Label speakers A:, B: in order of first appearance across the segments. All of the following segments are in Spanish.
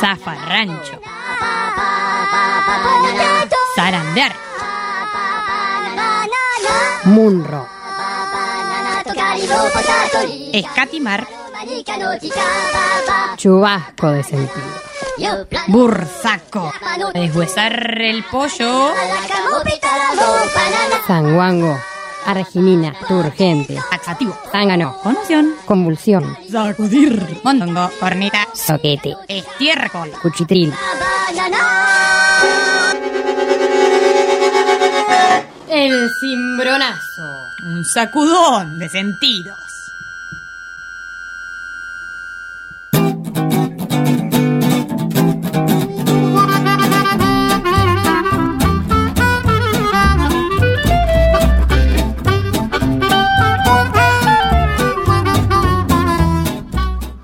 A: Zafarrancho. Zarandear.
B: Munro.
A: Escatimar.
B: Chubasco de sentido.
A: Burzaco. Deshuesar el pollo.
B: Sanguango. Arginina. Turgente.
A: Taxativo.
B: Zángano.
A: Conmoción.
B: Convulsión.
A: Sacudir. Mondongo. Corneta.
B: Soquete.
A: Estiércol.
B: Cuchitril. El cimbronazo.
A: Un sacudón de sentidos.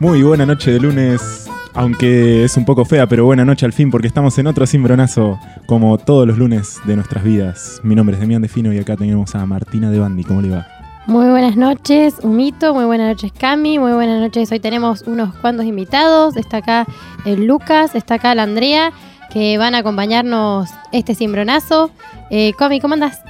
C: Muy buena noche de lunes, aunque es un poco fea, pero buena noche al fin porque estamos en otro cimbronazo como todos los lunes de nuestras vidas. Mi nombre es Demián Defino y acá tenemos a Martina de Bandi. ¿Cómo le va?
B: Muy buenas noches, Humito. Muy buenas noches, Cami. Muy buenas noches. Hoy tenemos unos cuantos invitados. Está acá el Lucas, está acá la Andrea, que van a acompañarnos este cimbronazo. Eh, Comi, ¿cómo andas?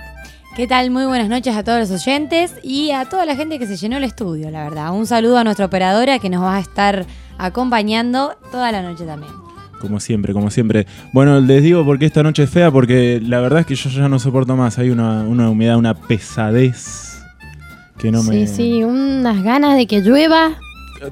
D: ¿Qué tal? Muy buenas noches a todos los oyentes y a toda la gente que se llenó el estudio, la verdad. Un saludo a nuestra operadora que nos va a estar acompañando toda la noche también.
C: Como siempre, como siempre. Bueno, les digo porque esta noche es fea porque la verdad es que yo ya no soporto más. Hay una, una humedad, una pesadez que no me...
B: Sí, sí, unas ganas de que llueva.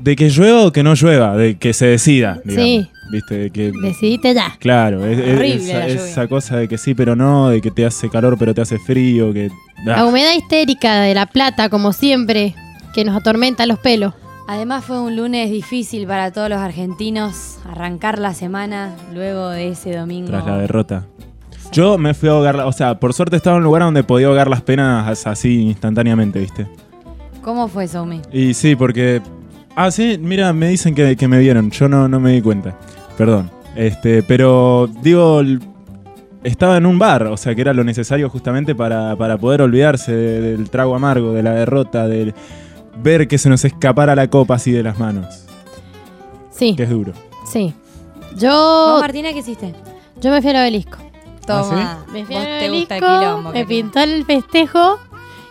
C: De que llueva o que no llueva, de que se decida. Digamos,
B: Sí.
C: ¿Viste? De que...
B: Decidite ya.
C: Claro, es, es- esa,
D: la
C: cosa de que sí, pero no, de que te hace calor, pero te hace frío, que...
B: La
C: Ah,
B: humedad histérica de la plata, como siempre, que nos atormenta los pelos.
D: Además fue un lunes difícil para todos los argentinos arrancar la semana luego de ese domingo.
C: tras la derrota. Yo me fui a ahogar, la- o sea, por suerte estaba en un lugar donde podía ahogar las penas así instantáneamente, ¿viste?
D: ¿Cómo fue, Somi?
C: Y sí, porque... Ah, sí, mira, me dicen que, que me vieron, yo no, no me di cuenta, perdón. Este, pero digo, estaba en un bar, o sea, que era lo necesario justamente para, para poder olvidarse de- del trago amargo, de la derrota, de ver que se nos escapara la copa así de las manos,
B: Sí,
C: que es duro.
B: sí.
D: ¿Vos,
B: Yo,
D: Martina, qué hiciste?
B: yo me fui al obelisco.
D: Toma,
B: Me fui
D: vos
B: al
D: te gusta el
B: obelisco,
D: quilombo.
B: me pintó el festejo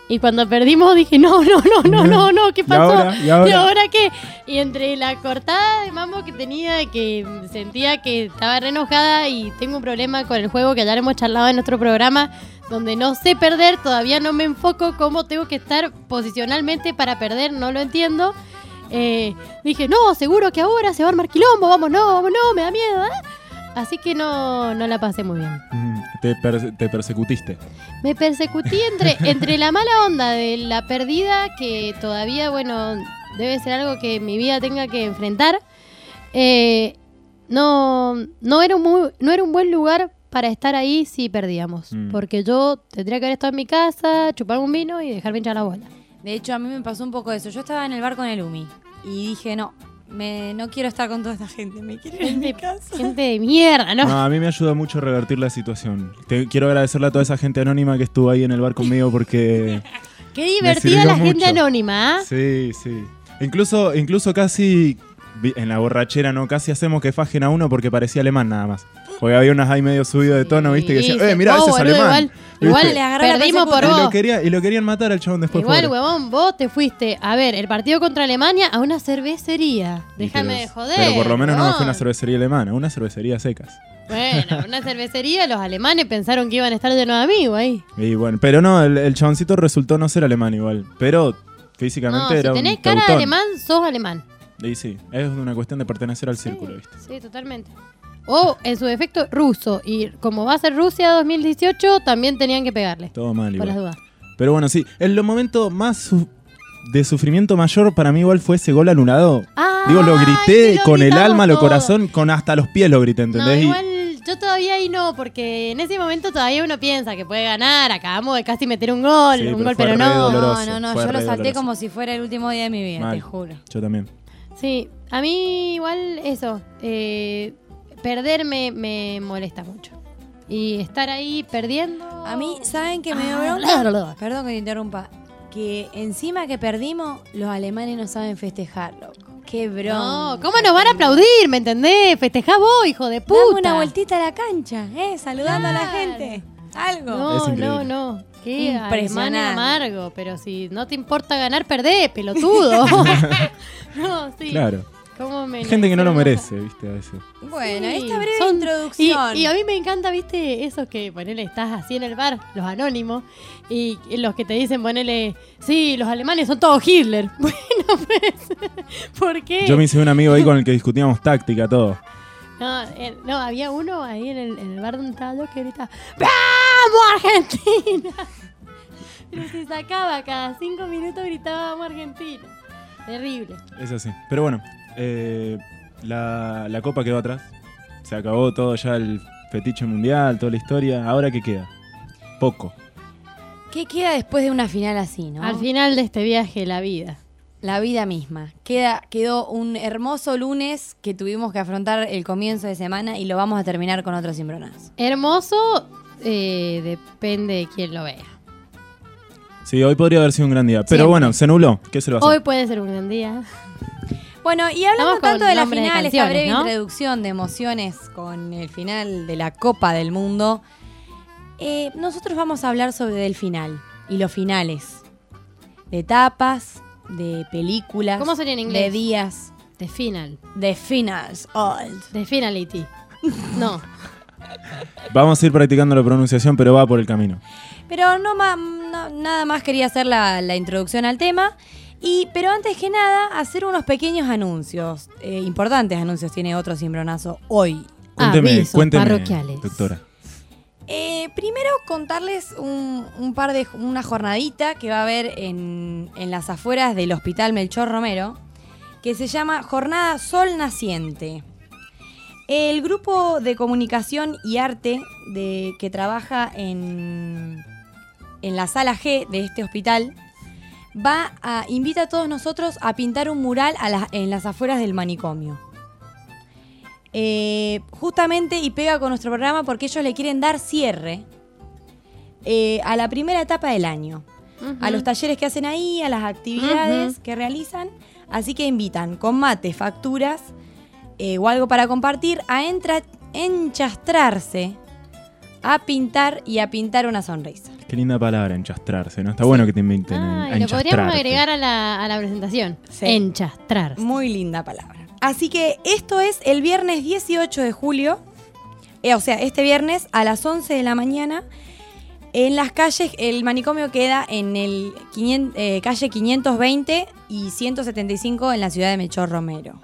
B: y cuando perdimos dije, no, no, no, no, no, no, ¿qué
C: ¿Y
B: pasó?
C: ahora? ¿Y ahora?
B: qué? Y entre la cortada de mambo que tenía, que sentía que estaba re enojada y tengo un problema con el juego que ya lo hemos charlado en nuestro programa, donde no sé perder, todavía no me enfoco cómo tengo que estar posicionalmente para perder, no lo entiendo. Eh, dije, no, seguro que ahora se va a armar quilombo, vamos, no, vamos, no, me da miedo. ¿eh?". Así que no, no la pasé muy bien.
C: Mm, Te, perse- te persecutiste.
B: Me persecutí entre, entre la mala onda de la pérdida, que todavía, bueno, debe ser algo que mi vida tenga que enfrentar. Eh, no, no, era un muy- no era un buen lugar para estar ahí si perdíamos.
C: Mm.
B: Porque yo tendría que haber estado en mi casa, chupar un vino y dejarme hinchar la bola.
D: De hecho, a mí me pasó un poco eso. Yo estaba en el bar con el Umi y dije, no, me, no quiero estar con toda esta gente, me quiero ir a mi casa.
B: Gente de mierda, ¿no?
C: No, a mí me ayuda mucho a revertir la situación. Te- quiero agradecerle a toda esa gente anónima que estuvo ahí en el bar conmigo porque...
B: Qué divertida la gente anónima. ¿ah?
C: Sí, sí. Incluso, incluso casi en la borrachera, ¿no? Casi hacemos que fajen a uno porque parecía alemán nada más. Porque había unas ahí medio subido de tono, ¿viste? Que decían, eh, mirá, ese es alemán.
B: Igual, igual
D: Le agarró la
B: perdimos por
C: y, lo quería, y lo querían matar al chabón después.
B: Igual,
C: pobre.
B: huevón, vos te fuiste a ver el partido contra Alemania a una cervecería. Déjame de joder.
C: Pero por lo menos no me fue una
B: huevón.
C: cervecería alemana, una cervecería secas.
B: Bueno, una cervecería, los alemanes pensaron que iban a estar llenos de amigos ahí.
C: Y bueno, pero no, el, el chaboncito resultó no ser alemán igual. Pero físicamente
B: No,
C: era
B: si tenés
C: un
B: cara de alemán, sos alemán.
C: Y sí, es una cuestión de pertenecer al círculo, ¿viste?
B: Sí, totalmente. O, en su defecto, ruso. Y como va a ser Rusia 2018, también tenían que pegarle.
C: Todo mal
B: Por las
C: igual.
B: dudas.
C: Pero bueno, sí, el momento más su- de sufrimiento mayor para mí igual fue ese gol anulado. Digo, lo grité
B: lo
C: con el
B: gritamos
C: alma, lo corazón, con hasta los pies lo grité,
B: No,
C: ¿entendés? Y-
B: igual yo todavía ahí no, porque en ese momento todavía uno piensa que puede ganar. Acabamos de casi meter un gol,
C: Sí,
B: un
C: pero
B: gol,
C: fue
B: pero
C: re
B: no.
C: doloroso.
D: No, no, no,
C: fue
D: yo lo salté
C: doloroso.
D: como si fuera el último día de mi vida,
C: Mal.
D: te juro.
C: Yo también.
B: Sí, a mí igual eso, eh, perder me, me molesta mucho. Y estar ahí perdiendo...
D: A mí, ¿saben que me dio
B: Ah,
D: bronca?
B: bla, bla, bla.
D: Perdón que te interrumpa. Que encima que perdimos, los alemanes no saben festejar, loco. Qué bronca.
B: No, ¿cómo nos van a aplaudir? ¿Me entendés? Festejá vos, hijo de puta.
D: Dame una vueltita a la cancha, ¿eh? Saludando a la gente. Algo.
B: No, no, no. Qué
D: Impresionante.
B: alemán amargo. Pero si no te importa ganar, perdés, pelotudo. no, sí.
C: Claro.
B: ¿Cómo me
C: Hay gente que no lo merece, viste, a veces.
D: Bueno,
B: Sí,
D: esta breve
B: son-
D: introducción.
B: Y, y a mí me encanta, viste, esos que ponele, estás así en el bar, los anónimos, y los que te dicen, ponele, sí, los alemanes son todos Hitler. Bueno, pues, ¿por qué?
C: Yo me hice un amigo ahí con el que discutíamos táctica, todo.
B: No, eh, no, había uno ahí en el, en el bar donde estaba yo que gritaba, ¡Vamos Argentina! Pero se sacaba cada cinco minutos gritaba ¡Vamos Argentina! Terrible.
C: Es así. Pero bueno, eh, la, la copa quedó atrás. Se acabó todo ya el fetiche mundial, toda la historia. ¿Ahora qué queda? Poco.
D: ¿Qué queda después de una final así, no?
B: Al final de este viaje, la vida.
D: La vida misma. Queda, quedó un hermoso lunes que tuvimos que afrontar el comienzo de semana y lo vamos a terminar con otro cimbronazo.
B: Hermoso, eh, depende de quién lo vea.
C: Sí, hoy podría haber sido un gran día. Pero
D: Siempre.
C: bueno, se nubló. ¿Qué se lo va a
B: Hoy puede ser un gran día.
D: Bueno, y hablando
B: Vamos
D: tanto de la
B: de
D: final, esta breve
B: ¿no?
D: introducción de emociones con el final de la Copa del Mundo, eh, nosotros vamos a hablar sobre el final y los finales. De etapas, de películas,
B: ¿Cómo sería en inglés?
D: de días,
B: The final.
D: de finals. Old.
B: The finality. No.
C: Vamos a ir practicando la pronunciación, pero va por el camino.
D: Pero no, ma- no- nada más quería hacer la, la introducción al tema. Y, pero antes que nada, hacer unos pequeños anuncios. eh, importantes anuncios tiene otro cimbronazo hoy.
C: Cuénteme,
B: Avisos
C: cuénteme,
B: parroquiales.
C: doctora.
D: Eh, primero contarles un, un par de una jornadita que va a haber en, en las afueras del Hospital Melchor Romero, que se llama Jornada Sol Naciente. El grupo de comunicación y arte de, que trabaja en, en la sala G de este hospital va a invita a todos nosotros a pintar un mural a en las afueras del manicomio. Eh, justamente y pega con nuestro programa porque ellos le quieren dar cierre eh, a la primera etapa del año, a los talleres que hacen ahí, a las actividades que realizan. Así que invitan con mate, facturas eh, o algo para compartir a entra- enchastrarse, a pintar y a pintar una sonrisa.
C: Qué linda palabra, enchastrarse, ¿no? Está bueno que te inviten a
B: Ah, y lo podríamos agregar a la, a la presentación.
D: Sí.
B: Enchastrar.
D: Muy linda palabra. Así que esto es el viernes 18 de julio, eh, o sea, este viernes a las 11 de la mañana. En las calles, el manicomio queda en el 500, eh, calle 520 y 175 en la ciudad de Melchor Romero.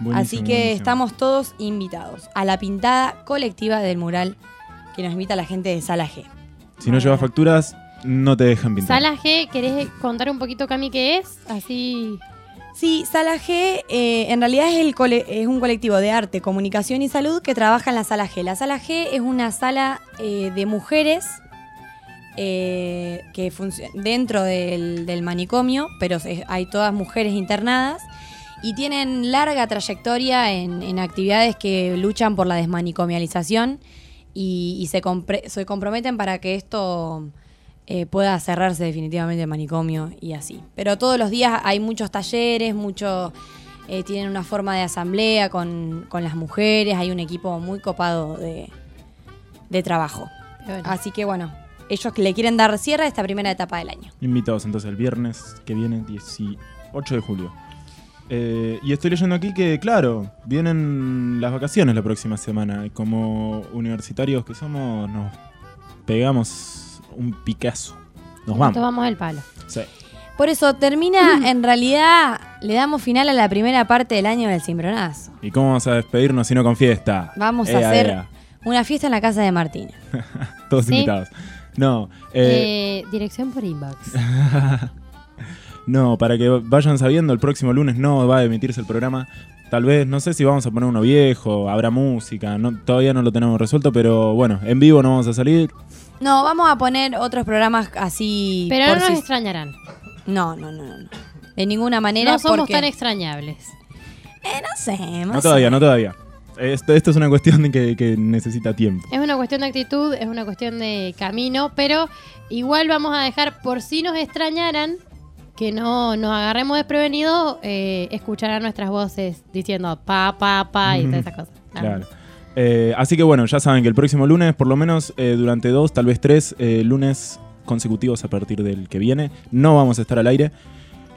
C: Buenísimo,
D: Así que
C: buenísimo.
D: estamos todos invitados a la pintada colectiva del mural que nos invita la gente de Sala G.
C: Si no llevas facturas, no te dejan pintar.
B: Sala G, ¿querés contar un poquito, Cami, qué es? Así.
D: Sí, Sala G eh, en realidad es, el cole- es un colectivo de arte, comunicación y salud que trabaja en la Sala G. La Sala G es una sala eh, de mujeres eh, que funciona dentro del, del manicomio, pero hay todas mujeres internadas y tienen larga trayectoria en, en actividades que luchan por la desmanicomialización y, y se, compre- se comprometen para que esto eh, pueda cerrarse definitivamente el manicomio y así. Pero todos los días hay muchos talleres, mucho, eh, tienen una forma de asamblea con, con las mujeres, hay un equipo muy copado de, de trabajo.
B: Bueno.
D: Así que bueno, ellos le quieren dar cierre a esta primera etapa del año.
C: Invitados entonces el viernes que viene, 18 de julio. Eh, y estoy leyendo aquí que, claro, vienen las vacaciones la próxima semana. Y como universitarios que somos, nos pegamos un picazo. Nos vamos.
B: Tomamos el palo.
C: Sí.
D: Por eso termina, en realidad, le damos final a la primera parte del año del cimbronazo.
C: ¿Y cómo vamos a despedirnos si no con fiesta?
D: Vamos a
C: Ea,
D: hacer
C: ea.
D: una fiesta en la casa de Martina.
C: Todos
B: Sí.
C: invitados. No, eh,
B: Eh, dirección por inbox.
C: no, para que vayan sabiendo, el próximo lunes no va a emitirse el programa. Tal vez, no sé si vamos a poner uno viejo, habrá música, no, todavía no lo tenemos resuelto, pero bueno, en vivo no vamos a salir.
D: No, vamos a poner otros programas así.
B: Pero no
D: por
B: nos
D: si-
B: extrañarán.
D: no, no, no, no. De ninguna manera.
B: No somos
D: porque...
B: tan extrañables.
D: Eh, no sé,
C: No todavía, no todavía. Esto, esto es una cuestión de que, que necesita tiempo.
B: Es una cuestión de actitud, es una cuestión de camino, pero igual vamos a dejar, por si nos extrañaran, que no nos agarremos desprevenidos, eh, escucharán nuestras voces diciendo pa, pa, pa y todas esas cosas.
C: Claro. Eh, así que bueno, ya saben que el próximo lunes, por lo menos eh, durante dos, tal vez tres eh, lunes consecutivos a partir del que viene, no vamos a estar al aire.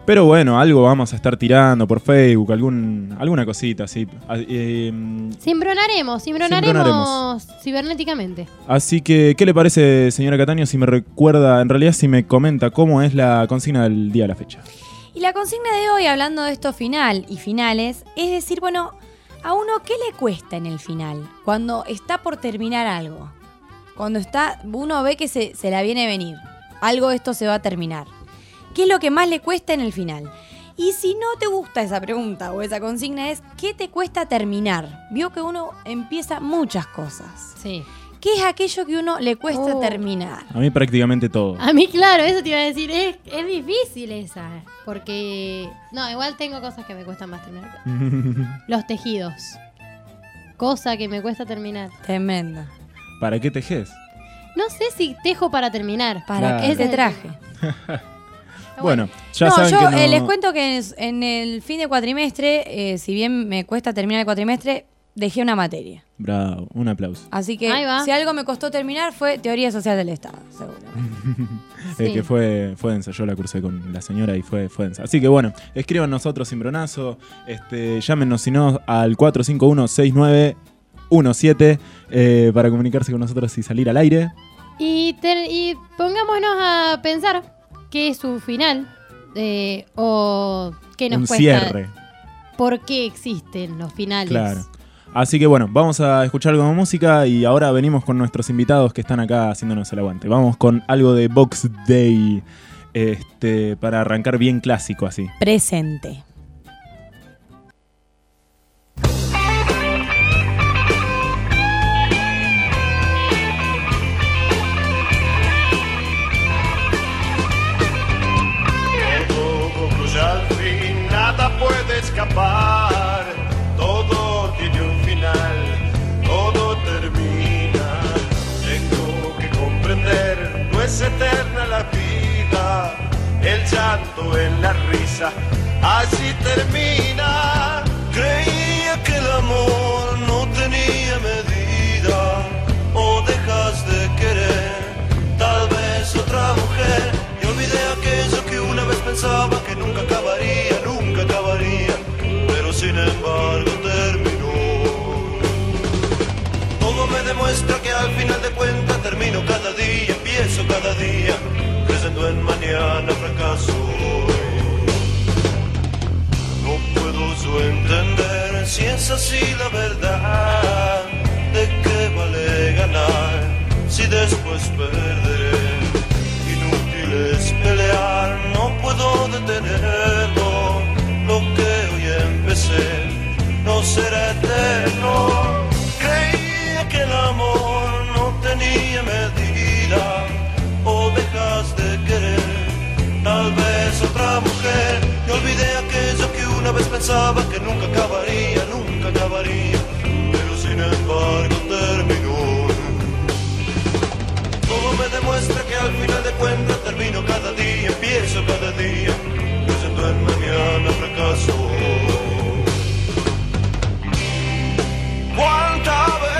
C: Pero bueno, algo vamos a estar tirando por Facebook, algún, alguna cosita así. Ah, eh,
B: Simbronaremos, simbronaremos cibernéticamente.
C: así que, ¿qué le parece, señora Cataño, si me recuerda, en realidad si me comenta cómo es la consigna del día de la fecha?
D: Y la consigna de hoy, hablando de esto final y finales, es decir, bueno, a uno, ¿qué le cuesta en el final? Cuando está por terminar algo. Cuando está, uno ve que se, se la viene a venir. Algo de esto se va a terminar. ¿Qué es lo que más le cuesta en el final? Y si no te gusta esa pregunta o esa consigna es, ¿qué te cuesta terminar? Vio que uno empieza muchas cosas.
B: Sí.
D: ¿Qué es aquello que uno le cuesta
B: Oh.
D: terminar?
C: A mí prácticamente todo.
B: A mí, claro, eso te iba a decir. Es, es difícil esa. Porque. No, igual tengo cosas que me cuestan más terminar. Los tejidos. Cosa que me cuesta terminar.
D: Tremendo.
C: ¿Para qué tejes?
B: No sé si tejo para terminar.
D: ¿Para
C: Claro.
D: qué
B: Ese
D: traje?
C: Bueno, ya
D: no,
C: saben
D: yo
C: que no...
D: eh, les cuento que en, en el fin de cuatrimestre, eh, si bien me cuesta terminar el cuatrimestre, dejé una materia.
C: Bravo, un aplauso.
D: Así que
B: Ahí va.
D: si algo me costó terminar fue teoría social del Estado, seguro.
C: Eh,
B: Sí.
C: que fue, fue densa. Yo la cursé con la señora y fue, fue densa. Así que bueno, escriban nosotros sin bronazo. Este, llámenos si no al 451-6917 eh, para comunicarse con nosotros y salir al aire.
B: Y pongámonos a pensar qué es su final. eh, o qué nos
C: un
B: cuesta.
C: cierre.
B: ¿Por qué existen los finales?
C: Claro. Así que bueno, vamos a escuchar algo de música y ahora venimos con nuestros invitados que están acá haciéndonos el aguante. Vamos con algo de Box Day este, para arrancar bien clásico así.
D: Presente.
E: Todo tiene un final, todo termina. Tengo que comprender, no es eterna la vida. El llanto en la risa, así termina. Creía que el amor no tenía medida. O dejas de querer, tal vez otra mujer. Y olvidé aquello que una vez pensaba que nunca acabaría. Sin embargo terminó. Todo me demuestra que al final de cuentas termino cada día, empiezo cada día, creyendo en mañana fracaso. No puedo yo entender si es la verdad, de qué vale ganar si después perderé. Inútil es pelear, no puedo detenerlo, no será eterno. Creía que el amor no tenía medida, o dejas de querer, tal vez otra mujer. Y olvidé aquello que una vez pensaba que nunca acabaría, nunca acabaría, pero sin embargo terminó. Todo me demuestra que al final de cuentas termino cada día, empiezo cada día, creyendo en mañana fracaso. Cuánta verdad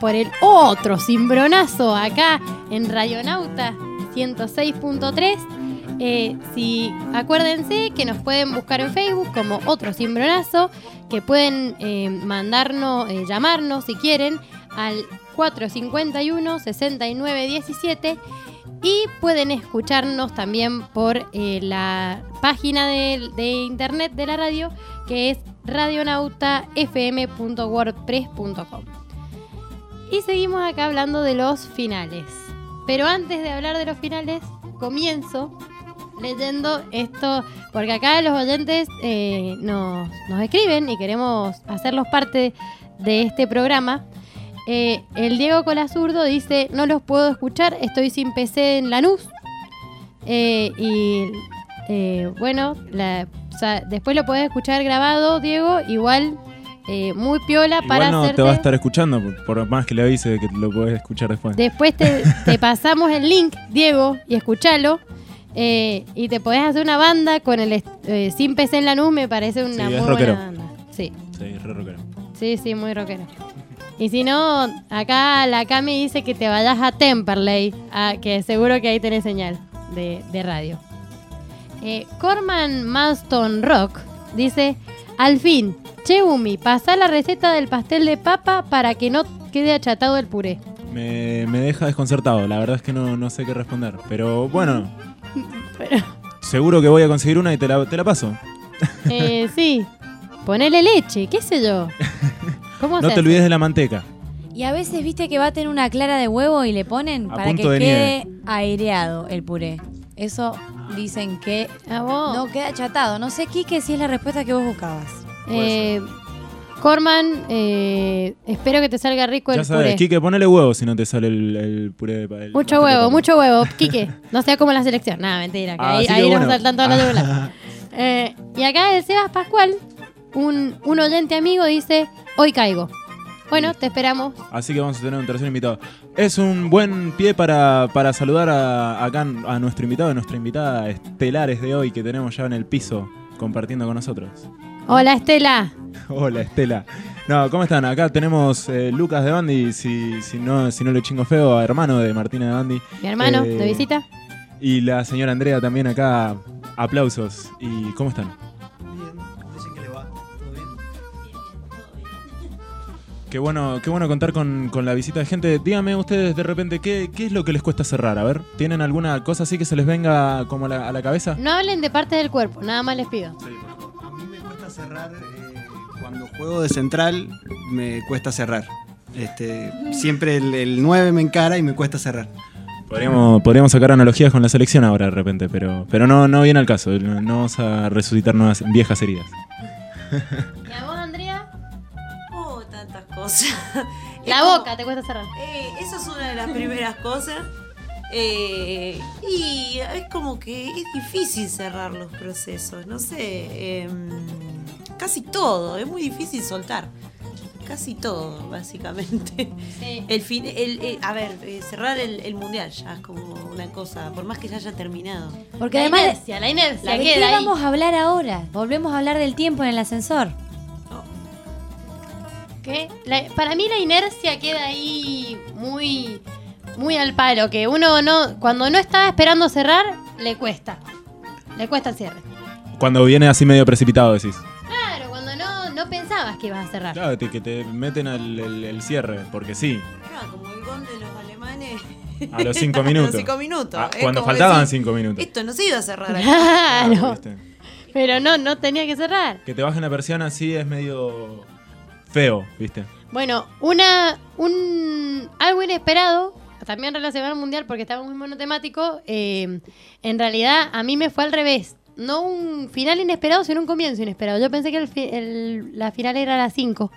B: por el otro cimbronazo acá en Rayonauta 106.3. Eh, si acuérdense que nos pueden buscar en Facebook como otro cimbronazo, que pueden eh, mandarnos, eh, llamarnos si quieren al 451-6917 y pueden escucharnos también por la página de, de internet de la radio que es radionautafm.wordpress.com. Y seguimos acá hablando de los finales. Pero antes de hablar de los finales, comienzo leyendo esto, porque acá los oyentes eh, nos, nos escriben y queremos hacerlos parte de este programa. Eh, el Diego Colazurdo dice, no los puedo escuchar, estoy sin PC en Lanús. Eh, y eh, bueno, después lo podés escuchar grabado, Diego, igual eh, muy piola para
C: Igual no
B: hacerte...
C: te va a estar escuchando, por- más que le avise que lo podés escuchar después.
B: Después te, te pasamos el link, Diego, y escuchalo. eh, y te podés hacer una banda con el eh, Sin PC en la nube, me parece una
C: Sí,
B: muy
C: es
B: buena banda. Sí,
C: Sí, re rockero.
B: sí, sí, muy rockero. Y si no, acá la Cami dice que te vayas a Temperley, a- que seguro que ahí tenés señal de, de radio. Corman Manston Rock dice, al fin, Che Umi, pasá la receta del pastel de papa para que no quede achatado el puré.
C: Me, me deja desconcertado, la verdad es que no, no sé qué responder. Pero bueno,
B: Pero-
C: seguro que voy a conseguir una y te la, te la paso.
B: Eh, sí. Ponele leche, qué sé yo. ¿Cómo
C: No
B: se
C: te
B: hace?
C: olvides de la manteca.
D: Y a veces viste que tener una clara de huevo y le ponen
C: A
D: para que
C: de
D: quede aireado el puré. Eso dicen que
B: A vos.
D: no queda achatado. No sé, Kike, si es la respuesta que vos buscabas.
B: Eh, Corman, eh, espero que te salga rico
C: Ya
B: el
C: sabes,
B: puré.
C: Quique, ponele huevo si no te sale el, el puré de pa- el
B: mucho
C: pastel de
B: huevo, mucho huevo. Quique, no sea como la selección. Nada, mentira. Que
C: Ah,
B: ahí ahí
C: que
B: nos
C: bueno.
B: saltan todas las yugular. Eh, y acá el Sebas Pascual, un, un oyente amigo, dice: Hoy caigo. Bueno, te esperamos.
C: Así que vamos a tener un tercer invitado. Es un buen pie para, para saludar a, acá a nuestro invitado, a nuestra invitada estelares de hoy que tenemos ya en el piso compartiendo con nosotros.
B: Hola, Estela.
C: Hola, Estela. No, ¿cómo están? Acá tenemos eh, Lucas de Bandi, si, si, no, si no le chingo feo, hermano de Martina de Bandi.
B: Mi hermano,
C: Eh,
B: de visita.
C: Y la señora Andrea también acá. Aplausos. ¿Y cómo están?
F: Bien, dicen que le va. ¿Todo bien?
C: Qué bueno, qué bueno contar con, con la visita de gente. Díganme ustedes de repente, ¿qué, ¿qué es lo que les cuesta cerrar? A ver, ¿tienen alguna cosa así que se les venga como a la, a la cabeza?
B: No hablen de partes del cuerpo, nada más les pido.
F: A cuesta cerrar eh, cuando juego de central, me cuesta cerrar. Este, siempre el, el 9 me encara y me cuesta cerrar.
C: Podríamos, podríamos sacar analogías con la selección ahora de repente, pero, pero no, no viene al caso. No, no vamos a resucitar nuevas viejas heridas.
B: ¿Y a vos, Andrea?
G: Oh, tantas cosas.
B: La boca te cuesta cerrar.
G: Eh, esa es una de las primeras cosas. Eh, y es como que es difícil cerrar los procesos. No sé. em, casi todo. Es muy difícil soltar. Casi todo, básicamente.
B: Sí.
G: El fin, el, el- a ver, eh, cerrar el, el mundial ya es como una cosa, por más que ya haya terminado.
D: Porque
B: la
D: además,
B: inercia, la inercia
D: ¿de qué
B: queda ahí.
D: vamos a hablar ahora? Volvemos a hablar del tiempo en el ascensor.
B: ¿Qué? La- para mí la inercia queda ahí muy, muy al palo. Que uno no, cuando no está esperando cerrar, le cuesta. Le cuesta el cierre.
C: Cuando viene así medio precipitado, decís.
B: No, pensabas que ibas a cerrar.
C: Claro, te- que te meten al el, el cierre, porque sí.
G: Claro, como el gol de los alemanes.
C: A los cinco
G: A
C: minutos.
G: los cinco minutos.
C: Ah, cuando faltaban
G: decir,
C: cinco minutos.
G: Esto no se iba a cerrar aquí.
B: Claro,
C: ¿viste?
B: pero no, no tenía que cerrar.
C: Que te bajen la persiana así es medio feo, ¿viste?
B: Bueno, una, un, algo inesperado, también relacionado al mundial porque estaba muy monotemático, eh, en realidad a mí me fue al revés. No un final inesperado, sino un comienzo inesperado. Yo pensé que el fi- el- la final era a las 5.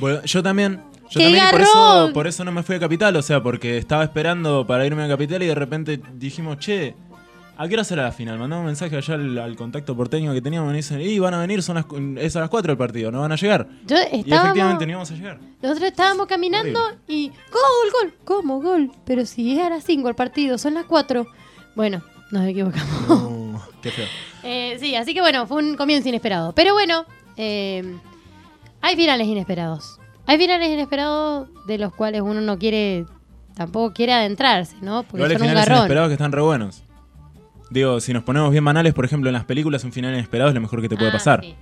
C: Bueno, yo también. Yo
B: ¡Qué
C: también por eso, por eso no me fui a Capital, o sea, porque estaba esperando para irme a Capital y de repente dijimos, che, ¿a qué hora será la final? Mandamos un mensaje allá al, al contacto porteño que teníamos y me dicen, y van a venir, son las, es a las 4 el partido, no van a llegar.
B: Yo
C: Y efectivamente no íbamos a llegar.
B: nosotros estábamos caminando y gol, gol. ¿Cómo gol? Pero si es a las 5 el partido, son las 4. Bueno, nos equivocamos.
C: No, qué feo.
B: Eh, sí, así que bueno, fue un comienzo inesperado. Pero bueno, eh, hay finales inesperados. Hay finales inesperados de los cuales uno no quiere, tampoco quiere adentrarse, ¿no? Porque
C: Igual hay
B: son un
C: finales
B: garrón.
C: inesperados que están re buenos. Digo, si nos ponemos bien banales, por ejemplo, en las películas, un final inesperado es lo mejor que te puede
B: Ah,
C: pasar.
B: Sí.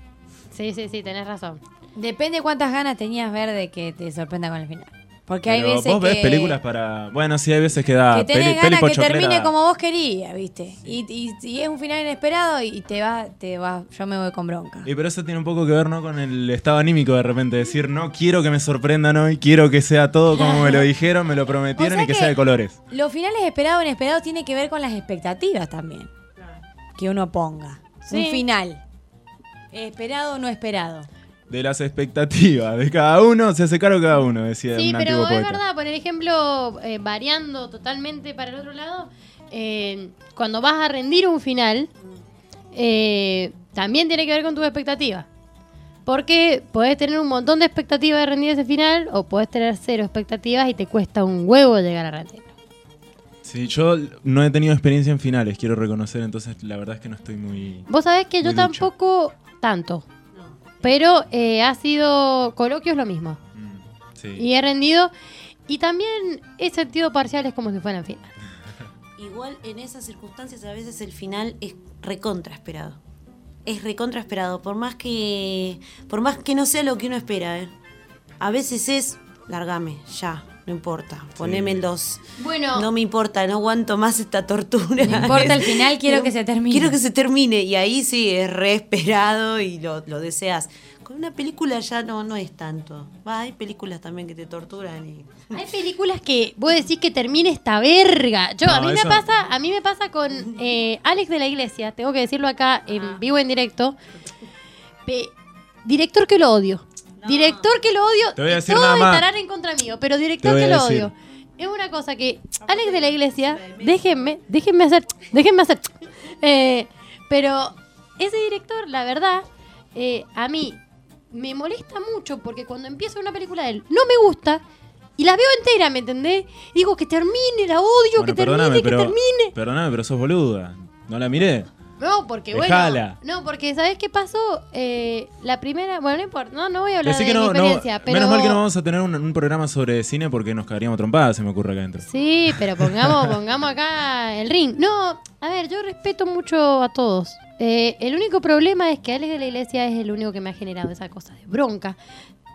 B: sí, sí, sí, tenés razón.
D: Depende cuántas ganas tenías ver de que te sorprenda con el final. Porque hay
C: Pero
D: veces
C: vos ves películas para. Bueno, sí, hay veces que da.
D: que tenés
C: peli,
D: ganas
C: peli
D: que termine como vos querías, ¿viste? Y, y, y es un final inesperado y te va, te va, yo me voy con bronca.
C: Y pero eso tiene un poco que ver, ¿no? Con el estado anímico de repente. Decir, no quiero que me sorprendan hoy, quiero que sea todo como me lo dijeron, me lo prometieron
D: O sea
C: y que,
D: que-
C: sea de colores.
D: Los finales esperados o inesperados tiene que ver con las expectativas también. Que uno ponga.
B: Sí.
D: Un final. Esperado o no esperado.
C: De las expectativas de cada uno, se hace caro cada uno, decía
B: Sí,
C: un
B: pero es verdad, por ejemplo, eh, variando totalmente para el otro lado, eh, cuando vas a rendir un final, eh, también tiene que ver con tus expectativas. Porque podés tener un montón de expectativas de rendir ese final, o podés tener cero expectativas y te cuesta un huevo llegar a rendirlo.
C: Sí, yo no he tenido experiencia en finales, quiero reconocer, entonces la verdad es que no estoy muy...
B: Vos sabés que yo
C: lucho.
B: tampoco tanto. Pero eh, ha sido coloquios lo mismo.
C: Mm, Sí.
B: Y he rendido. Y también he sentido parciales como si fueran finales.
G: Igual en esas circunstancias a veces el final es recontra esperado. Es recontra esperado, por más que por más que no sea lo que uno espera, ¿eh? A veces es largame, ya, no importa. Poneme el 2.
B: Bueno,
G: No me importa, no aguanto más esta tortura.
D: No importa el final, quiero que se termine.
G: Quiero que se termine. Y ahí sí es re esperado y lo, lo deseas. Con una película ya no, no es tanto. Va, hay películas también que te torturan y.
B: Hay películas que vos decís que termine esta verga. Yo, a mí
C: eso-
B: me pasa, a mí me pasa con eh, Alex de la Iglesia, tengo que decirlo acá en vivo en directo. Pe- director que lo odio. Director que lo odio.
C: Te voy a
B: y
C: decir
B: todos
C: nada más.
B: estarán en contra mío, pero director que lo odio. Es una cosa que Alex de la Iglesia, déjenme, déjenme hacer, déjenme hacer. Eh, pero ese director, la verdad, eh, a mí me molesta mucho porque cuando empiezo una película de él no me gusta y la veo entera, ¿me entendés? Digo que termine, la odio,
C: Bueno,
B: que termine, que
C: pero,
B: termine.
C: perdóname, pero sos boluda. No la miré.
B: No, porque
C: Dejala.
B: bueno. No, porque ¿sabés qué pasó? Eh, la primera, bueno, no importa, no, no voy a hablar
C: Decí
B: de
C: que
B: mi
C: no, no-
B: experiencia, pero
C: Menos mal que no vamos a tener un, un programa sobre cine porque nos cagaríamos trompadas, se me ocurre acá adentro.
B: Sí, pero pongamos, pongamos acá el ring. No, a ver, yo respeto mucho a todos. Eh, el único problema es que Alex de la Iglesia es el único que me ha generado esa cosa de bronca.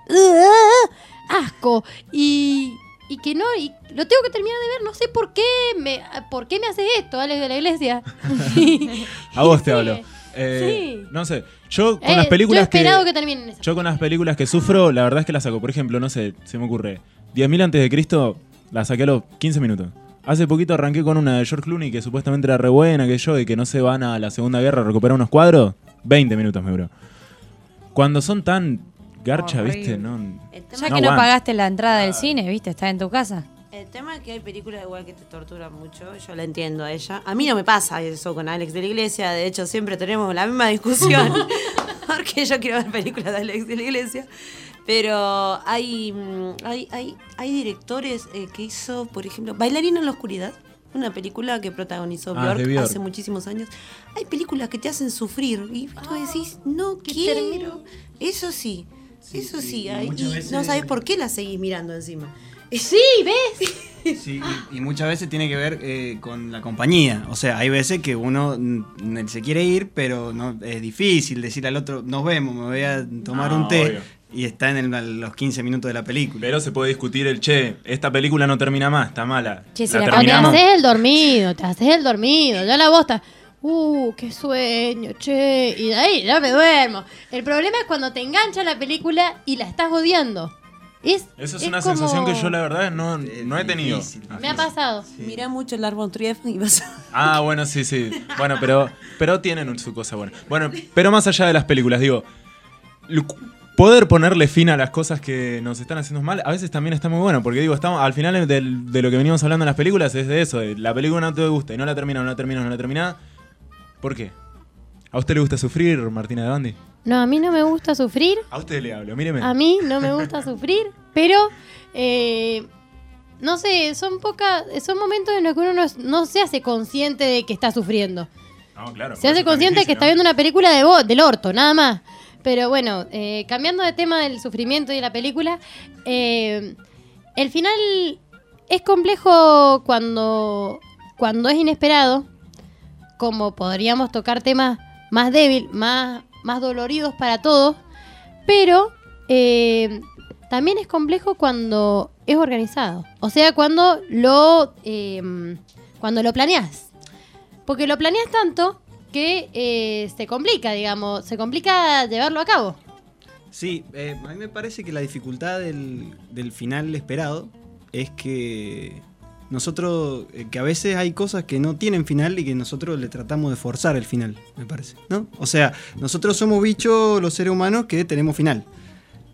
B: ¡Ugh! asco. Y, y que no, y lo tengo que terminar de ver, no sé por qué me, por qué me haces esto, Alex de la Iglesia.
C: A vos te
B: Sí.
C: hablo. Eh,
B: Sí.
C: No sé, yo con
B: Eh,
C: las películas
B: yo he
C: que,
B: que.
C: Yo con las películas que sufro, la verdad es que las saco. Por ejemplo, no sé, se me ocurre. 10.000 antes de Cristo, la saqué a los 15 minutos. Hace poquito arranqué con una de George Clooney que supuestamente era re buena, que yo, y que no se van a la Segunda Guerra a recuperar unos cuadros. 20 minutos me duró. Cuando son tan garcha,
D: Horrible.
C: ¿viste? No,
D: Ya
C: No
D: que no pagaste la entrada del cine, ¿viste? Está en tu casa.
G: el tema es que hay películas igual que te torturan mucho. Yo la entiendo a ella. A mí no me pasa eso con Alex de la Iglesia. De hecho, siempre tenemos la misma discusión. porque yo quiero ver películas de Alex de la Iglesia. Pero hay, mm, hay, hay, hay directores eh, que hizo, por ejemplo, Bailarina en la Oscuridad. Una película que protagonizó
C: Ah,
G: Bjork, hace muchísimos años. Hay películas que te hacen sufrir y tú decís, no quiero. Eso sí, eso sí.
F: y
G: hay- y
F: veces-
G: no sabes por qué la seguís mirando encima.
B: Sí, ¿ves?
F: Sí, y, y muchas veces tiene que ver eh, con la compañía. O sea, hay veces que uno mm, se quiere ir, pero no es difícil decir al otro, nos vemos, me voy a tomar
C: No,
F: un té.
C: obvio.
F: Y está en el- los 15 minutos de la película.
C: Pero se puede discutir el che, esta película no termina más, está mala.
D: Che, si
C: la
D: la
B: te haces el dormido, te haces el dormido, ya la bosta. Uh, qué sueño, che. Y de ahí ya me duermo. El problema es cuando te engancha la película y la estás odiando. Es,
C: Eso es,
B: es
C: una
B: como-
C: sensación que yo la verdad no, no he tenido.
F: difícil.
B: Me ha pasado.
G: Mirá mucho el árbol Trief y vas a...
C: Ah, bueno, sí, sí. Bueno, pero, pero tienen su cosa buena. Bueno, pero más allá de las películas, digo, lo- poder ponerle fin a las cosas que nos están haciendo mal, a veces también está muy bueno, porque digo, estamos, al final del- de lo que venimos hablando en las películas es de eso, de la película no te gusta y no la termina, no la termina, no la termina. ¿Por qué? ¿A usted le gusta sufrir, Martina de Bandi?
B: No, a mí no me gusta sufrir.
C: A usted le hablo, míreme.
B: A mí no me gusta sufrir, pero eh, no sé, son pocas, son momentos en los que uno no, no se hace consciente de que está sufriendo.
C: No, claro,
B: Se hace consciente de que
C: difícil,
B: está viendo una película de bo- del orto, nada más. Pero bueno, eh, cambiando de tema del sufrimiento y de la película, eh, el final es complejo cuando, cuando es inesperado, como podríamos tocar temas más débil, más, más doloridos para todos, pero eh, también es complejo cuando es organizado. O sea, cuando lo, eh, cuando lo planeas. Porque lo planeas tanto que eh, se complica, digamos, se complica llevarlo a cabo.
F: Sí, a mí me parece que la dificultad del, del final esperado es que nosotros, eh, que a veces hay cosas que no tienen final y que nosotros le tratamos de forzar el final, me parece, ¿no? O sea, nosotros somos bichos, los seres humanos, que tenemos final.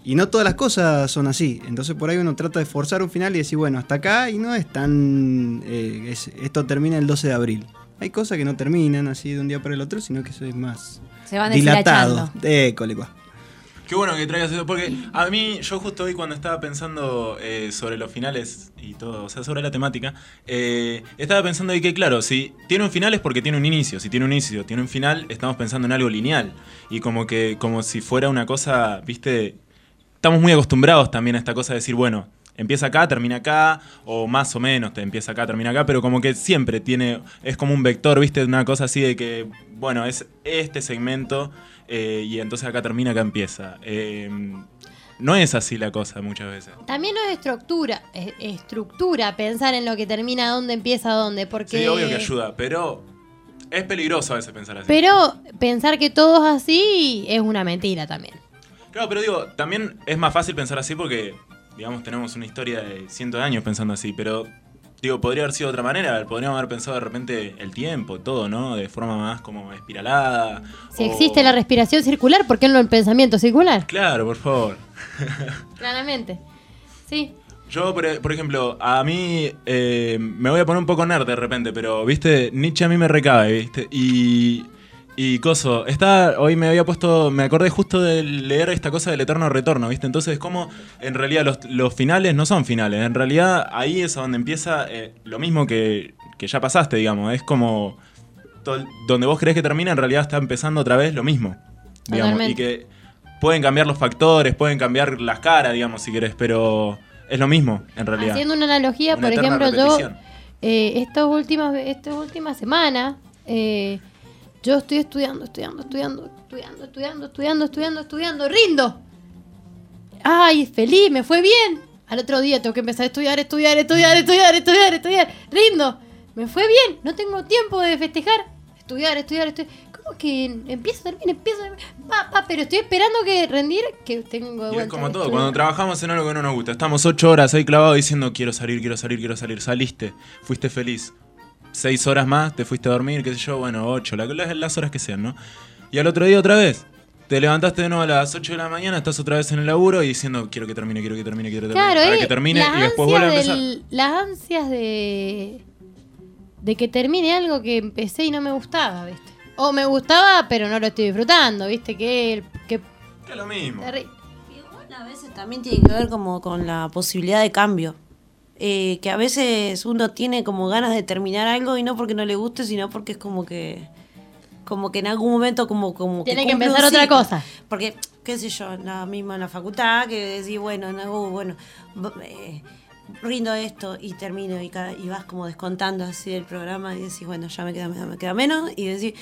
F: Y no todas las cosas son así. Entonces por ahí uno trata de forzar un final y decir, bueno, hasta acá y no es tan... eh, es- esto termina el 12 de abril. Hay cosas que no terminan así de un día para el otro, sino que eso es más
D: Se van
F: dilatado. École.
C: Qué bueno que traigas eso, porque a mí, yo justo hoy cuando estaba pensando eh, sobre los finales y todo, o sea, sobre la temática, eh, estaba pensando de que, claro, si tiene un final es porque tiene un inicio, si tiene un inicio, tiene un final, estamos pensando en algo lineal, y como que, como si fuera una cosa, viste, estamos muy acostumbrados también a esta cosa de decir, bueno, empieza acá, termina acá, o más o menos, te empieza acá, termina acá, pero como que siempre tiene, es como un vector, viste, una cosa así de que, bueno, es este segmento eh, y entonces acá termina, acá empieza. Eh, no es así la cosa muchas veces.
B: También no es estructura, es estructura pensar en lo que termina, dónde empieza, dónde, porque...
C: Sí, obvio que ayuda, pero es peligroso a veces pensar así.
B: Pero pensar que todo es así es una mentira también.
C: Claro, pero digo, también es más fácil pensar así porque, digamos, tenemos una historia de cientos de años pensando así, pero, digo, podría haber sido de otra manera, podríamos haber pensado de repente el tiempo, todo, ¿no? De forma más como espiralada.
B: Si
C: o-
B: existe la respiración circular, ¿por qué no el pensamiento circular?
C: Claro, por favor.
B: Claramente. Sí.
C: Yo, por, por ejemplo, a mí eh, me voy a poner un poco nerd de repente, pero, viste, Nietzsche a mí me recabe, viste, y, y coso, está, hoy me había puesto, me acordé justo de leer esta cosa del eterno retorno, viste, entonces como en realidad los, los finales no son finales, en realidad ahí es donde empieza eh, lo mismo que, que ya pasaste, digamos, es como donde vos crees que termina, en realidad está empezando otra vez lo mismo, digamos, y que pueden cambiar los factores, pueden cambiar las caras, digamos, si querés, pero es lo mismo, en realidad.
B: Haciendo una analogía,
C: Una
B: por ejemplo, yo eh, estas últimas estas últimas semanas eh, yo estoy estudiando, estudiando, estudiando, estudiando, estudiando, estudiando, estudiando, estudiando, rindo. Ay, feliz, me fue bien. Al otro día tengo que empezar a estudiar, estudiar, estudiar, estudiar, estudiar, estudiar. Rindo. Me fue bien, no tengo tiempo de festejar. Estudiar, estudiar, estudiar. ¿Cómo que empiezo, termino, empiezo, termino? Pa, pa, pero estoy esperando que rendir, que tengo
C: Y es como todo,
B: estudiar.
C: cuando trabajamos en algo que no nos gusta, estamos ocho horas ahí clavados diciendo quiero salir, quiero salir, quiero salir, saliste, fuiste feliz. Seis horas más, te fuiste a dormir, qué sé yo, bueno, ocho, la- las, las horas que sean, ¿no? Y al otro día otra vez, te levantaste de nuevo a las 8 de la mañana, estás otra vez en el laburo y diciendo quiero que termine, quiero que termine, quiero que termine,
B: Claro,
C: para
B: eh,
C: que termine
B: las
C: y después vuelve a
B: ansias
C: empezar.
B: del- las ansias de de que termine algo que empecé y no me gustaba, ¿viste? O me gustaba, pero no lo estoy disfrutando, ¿viste? Que, que
C: Es lo mismo.
G: Igual a veces también tiene que ver como con la posibilidad de cambio. Eh, que a veces uno tiene como ganas de terminar algo y no porque no le guste, sino porque es como que como que en algún momento como como
B: Tiene que empezar otra
G: ciclo.
B: cosa.
G: Porque qué sé yo, la misma en la facultad que decís, bueno, no, bueno, b- eh, rindo esto y termino y, cada- y vas como descontando así el programa y decís, bueno, ya me queda, me queda menos y decís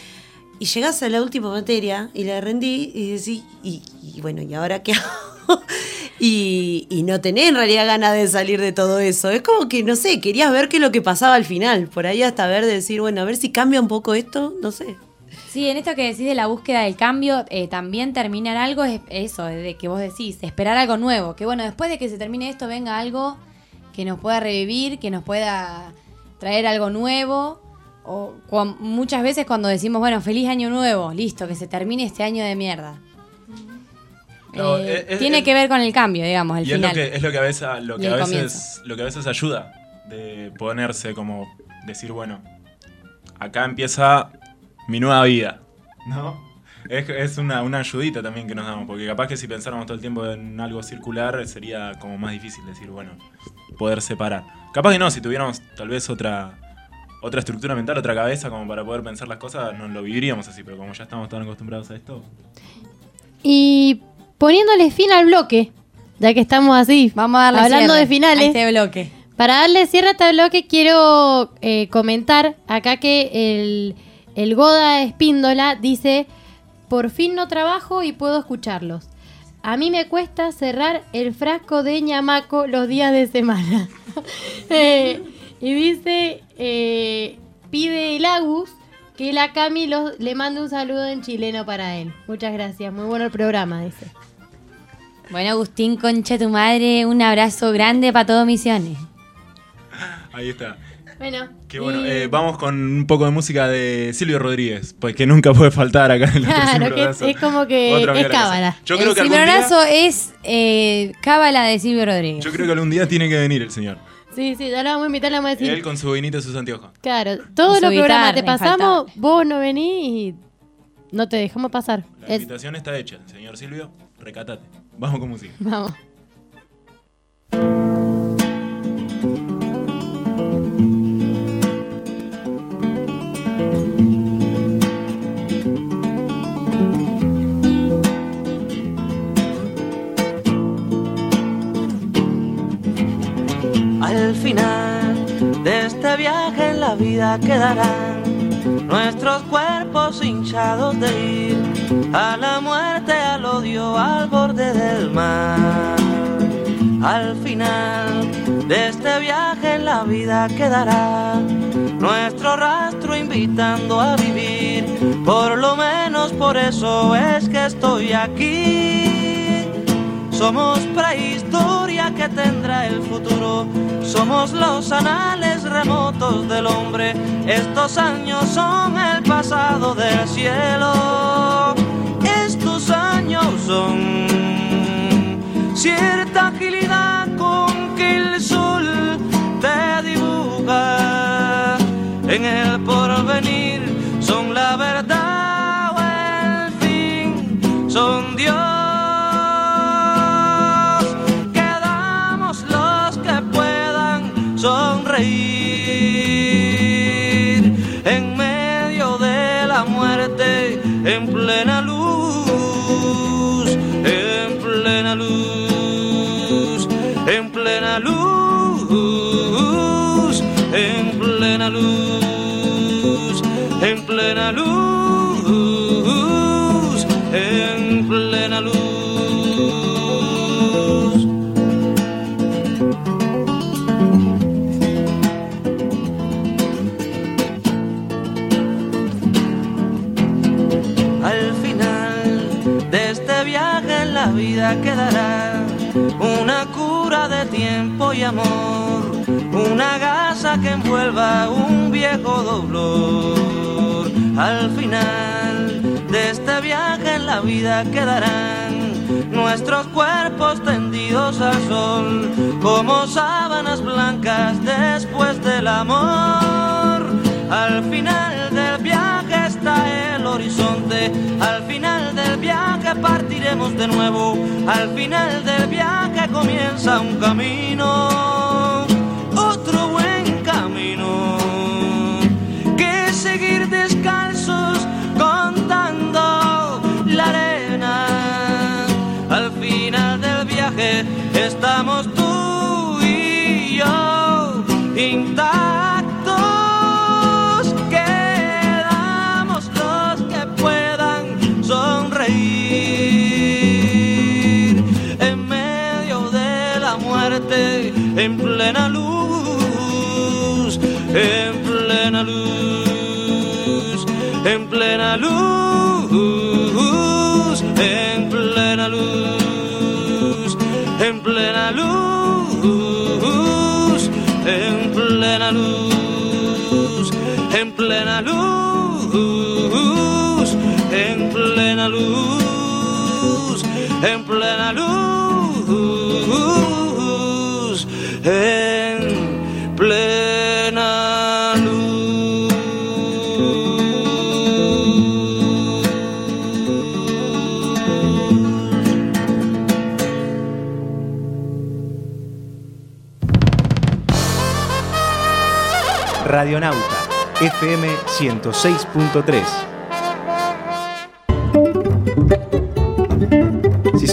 G: y llegás a la última materia y la rendí y decís, y, bueno, ¿y ahora qué hago? y, no tenés en realidad ganas de salir de todo eso. Es como que, no sé, querías ver qué es lo que pasaba al final. Por ahí hasta ver, decir, bueno, a ver si cambia un poco esto, no sé.
D: Sí, en esto que decís de la búsqueda del cambio, eh, también terminar algo es eso, de que vos decís, esperar algo nuevo. Que bueno, después de que se termine esto, venga algo que nos pueda revivir, que nos pueda traer algo nuevo. O muchas veces cuando decimos, bueno, feliz año nuevo, listo, que se termine este año de mierda.
C: No,
D: Eh,
C: es-
D: tiene
C: es-
D: que ver con el cambio, digamos, el
C: y es lo que es lo que a veces lo que a veces lo que a veces ayuda de ponerse como decir bueno acá empieza mi nueva vida no es, es una, una ayudita también que nos damos porque capaz que si pensáramos todo el tiempo en algo circular sería como más difícil decir bueno poder separar capaz que no si tuviéramos tal vez otra otra estructura mental otra cabeza como para poder pensar las cosas no lo viviríamos así pero como ya estamos tan acostumbrados a esto
B: Y poniéndole fin al bloque, ya que estamos así,
D: Vamos a darle
B: hablando
D: cierre
B: de finales.
D: a este bloque.
B: Para darle cierre a este bloque, quiero eh, comentar acá que el, el Goda Espíndola dice: Por fin no trabajo y puedo escuclarlos. A mí me cuesta cerrar el frasco de ñamaco los días de semana. Eh, y dice: eh, Pide el Agus que la Cami los- le mande un saludo en chileno para él. Muchas gracias, muy bueno el programa, dice.
D: Bueno, Agustín, concha tu madre, un abrazo grande para todo Misiones.
C: Ahí está.
B: Bueno,
C: Qué bueno.
B: y-
C: Eh, vamos con un poco de música de Silvio Rodríguez, pues que nunca puede faltar acá en el
B: Claro, que es, es como que
C: Otra
B: es cábala.
C: Yo creo
D: el
C: que algún día,
D: es eh, cábala de Silvio Rodríguez.
C: yo creo que algún día tiene que venir el señor.
B: Sí, sí, ya la vamos a invitar, le vamos a decir.
C: Él con su vinito y sus anteojos.
B: Claro, todos los programas te pasamos,
D: infaltable.
B: vos no venís y no te dejamos pasar.
C: La
B: Es-
C: invitación está hecha. Señor Silvio, recatate. Vamos con música.
B: vamos.
H: Al final de este viaje en la vida quedarán nuestros cuerpos hinchados de ir a la muerte, al odio, al borde del mar. Al final de este viaje en la vida quedará nuestro rastro invitando a vivir. Por lo menos por eso es que estoy aquí. Somos prehistoria que tendrá el futuro. Somos los anales remotos del hombre. Estos años son el pasado del cielo. Estos años son cierta agilidad con que el sol te dibuja. En el porvenir son la verdad vida quedará una cura de tiempo y amor, una gasa que envuelva un viejo dolor. Al final de este viaje en la vida quedarán nuestros cuerpos tendidos al sol como sábanas blancas después del amor. Al final del viaje el horizonte, al final del viaje partiremos de nuevo, al final del viaje comienza un camino, otro buen camino, que seguir descalzos contando la arena. Al final del viaje estamos tú y yo intactos. Plena luz, en plena luz, en plena luz.
I: Radionauta, FM 106.3.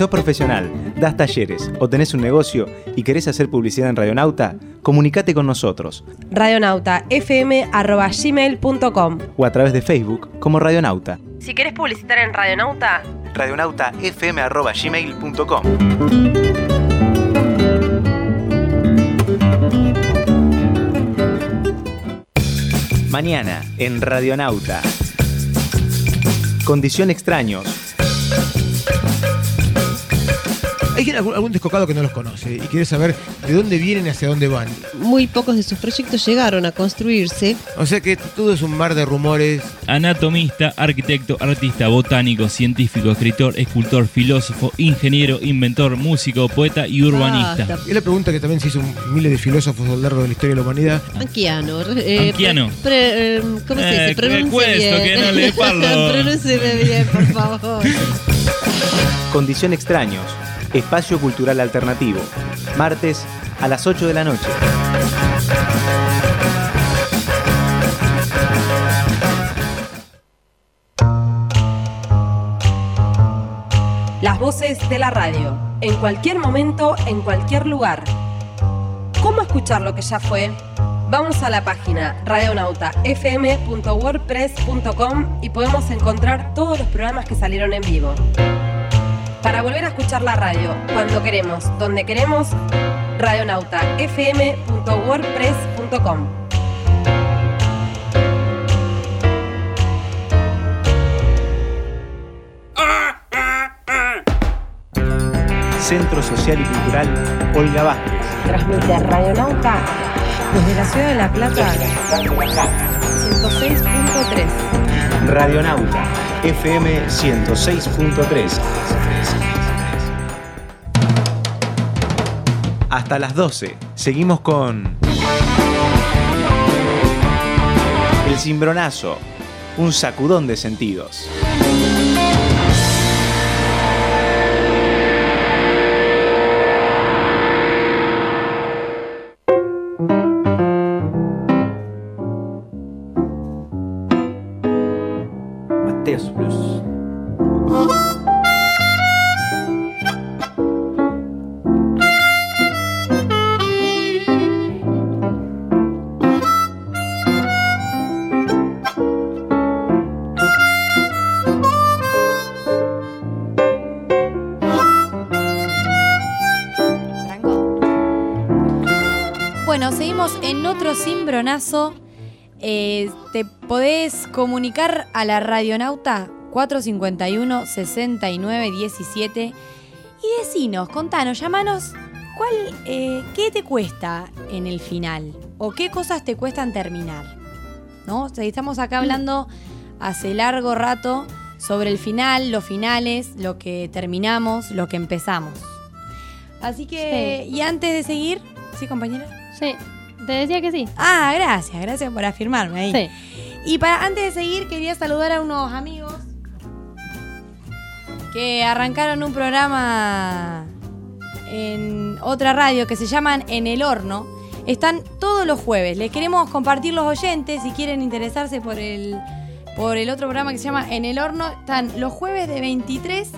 I: sos profesional, das talleres o tenés un negocio y querés hacer publicidad en Radionauta, comunicate con nosotros
J: radionautafm.gmail.com
I: o a través de Facebook como Radionauta.
J: Si querés publicitar en Radionauta,
I: radionautafm.gmail.com Mañana en Radionauta. Condición extraños.
K: Hay algún, algún descocado que no los conoce y quiere saber de dónde vienen y hacia dónde van.
L: Muy pocos de sus proyectos llegaron a construirse.
K: O sea que todo es un mar de rumores.
M: Anatomista, arquitecto, artista, botánico, científico, escritor, escultor, filósofo, ingeniero, inventor, músico, poeta y urbanista.
L: Basta.
K: Es la pregunta que también se hizo miles de filósofos a lo largo de la historia de la humanidad.
L: Anquiano. eh,
M: Anquiano.
L: pre- pre- eh, ¿Cómo se dice?
M: Eh,
L: Pronuncie bien.
M: que no le parlo.
L: Bien, por favor.
I: Condición extraños. Espacio Cultural Alternativo. Martes a las 8 de la noche.
J: las voces de la radio, en cualquier momento, en cualquier lugar. ¿Cómo escuchar lo que ya fue? Vamos a la página radionautafm.wordpress.com y podemos encontrar todos los programas que salieron en vivo. Para volver a escuchar la radio cuando queremos, donde queremos, radionautafm.wordpress.com.
I: Centro Social y Cultural Olga Vázquez.
J: Transmite Radionauta desde la ciudad de La Plata 106.3.
I: Radionauta FM 106.3. Hasta las 12. Seguimos con. El cimbronazo. Un sacudón de sentidos.
D: Cimbronazo. Eh, te podés comunicar a la radionauta 451 69 17 y decinos, contanos, llamanos, ¿cuál, eh, ¿qué te cuesta en el final? ¿O qué cosas te cuestan terminar? ¿No? O sea, estamos acá hablando hace largo rato sobre el final, los finales, lo que terminamos, lo que empezamos. Así que, y antes de seguir, ¿sí, compañera?
B: Sí, te decía que sí.
D: Ah, gracias, gracias por afirmarme ahí.
B: Sí.
D: Y para antes de seguir, quería saludar a unos amigos que arrancaron un programa en otra radio que se llaman En el Horno. Están todos los jueves. Les queremos compartir los oyentes si quieren interesarse por el, por el otro programa que se llama En el Horno. Están los jueves de 23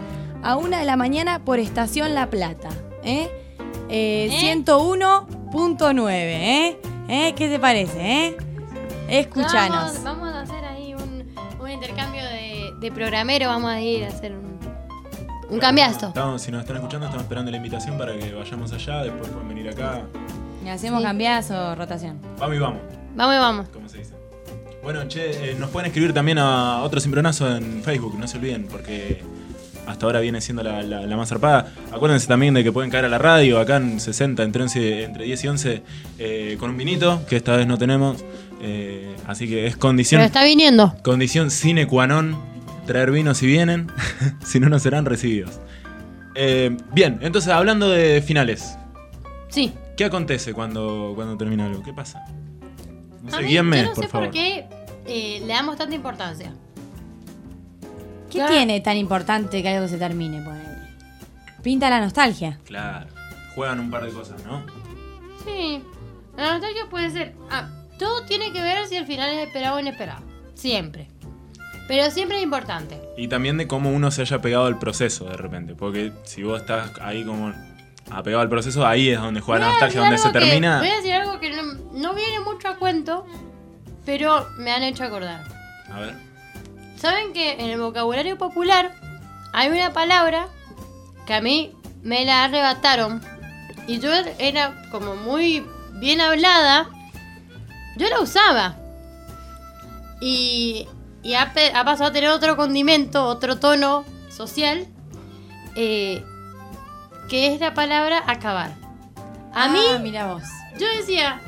D: a 1 de la mañana por Estación La Plata. ¿eh? Eh, 101.9. ¿eh? ¿Eh? ¿Qué te parece? ¿eh? Escuchanos.
B: Vamos, vamos a hacer ahí un, un intercambio de, de programero. Vamos a ir a hacer un, un cambiazo.
C: Estamos- si nos están escuchando, estamos esperando la invitación para que vayamos allá. Después pueden venir acá.
D: ¿Y hacemos
B: Sí.
D: cambiazo o rotación?
C: Vamos y vamos.
B: Vamos y vamos.
C: ¿Cómo se dice? Bueno, che, eh, nos pueden escribir también a otro cimbronazo en Facebook, no se olviden, porque hasta ahora viene siendo la, la- la más zarpada. Acuérdense también de que pueden caer a la radio, acá en 60, entre, 11 entre 10 y 11, eh, con un vinito, que esta vez no tenemos. eh, así que es condición,
B: Pero está viniendo.
C: condición sine qua non traer vino si vienen, si no, no serán recibidos. Eh, bien, entonces hablando de finales,
B: Sí.
C: ¿qué acontece cuando, cuando termina algo? ¿Qué pasa? No sé,
B: mí,
C: guíenme,
B: yo no
C: por
B: sé
C: favor.
B: por qué le damos tanta importancia.
D: ¿Qué
B: Claro.
D: tiene tan importante que algo se termine? ponele? Pinta la nostalgia.
C: Claro, juegan un par de cosas, ¿no?
B: Sí. La nostalgia puede ser. Ah, todo tiene que ver si el final es esperado o inesperado. Siempre. Pero siempre es importante.
C: Y también de cómo uno se haya pegado al proceso de repente. Porque si vos estás ahí como apegado al proceso, ahí es donde juega la nostalgia, donde se
B: que-
C: termina.
B: voy a decir algo que no, no viene mucho a cuento, pero me han hecho acordar.
C: A ver.
B: ¿Saben que en el vocabulario popular hay una palabra que a mí me la arrebataron y yo era como muy bien hablada? Yo la usaba. Y, y ha, pasado a tener otro condimento, otro tono social, eh, que es la palabra acabar. A mí,
D: mira vos.
B: yo decía,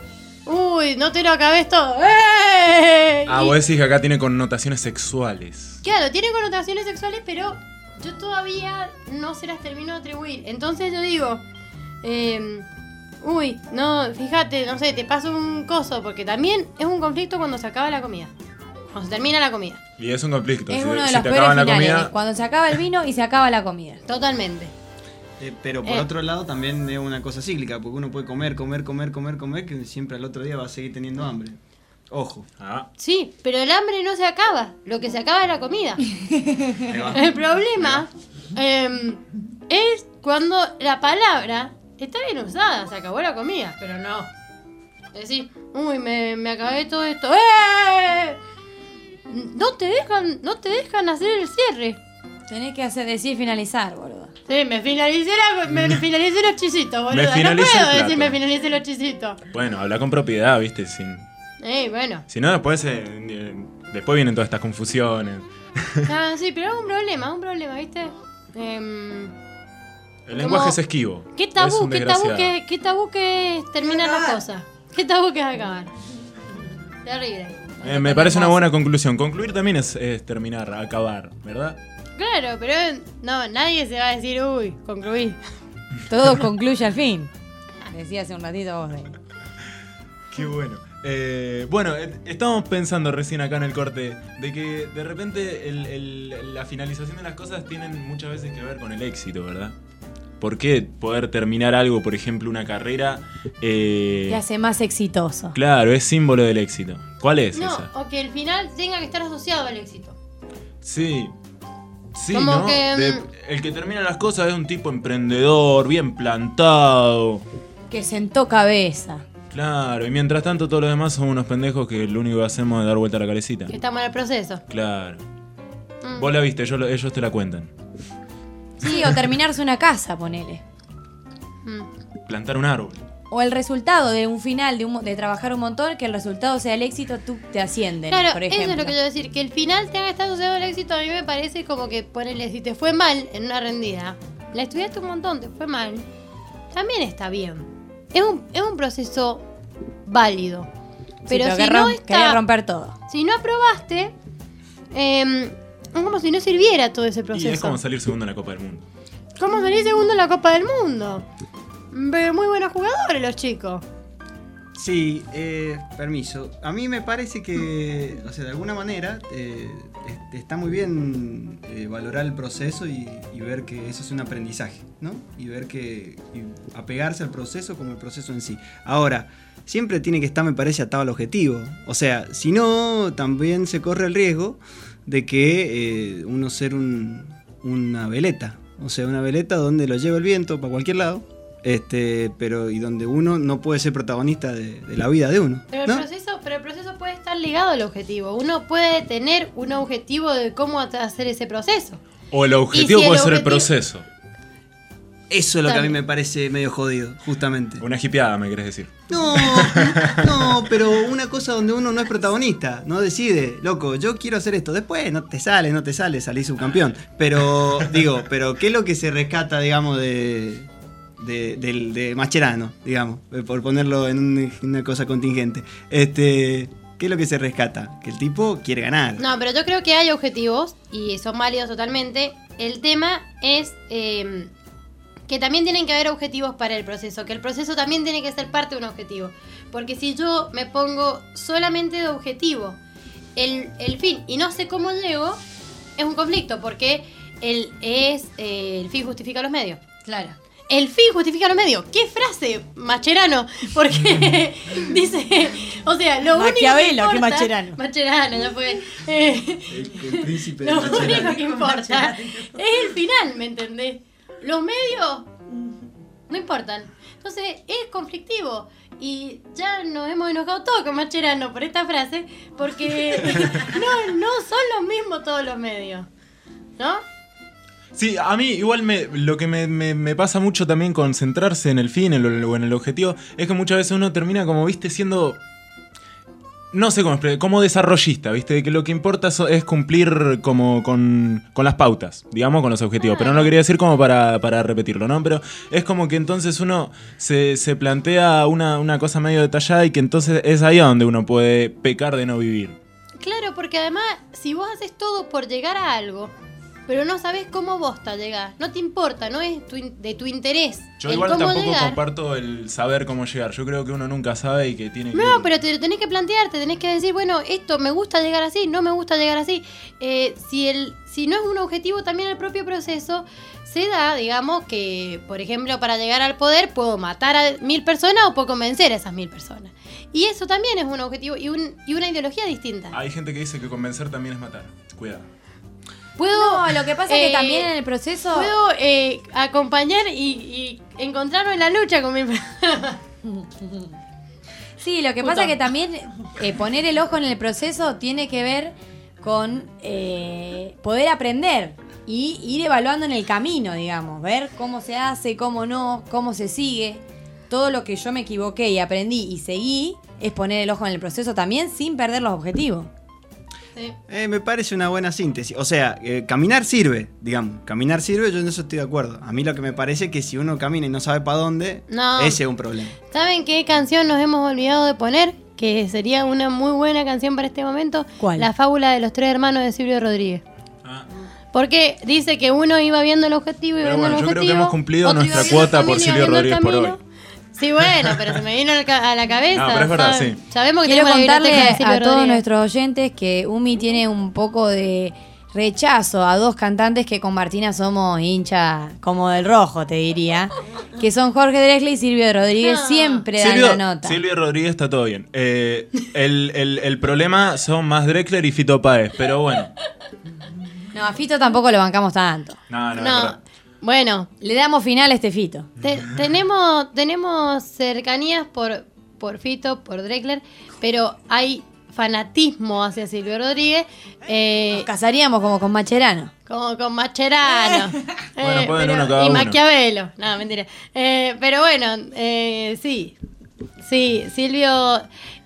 B: uy, no te lo acabes todo. ¡Eh!
C: Ah, vos decís que acá tiene connotaciones sexuales.
B: Claro, tiene connotaciones sexuales, pero yo todavía no se las termino de atribuir. Entonces yo digo, eh, uy, no, fíjate, no sé, te paso un coso, porque también es un conflicto cuando se acaba la comida. Cuando se termina la comida.
C: Y es un conflicto.
D: Es
C: si
D: uno de
C: si
D: los peores
C: la comida.
D: Cuando se acaba el vino y se acaba la comida.
B: Totalmente.
F: Eh, pero por
B: Eh.
F: otro lado también es una cosa cíclica, porque uno puede comer, comer, comer, comer, comer, que siempre al otro día va a seguir teniendo hambre. Ojo.
C: Ah.
B: Sí, pero el hambre no se acaba. Lo que se acaba es la comida. El problema eh, es cuando la palabra está bien usada, se acabó la comida, pero no. Es decir, uy, me, me acabé todo esto. ¡Eh! No te dejan, no te dejan hacer el cierre.
D: Tenés que hacer, decir finalizar, boludo.
B: Sí, me finalicé, la- me finalicé los chisitos, boludo. No
C: finalicé
B: puedo decir me finalicé los chisitos.
C: Bueno, habla con propiedad, viste. Sin...
B: Eh, bueno.
C: Si no, después, eh, después vienen todas estas confusiones.
B: Ah, sí, pero es un problema, es un problema, ¿viste? Em,
C: El
B: Como-
C: lenguaje es esquivo.
B: ¿Qué tabú, qué tabú, que, qué tabú que es terminar las cosas? ¿Qué tabú que es acabar? Terrible.
C: Eh, me parece una buena conclusión. Concluir también es, es terminar, acabar, ¿verdad?
B: Claro, pero no, nadie se va a decir, uy, concluí.
D: Todo concluye al fin. Decía hace un ratito vos de.
C: Qué bueno. Eh, bueno, eh, estábamos pensando recién acá en el corte de que de repente el- el- la finalización de las cosas tienen muchas veces que ver con el éxito, ¿verdad? ¿Por qué poder terminar algo, por ejemplo, una carrera? eh,
D: Te hace más exitoso.
C: claro, es símbolo del éxito. ¿Cuál es
B: No,
C: esa?
B: o que el final tenga que estar asociado al éxito.
C: Sí. Sí,
B: Como
C: ¿no?
B: que,
C: De-
B: mm,
C: el que termina las cosas es un tipo emprendedor, bien plantado.
D: Que sentó cabeza.
C: Claro, y mientras tanto todos los demás son unos pendejos que lo único que hacemos es dar vuelta a la calecita.
B: Que estamos en el proceso.
C: Claro.
B: Mm.
C: Vos la viste, lo- ellos te la cuentan.
D: Sí, o terminarse una casa, ponele.
B: Mm.
C: Plantar un árbol.
D: O el resultado de un final, de, un de trabajar un montón, que el resultado sea el éxito, tú te ascienden,
B: Claro,
D: por
B: eso
D: ejemplo.
B: es lo que yo decir, que el final tenga que estar asociado al éxito, a mí me parece como que ponerle, si te fue mal en una rendida, la estudiaste un montón, te fue mal, también está bien. Es un, es un proceso válido.
D: Sí,
B: Pero, si
D: que
B: no está,
D: quería romper todo.
B: Si no aprobaste, em, es como si no sirviera todo ese
C: Y
B: proceso.
C: es como salir segundo en la Copa del Mundo.
B: ¿Cómo salir segundo en la Copa del Mundo? Muy buenos jugadores los chicos.
F: Sí, eh, permiso. A mí me parece que, o sea, de alguna manera eh, es- está muy bien eh, valorar el proceso y, y ver que eso es un aprendizaje, ¿no? Y ver que y apegarse al proceso como el proceso en sí. Ahora, siempre tiene que estar, me parece, atado al objetivo. O sea, si no, también se corre el riesgo de que eh, uno ser un- una veleta. O sea, una veleta donde lo lleva el viento para cualquier lado. Este, pero y donde uno no puede ser protagonista de, de la vida de uno.
B: Pero el,
F: ¿no?
B: proceso, pero el proceso puede estar ligado al objetivo. Uno puede tener un objetivo de cómo hacer ese proceso.
C: O el objetivo
B: el
C: puede ser el proceso.
F: Eso es lo que a mí me parece medio jodido, justamente.
C: Una hipeada, me querés decir.
F: No, no, pero una cosa donde uno no es protagonista, no decide, loco, yo quiero hacer esto. Después no te sale, no te sale, salís subcampeón. Pero, digo, pero ¿qué es lo que se rescata, digamos, de, de, del- de Mascherano, digamos, por ponerlo en un- una cosa contingente? Este, ¿Qué es lo que se rescata? Que el tipo quiere ganar.
B: No, pero yo creo que hay objetivos y son válidos totalmente. El tema es eh, que también tienen que haber objetivos para el proceso, que el proceso también tiene que ser parte de un objetivo. Porque si yo me pongo solamente de objetivo el, el fin y no sé cómo llego, es un conflicto, porque el, es, eh, el fin justifica los medios.
D: Claro.
B: El fin justifica los medios. ¿Qué frase, Macherano? Porque dice, o sea, lo único que
D: Maquiavelo,
B: importa,
D: que Macherano.
B: Macherano, ya fue. Eh,
F: El príncipe de
B: lo
F: Macherano.
B: único que importa es el final, ¿me entendés? Los medios no importan. Entonces es conflictivo. Y ya nos hemos enojado todos con Macherano por esta frase, porque no, no son los mismos todos los medios. ¿No?
C: Sí, a mí igual me, lo que me, me- me pasa mucho también con centrarse en el fin en o en el objetivo es que muchas veces uno termina como, viste, siendo... No sé cómo explicar, como desarrollista, ¿viste? Que lo que importa es cumplir como con, con las pautas, digamos, con los objetivos. Pero no lo quería decir como para, para repetirlo, ¿no? Pero es como que entonces uno se, se plantea una, una cosa medio detallada y que entonces es ahí donde uno puede pecar de no vivir.
B: Claro, porque además, si vos haces todo por llegar a algo, pero no sabes cómo vos te llegás, no te importa, no es tu de tu interés.
C: Yo igual tampoco
B: llegar.
C: comparto el saber cómo llegar. Yo creo que uno nunca sabe y que tiene que...
B: No, pero te lo tenés que plantear, te tenés que decir, bueno, esto me gusta llegar así, no me gusta llegar así. Eh, si, el, si no es un objetivo, también el propio proceso se da, digamos, que, por ejemplo, para llegar al poder puedo matar a mil personas o puedo convencer a esas mil personas. Y eso también es un objetivo y, un, y una ideología distinta.
C: Hay gente que dice que convencer también es matar. Cuidado.
B: Puedo,
D: No, lo que pasa es que también en el proceso-
B: Puedo eh, acompañar y, y encontrarme en la lucha con mi...
D: Sí, lo que pasa es que también eh, poner el ojo en el proceso tiene que ver con eh, poder aprender y ir evaluando en el camino, digamos, ver cómo se hace, cómo no, cómo se sigue. Todo lo que yo me equivoqué y aprendí y seguí es poner el ojo en el proceso también sin perder los objetivos.
F: Eh, me parece una buena síntesis. O sea, eh, caminar sirve, digamos. Caminar sirve, yo en eso estoy de acuerdo. A mí lo que me parece es que si uno camina y no sabe para dónde,
B: No.
F: ese es un problema.
B: ¿Saben qué canción nos hemos olvidado de poner? Que sería una muy buena canción para este momento.
D: ¿Cuál?
B: La fábula de los tres hermanos de Silvio Rodríguez.
C: Ah.
B: Porque dice que uno iba viendo el objetivo y
C: Pero
B: viendo
C: bueno,
B: el
C: yo creo
B: objetivo.
C: que hemos cumplido nuestra cuota por Silvio Rodríguez por hoy.
B: Sí, bueno, pero se me vino al ca- a la cabeza.
C: No, pero es verdad, sí.
B: Sabemos que
D: Quiero contarle a todos nuestros oyentes que Umi tiene un poco de rechazo a dos cantantes que con Martina somos hincha como del rojo, te diría, que son Jorge Drexler y Silvio Rodríguez, siempre dan
C: Silvio,
D: la nota.
C: Silvio Rodríguez está todo bien. Eh, el, el- el problema son más Drexler y Fito Páez, pero bueno.
D: No, a Fito tampoco lo bancamos tanto.
C: No, no,
B: No. Bueno.
D: Le damos final a este Fito.
B: Te- tenemos, tenemos cercanías por, por Fito, por Drexler, pero hay fanatismo hacia Silvio Rodríguez. Eh,
D: Nos casaríamos como con Macherano.
B: Como con Macherano.
C: Bueno,
B: Eh,
C: pueden
B: pero-
C: uno cada
B: y
C: uno.
B: Maquiavelo. No, mentira. Eh, pero bueno, eh, sí. Sí, Silvio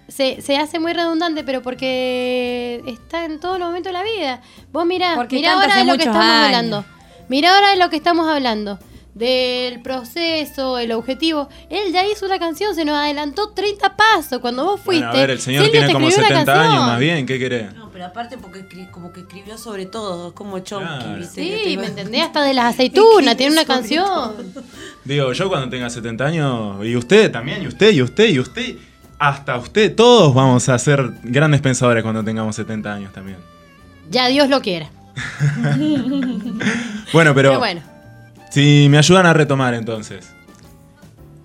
B: se, se hace muy redundante, pero porque está en todos los momentos de la vida. Vos mirá,
D: Porque
B: mirá ahora de lo que estamos
D: años.
B: hablando. Mirá ahora de lo que estamos hablando. Del proceso, el objetivo. Él ya hizo una canción, se nos adelantó 30 pasos. Cuando vos fuiste.
C: Bueno, a ver, el señor tiene como
B: escribió una
C: 70 años más bien, ¿qué querés?
G: No, pero aparte porque como que escribió sobre todo, es como Chomsky,
C: Claro.
B: Sí, ¿me entendés? Hasta de las aceitunas, tiene una canción.
C: Digo, yo cuando tenga 70 años, y usted también, y usted, y usted, y usted, hasta usted, todos vamos a ser grandes pensadores cuando tengamos 70 años también.
B: Ya Dios lo quiera.
C: Bueno, pero
B: Pero bueno.
C: si me ayudan a retomar entonces.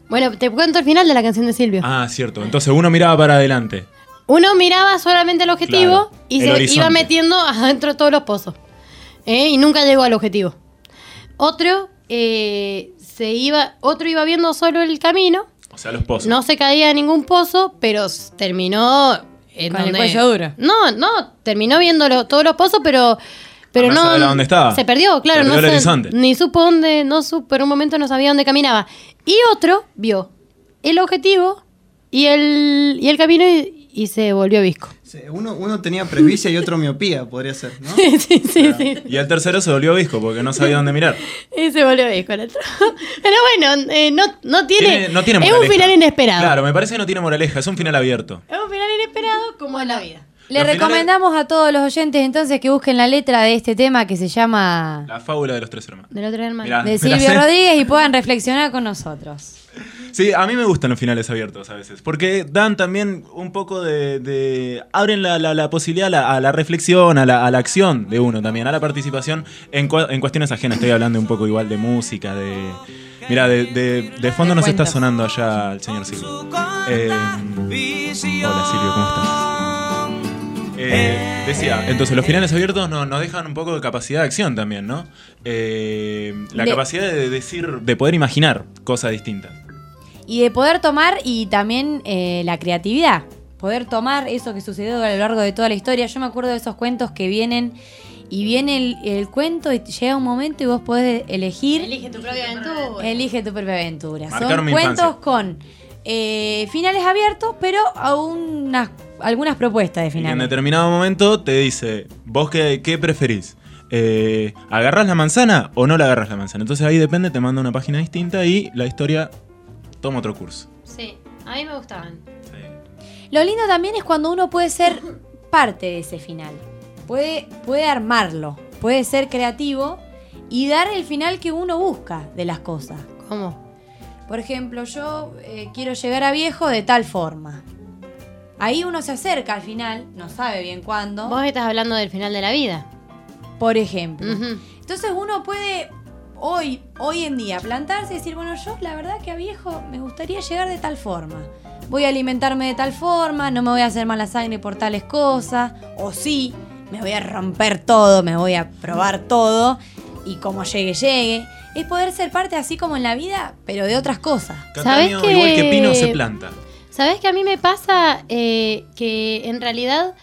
B: Bueno, te cuento el final de la canción de Silvio.
C: Ah, cierto. Entonces uno miraba para adelante.
B: Uno miraba solamente el objetivo
C: Claro,
B: y
C: el
B: se
C: horizonte.
B: iba metiendo adentro de todos los pozos. ¿eh? Y nunca llegó al objetivo. Otro eh, se iba, otro iba viendo solo el camino,
C: O sea, los pozos.
B: no se caía en ningún pozo, pero terminó en
D: Con el
B: donde-
D: cuello duro.
B: No, no, terminó viendo lo- todos los pozos, pero pero
C: no
B: no
C: sabía dónde estaba.
B: se perdió, claro,
C: Perdió
B: no
C: el horizonte.
B: ni supo dónde, no supo, en un momento no sabía dónde caminaba. Y otro vio el objetivo y el y el camino y, y se volvió visco.
F: Sí, Uno, uno tenía presbicia y otro miopía, podría ser, ¿no?
B: sí, sí, sí.
C: Y el tercero se volvió visco porque no sabía dónde mirar.
B: Y se volvió visco el otro. Pero bueno, eh, no, no tiene,
C: Tiene- no tiene
B: es un final inesperado.
C: Claro, me parece que no tiene moraleja, es un final abierto.
B: Es un final inesperado como en la vida.
D: Le
C: Los finales-
D: recomendamos a todos los oyentes entonces que busquen la letra de este tema que se llama
C: La fábula de los tres hermanos. Mirá.
D: de Silvio. Rodríguez y puedan reflexionar con nosotros.
C: Sí, a mí me gustan los finales abiertos a veces, porque dan también un poco de... de- abren la, la- la posibilidad a la, a la reflexión, a la, a la acción de uno también, a la participación en, cua- en cuestiones ajenas. Estoy hablando un poco igual de música, de, Mira, de, de- de fondo nos está sonando allá el señor Silvio. Eh, hola Silvio, ¿cómo estás? Eh, decía, entonces los finales abiertos no- nos dejan un poco de capacidad de acción también, ¿no? Eh, la
D: De-
C: capacidad de decir, de poder imaginar cosas distintas.
D: Y de poder tomar y también eh, la creatividad. Poder tomar eso que sucedió a lo largo de toda la historia. Yo me acuerdo de esos cuentos que vienen y viene el, el cuento y llega un momento y vos podés elegir.
B: Elige tu propia aventura.
D: Elige tu propia aventura.
C: Marcaron
D: Son cuentos
C: infancia.
D: con eh, finales abiertos, pero a unas, algunas propuestas de
C: Y en
D: finales.
C: determinado momento te dice, ¿vos qué, qué preferís? Eh, ¿Agarrás la manzana o no la agarras la manzana? Entonces ahí depende, te manda una página distinta y la historia toma otro curso.
B: Sí, a mí me gustaban.
D: Lo lindo también es cuando uno puede ser parte de ese final. Puede, puede armarlo, puede ser creativo y dar el final que uno busca de las cosas.
B: ¿Cómo?
D: Por ejemplo, yo eh, quiero llegar a viejo de tal forma. Ahí uno se acerca al final, no sabe bien cuándo.
B: Vos estás hablando del final de la vida.
D: Por ejemplo. Entonces uno puede hoy, hoy en día plantarse y decir, bueno, yo la verdad que a viejo me gustaría llegar de tal forma. Voy a alimentarme de tal forma, no me voy a hacer mala sangre por tales cosas. O sí, me voy a romper todo, me voy a probar todo. Y como llegue, llegue. Es poder ser parte así como en la vida, pero de otras cosas.
C: Cataño,
B: que-
C: igual que Pino, se planta.
B: ¿Sabes que a mí me pasa eh, que en realidad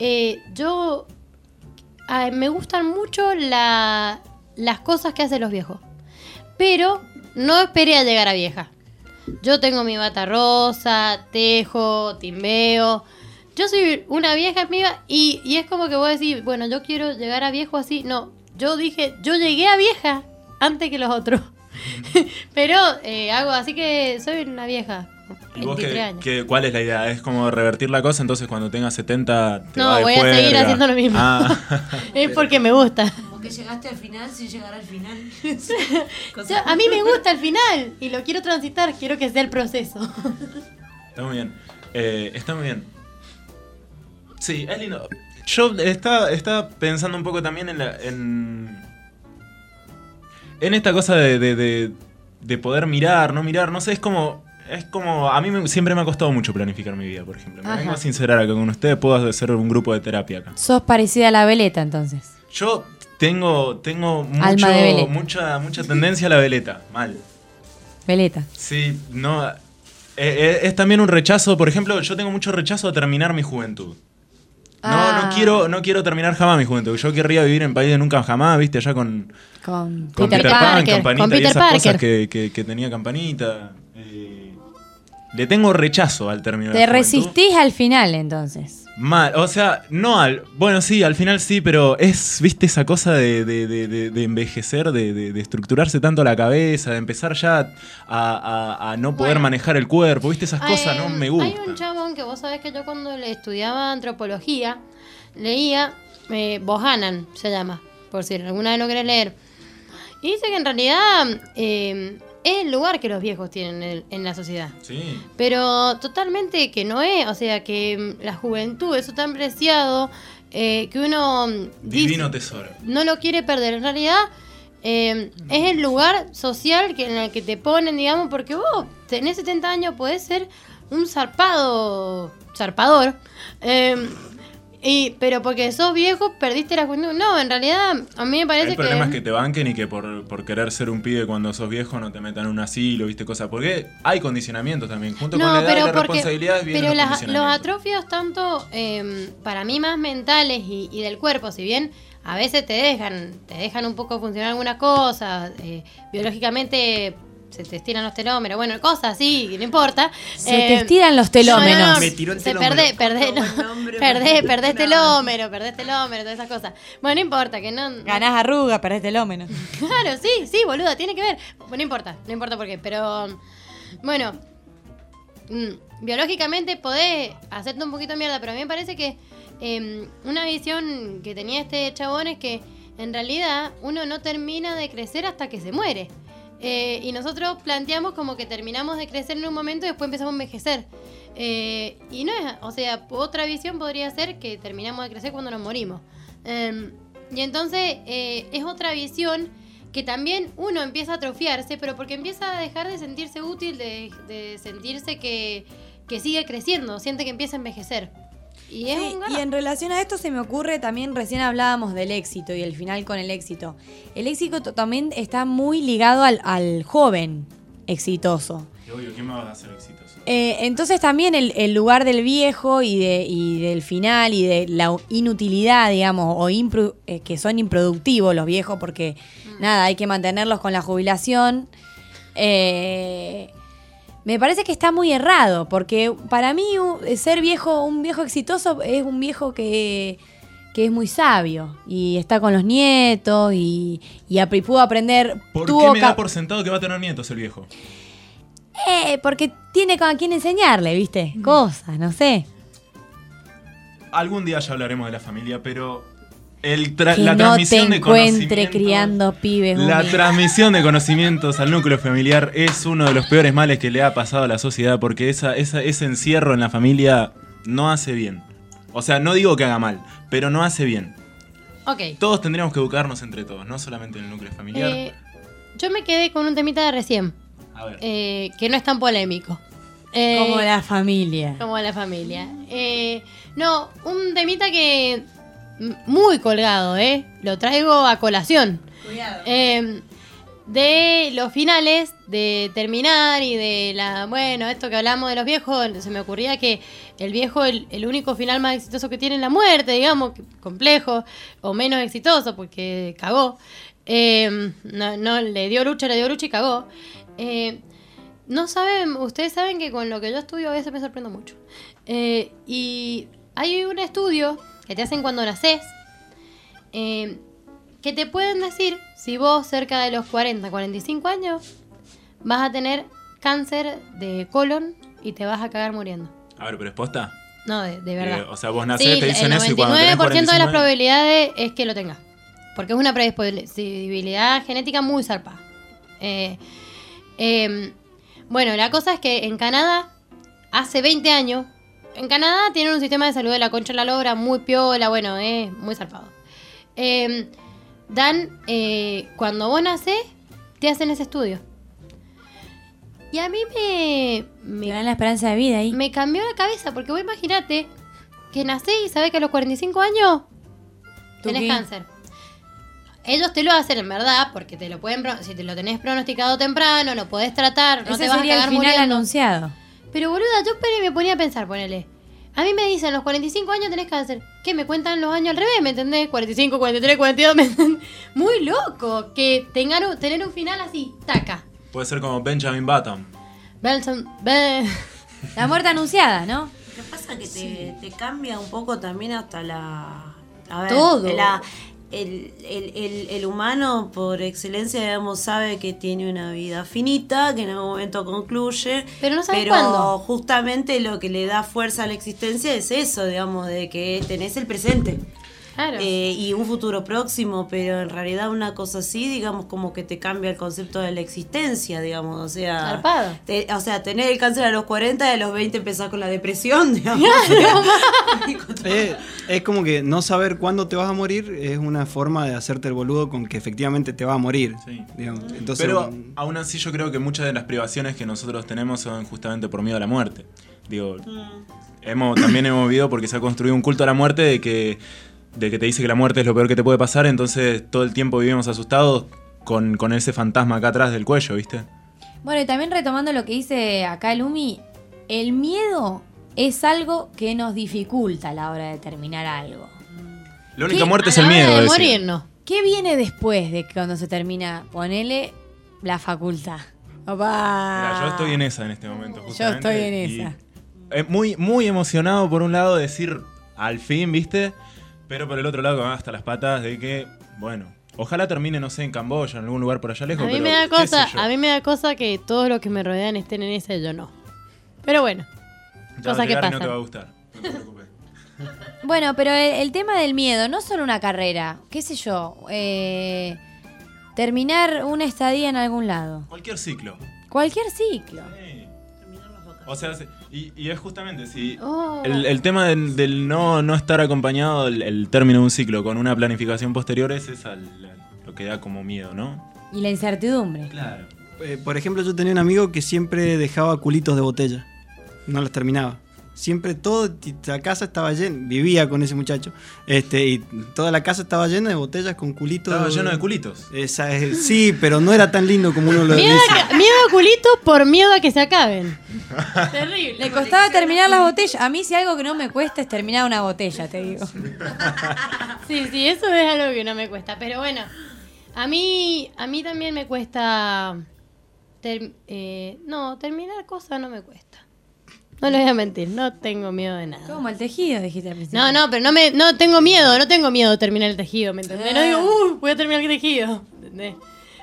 B: eh, yo me gustan mucho la- las cosas que hacen los viejos? Pero no esperé a llegar a vieja. Yo tengo mi bata rosa, tejo, timbeo. Yo soy una vieja amiga y, y es como que vos decís, bueno, yo quiero llegar a viejo así. No, yo dije, yo llegué a vieja antes que los otros. Pero eh, hago así que soy una vieja.
C: ¿Y vos
B: 23
C: qué, qué- cuál es la idea? ¿Es como revertir la cosa? Entonces cuando tengas 70 te
B: No,
C: va de
B: voy a seguir haciendo lo mismo.
C: Ah.
B: Es porque me gusta.
G: Porque llegaste al final sin llegar al final.
B: Yo- a mí me gusta el final y lo quiero transitar, quiero que sea el proceso.
C: Está muy bien. Eh, está muy bien. Sí, es lindo. Yo estaba, estaba pensando un poco también en la. en. En esta cosa de, de, de- de poder mirar, no mirar, no sé, es como. Es como. A mí me- siempre me ha costado mucho planificar mi vida, por ejemplo. Me
D: Ajá.
C: vengo a sincerar acá con ustedes, puedo hacer un grupo de terapia acá.
D: Sos parecida a la veleta entonces.
C: Yo tengo, tengo mucho, mucha, mucha tendencia a la veleta, mal.
D: Veleta.
C: Sí, no. eh, eh, es también un rechazo, por ejemplo, yo tengo mucho rechazo a terminar mi juventud. No,
D: Ah.
C: no quiero, no quiero terminar jamás mi juventud. Yo querría vivir en país de nunca jamás, viste, allá con,
D: Con,
C: con
B: Peter
C: Peter, Pan,
B: Parker,
C: Campanita
B: con
C: y
B: Peter
C: esas
B: Parker.
C: cosas que, que- que tenía Campanita. Eh, le tengo rechazo al término
D: Te resistís al final entonces.
C: Mal, o sea, no al. Bueno, sí, al final sí, pero es, viste, esa cosa de, de- de- de- envejecer, de, estructurarse tanto la cabeza, de empezar ya a, a- a no poder
B: Bueno.
C: manejar el cuerpo, viste, esas cosas no
B: Hay-
C: me
B: Hay
C: gustan.
B: un chabón que vos sabés que yo cuando le estudiaba antropología, leía eh, Bohanan, se llama, por si alguna vez lo querés leer. Y dice que en realidad eh, es el lugar que los viejos tienen en, en la sociedad.
C: Sí.
B: Pero totalmente que no es, o sea, que mm, la juventud, eso tan preciado, eh, que uno mm, dice,
C: Divino tesoro.
B: no lo quiere perder. En realidad eh, es el lugar social que, en el que te ponen, digamos, porque vos tenés 70 años, podés ser un zarpado, zarpador. eh, y, pero porque sos viejo, perdiste la juventud. No, en realidad, a mí me parece
C: El
B: que...
C: problema es que te banquen y que por, por querer ser un pibe cuando sos viejo no te metan en un asilo, viste, cosas. Porque hay condicionamientos también. Junto con la edad y la responsabilidad vienen
B: pero
C: los
B: las- los
C: condicionamientos.
B: atrofios tanto eh, para mí más mentales y, y del cuerpo, si bien a veces te dejan, te dejan un poco funcionar algunas cosas, eh, biológicamente se te estiran los telómeros, bueno, cosas así, no importa. Eh,
D: Se te estiran los telómeros.
F: Me tiró el
B: se
F: telómero.
B: perdés, perdés, no, perdés, perdés telómero, perdés telómero, todas esas cosas. Bueno, no importa, que no...
D: Ganás arruga, perdés telómeno.
B: Claro, sí, sí, boluda, tiene que ver. Bueno, no importa, no importa por qué, pero bueno, mm, biológicamente podés hacerte un poquito de mierda, pero a mí me parece que eh, una visión que tenía este chabón es que en realidad uno no termina de crecer hasta que se muere. Eh, y nosotros planteamos como que terminamos de crecer en un momento y después empezamos a envejecer. Eh, y no es, o sea, otra visión podría ser que terminamos de crecer cuando nos morimos. Eh, y entonces eh, es otra visión que también uno empieza a atrofiarse, pero porque empieza a dejar de sentirse útil, de, de sentirse que, que sigue creciendo, siente que empieza a envejecer. Y es
D: Sí,
B: un
D: y
B: garrón.
D: en relación a esto se me ocurre también, recién hablábamos del éxito y el final con el éxito. El éxito to- también está muy ligado al, al joven exitoso.
C: Y obvio, ¿quién me va a hacer exitoso?
D: Eh, entonces también el, el lugar del viejo y, de, y del final y de la inutilidad, digamos, o impro- eh, que son improductivos los viejos porque nada, hay que mantenerlos con la jubilación. Eh, me parece que está muy errado porque para mí ser viejo, un viejo exitoso es un viejo que, que es muy sabio y está con los nietos y, y pudo aprender.
C: ¿Por
D: tuvo
C: qué me da por sentado que va a tener nietos el viejo?
D: eh, porque tiene con a quién enseñarle, ¿viste?
C: Mm.
D: Cosas, no sé.
C: Algún día ya hablaremos de la familia, pero el tra-
D: que
C: la
D: no
C: transmisión de
D: encuentre
C: conocimientos-
D: criando pibes.
C: La transmisión de conocimientos al núcleo familiar es uno de los peores males que le ha pasado a la sociedad porque esa, esa- ese encierro en la familia no hace bien. O sea, no digo que haga mal, pero no hace bien.
B: Ok.
C: Todos tendríamos que educarnos entre todos, no solamente en el núcleo familiar.
B: Eh, yo me quedé con un temita de recién,
C: A ver.
B: eh, que no es tan polémico. Eh,
D: Como la familia.
B: Como la familia. Eh, no, un temita que muy colgado, ¿eh? Lo traigo a colación. Eh, de los finales, de terminar y de la. Bueno, esto que hablamos de los viejos, se me ocurría que el viejo, el, el único final más exitoso que tiene es la muerte, digamos, complejo, o menos exitoso porque cagó. Eh, no, no, le dio lucha, le dio lucha y cagó. Eh, no saben, ustedes saben que con lo que yo estudio a veces me sorprendo mucho. Eh, y hay un estudio que te hacen cuando naces eh, que te pueden decir si vos cerca de los 40, 45 años vas a tener cáncer de colon y te vas a cagar muriendo.
C: A ver, pero es posta.
B: No, de, de verdad.
C: Eh, o sea, vos nacés,
B: Sí,
C: te dicen
B: el
C: eso y cuando tenés
B: 99% de las
C: 49
B: probabilidades es que lo tengas. Porque es una predisposibilidad genética muy zarpada. Eh, eh, bueno, la cosa es que en Canadá, hace 20 años, en Canadá tienen un sistema de salud de la concha de la lora muy piola, bueno, es muy zarpado. Eh, dan, eh, cuando vos nacés, te hacen ese estudio. Y a mí me... Me
D: dan la esperanza de vida ahí.
B: Me cambió la cabeza, porque vos imagínate que nacés y sabés que a los 45 años tenés
D: qué?
B: cáncer. Ellos te lo hacen en verdad, porque te lo pueden, si te lo tenés pronosticado temprano, lo podés tratar, no
D: Ese
B: te vas a
D: sería el final
B: muriendo.
D: anunciado.
B: Pero boluda, yo pero me ponía a pensar, ponele. A mí me dicen, los 45 años tenés cáncer. ¿Qué? Me cuentan los años al revés, ¿me entendés? 45, 43, 42, ¿me entendés? Muy loco que tengan un- tener un final así, taca.
C: Puede ser como Benjamin Button.
B: Benson, Ben-
D: La muerte anunciada, ¿no?
G: Lo que pasa es que te, te cambia un poco también hasta la. A ver,
D: Todo.
G: la- el, el- el- el humano, por excelencia, digamos, sabe que tiene una vida finita, que en algún momento concluye.
B: Pero no sabe
G: pero
B: cuándo.
G: justamente lo que le da fuerza a la existencia es eso, digamos, de que tenés el presente.
B: Claro.
G: Eh, y un futuro próximo, pero en realidad una cosa así, digamos, como que te cambia el concepto de la existencia, digamos, o sea, te- o sea, tener el cáncer a los 40 y a los 20 empezar con la depresión, digamos.
F: Eh, es como que no saber cuándo te vas a morir es una forma de hacerte el boludo con que efectivamente te va a morir. digamos. Entonces,
C: Pero aún así yo creo que muchas de las privaciones que nosotros tenemos son justamente por miedo a la muerte. Digo, hemos, también hemos vivido porque se ha construido un culto a la muerte de que, de que te dice que la muerte es lo peor que te puede pasar, entonces todo el tiempo vivimos asustados con, con ese fantasma acá atrás del cuello, ¿viste?
D: Bueno, y también retomando lo que dice acá el Umi, el miedo es algo que nos dificulta a la hora de terminar algo.
C: La única muerte es el miedo.
D: de
C: decía.
D: morirnos. ¿Qué viene después de que cuando se termina? Ponele la facultad. Opa.
C: Mira, yo estoy en esa en este momento.
D: Yo
C: justamente,
D: estoy en esa.
C: muy, muy emocionado por un lado de decir al fin, ¿viste? Pero por el otro lado, hasta las patas de que, bueno, ojalá termine, no sé, en Camboya, en algún lugar por allá lejos.
B: A mí
C: pero
B: me da cosa, a mí me da cosa que todos los que me rodean estén en esa y yo no. Pero bueno,
C: Ya va a
B: cosa que pasa.
C: no te va a gustar. No te preocupes.
D: Bueno, pero el, el tema del miedo, no solo una carrera, qué sé yo, eh, terminar una estadía en algún lado.
C: Cualquier ciclo.
D: Cualquier ciclo.
C: O sea, se- y, y es justamente si
D: Oh.
C: el, el tema del, del no, no estar acompañado el, el término de un ciclo con una planificación posterior es esa la- lo que da como miedo, ¿no?
D: Y la incertidumbre.
F: Claro. Eh, por ejemplo, yo tenía un amigo que siempre dejaba culitos de botella. No los terminaba. Siempre todo, la casa estaba llena, vivía con ese muchacho, este, y toda la casa estaba llena de botellas con culitos.
C: Estaba lleno de culitos.
F: Esa es- sí, pero no era tan lindo como uno lo
B: Miedo
F: dice.
B: a, que- miedo a culitos por miedo a que se acaben. Terrible.
D: Le costaba terminar las botellas. A mí si algo que no me cuesta es terminar una botella, te digo.
B: Sí, sí, eso es algo que no me cuesta. Pero bueno, a mí, a mí también me cuesta. ter- eh, no, terminar cosas no me cuesta. No les voy a mentir, no tengo miedo de nada.
D: Como el tejido, dijiste al principio.
B: No, no, pero no me, no tengo miedo, no tengo miedo de terminar el tejido, ¿me entendés? No digo, uh, voy a terminar el tejido, ¿entendés?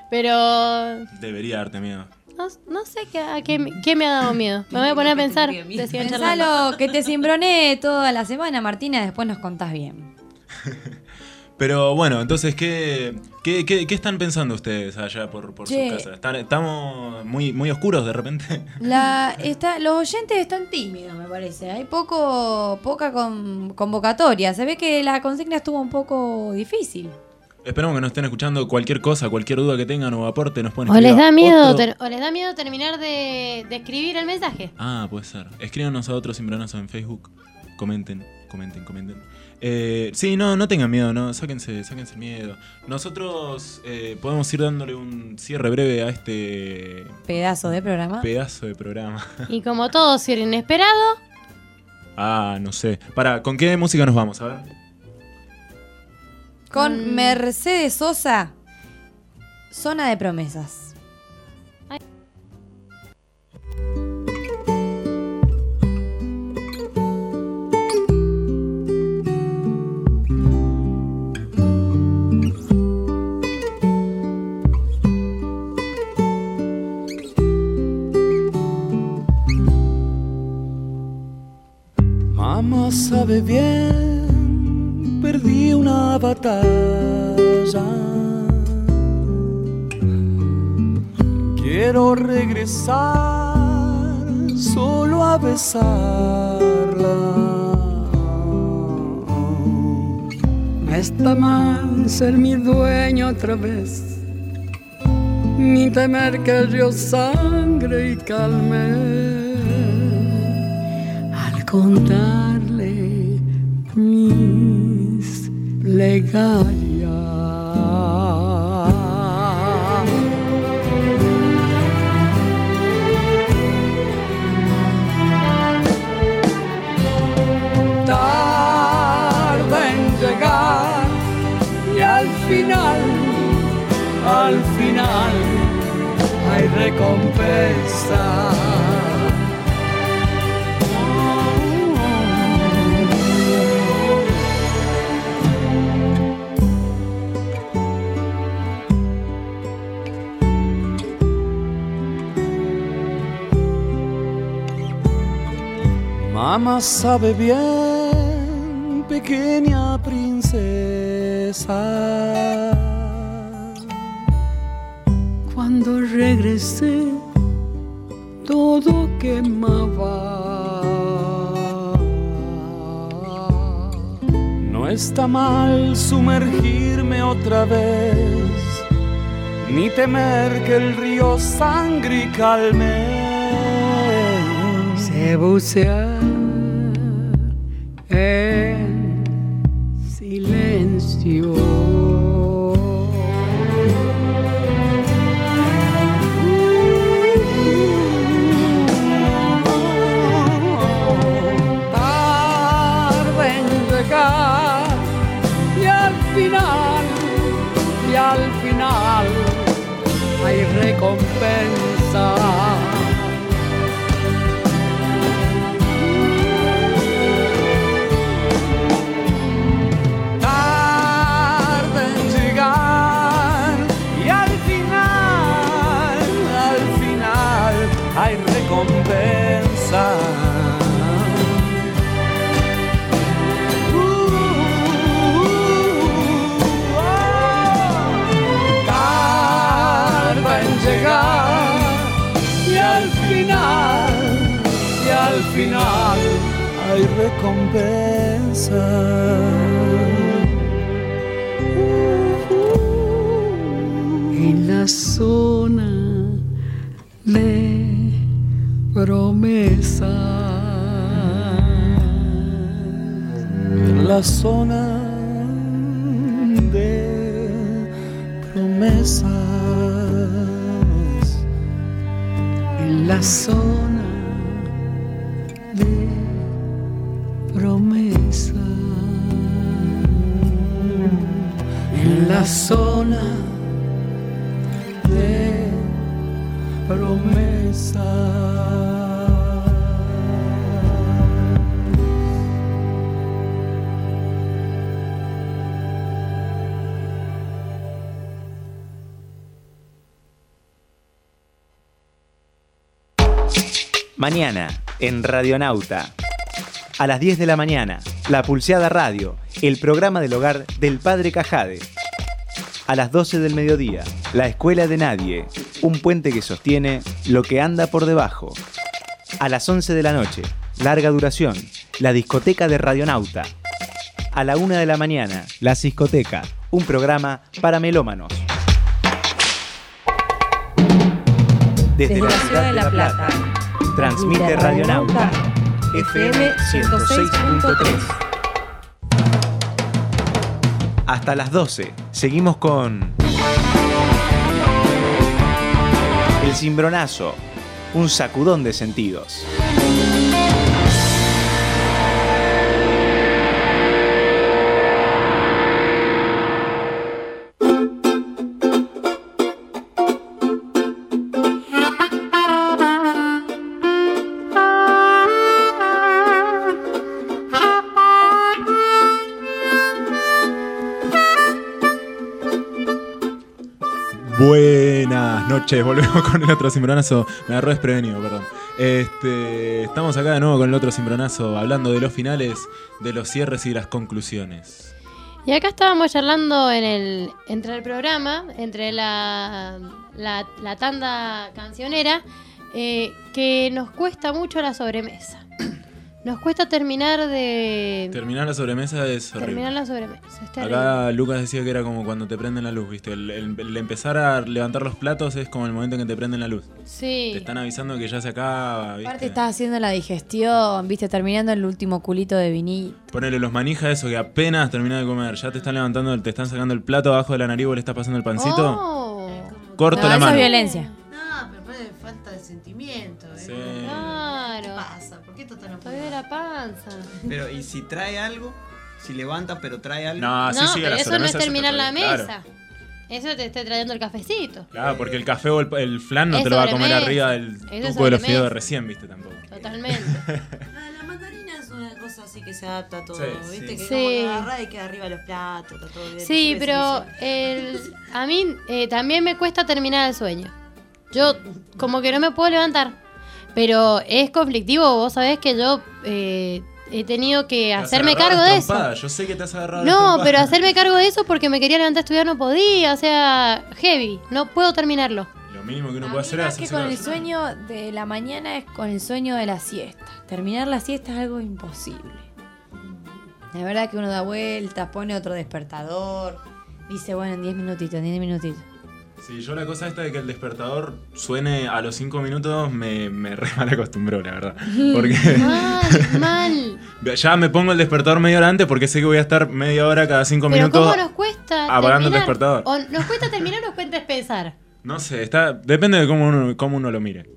B: Pero
C: Debería darte miedo.
B: no, no sé qué, a qué, me- qué me ha dado miedo. Me voy a poner a pensar.
D: Pensalo que te cimbroné toda la semana, Martina, después nos contás bien.
C: Pero bueno, entonces, ¿qué, qué, qué- qué están pensando ustedes allá por, por sus casas? ¿Están- ¿Estamos muy, muy oscuros de repente?
D: La, está, los oyentes están tímidos, me parece. Hay poco, poca con- convocatoria. Se ve que la consigna estuvo un poco difícil.
C: Esperamos que nos estén escuchando cualquier cosa, cualquier duda que tengan o aporte, nos pueden
B: O les
C: escribir
B: da miedo, ter- o les da miedo terminar de, de escribir el mensaje.
C: Ah, puede ser. Escríbanos a otros cimbronazo en Facebook. Comenten, comenten, comenten. Eh, sí, no, no tengan miedo, no, sáquense, sáquense el miedo. Nosotros eh, podemos ir dándole un cierre breve a este
D: Pedazo de programa.
C: pedazo de programa.
B: Y como todo ser inesperado,
C: ah, no sé. Para, ¿con qué música nos vamos? A ver.
D: Con Mercedes Sosa, Zona de Promesas.
N: Mamá sabe bien, perdí una batalla. Quiero regresar solo a besarla.
O: No está mal ser mi dueño otra vez, ni temer que yo sangre y calme. Al contarle mis plegarias.
N: tarda en llegar y al final, al final hay recompensa. Mamá sabe bien, pequeña princesa.
O: Cuando regresé, todo quemaba.
N: No está mal sumergirme otra vez, ni temer que el río sangre calme.
O: Sé bucear
N: al final hay recompensa. Recompensa. En
O: la zona de promesas.
N: En la zona de promesas.
O: En la zona zona de promesas.
I: Mañana, en Radionauta. A las 10 de la mañana, La Pulseada Radio, el programa del hogar del Padre Cajade. A las 12 del mediodía, La Escuela de Nadie, un puente que sostiene lo que anda por debajo. A las 11 de la noche, larga duración, La Discoteca de Radionauta. A la 1 de la mañana, La Ciscoteca, un programa para melómanos. Desde, la ciudad de La Plata, transmite Radionauta, FM 106.3. Hasta las 12, seguimos con... El cimbronazo, un sacudón de sentidos.
C: Volvemos con el otro cimbronazo. Me agarró desprevenido, perdón. Este, estamos acá de nuevo con el otro cimbronazo, hablando de los finales, de los cierres y las conclusiones.
B: Y acá estábamos charlando entre el programa, entre la tanda cancionera, eh, que nos cuesta mucho la sobremesa. Nos cuesta terminar de...
C: Terminar la sobremesa es horrible.
B: Terminar la sobremesa.
C: Acá Lucas decía que era como cuando te prenden la luz, ¿viste? El, el- el empezar a levantar los platos es como el momento en que te prenden la luz.
B: Sí.
C: Te están avisando que ya se acaba, ¿viste?
D: Aparte estás haciendo la digestión, viste, terminando el último culito de vinito.
C: Ponele los manijas, eso que apenas terminás de comer, ya te están levantando, te están sacando el plato abajo de la nariz, vos le estás pasando el pancito.
B: Oh.
C: Corto
D: No,
C: la
D: eso
C: mano.
D: es violencia.
G: No, pero puede falta de sentimiento. ¿eh?
C: Sí.
B: Claro.
G: ¿Qué pasa? ¿Por qué esto tan
B: Estoy de la panza.
F: Pero, ¿y si trae algo? Si levanta, pero trae algo.
C: No, sí,
B: no,
C: sí, a
B: pero
C: la
B: eso no es terminar la mesa.
C: claro.
B: Eso te está trayendo el cafecito.
C: Claro, porque el café o el, el flan no
B: Es
C: te lo va a comer
B: sobremesa.
C: arriba del
B: Eso es
C: tuco de los
B: sobremesa.
C: fideos de recién, ¿viste? Tampoco.
B: Totalmente.
G: Ah, la mandarina es una cosa así que se adapta a todo,
C: Sí,
G: ¿viste?
C: sí.
G: Que
B: Sí.
G: como que agarra y queda arriba los platos, está todo bien.
B: Sí, pero el, a mí eh, también me cuesta terminar el sueño. Yo como que no me puedo levantar. Pero es conflictivo, vos sabés que yo eh, he tenido que hacerme cargo de eso.
C: Yo sé que te has agarrado
B: No, pero hacerme cargo de eso porque me quería levantar a estudiar no podía, o sea, heavy, no puedo terminarlo.
C: Lo mínimo que uno
D: A
C: puede hacer es
D: que con el sueño de la mañana es con el sueño de la siesta. Terminar la siesta es algo imposible. La verdad que uno da vueltas, pone otro despertador, dice, bueno, en 10 minutitos, en 10 minutitos.
C: Sí, yo la cosa esta de que el despertador suene a los 5 minutos me, me re mal acostumbró, la verdad. Porque
B: Mal, mal.
C: ya me pongo el despertador media hora antes porque sé que voy a estar media hora cada 5
B: Pero
C: minutos.
B: ¿cómo nos cuesta
C: apagando el despertador.
B: O nos cuesta terminar o nos cuesta pensar.
C: No sé, está, depende de cómo uno, cómo uno lo mire.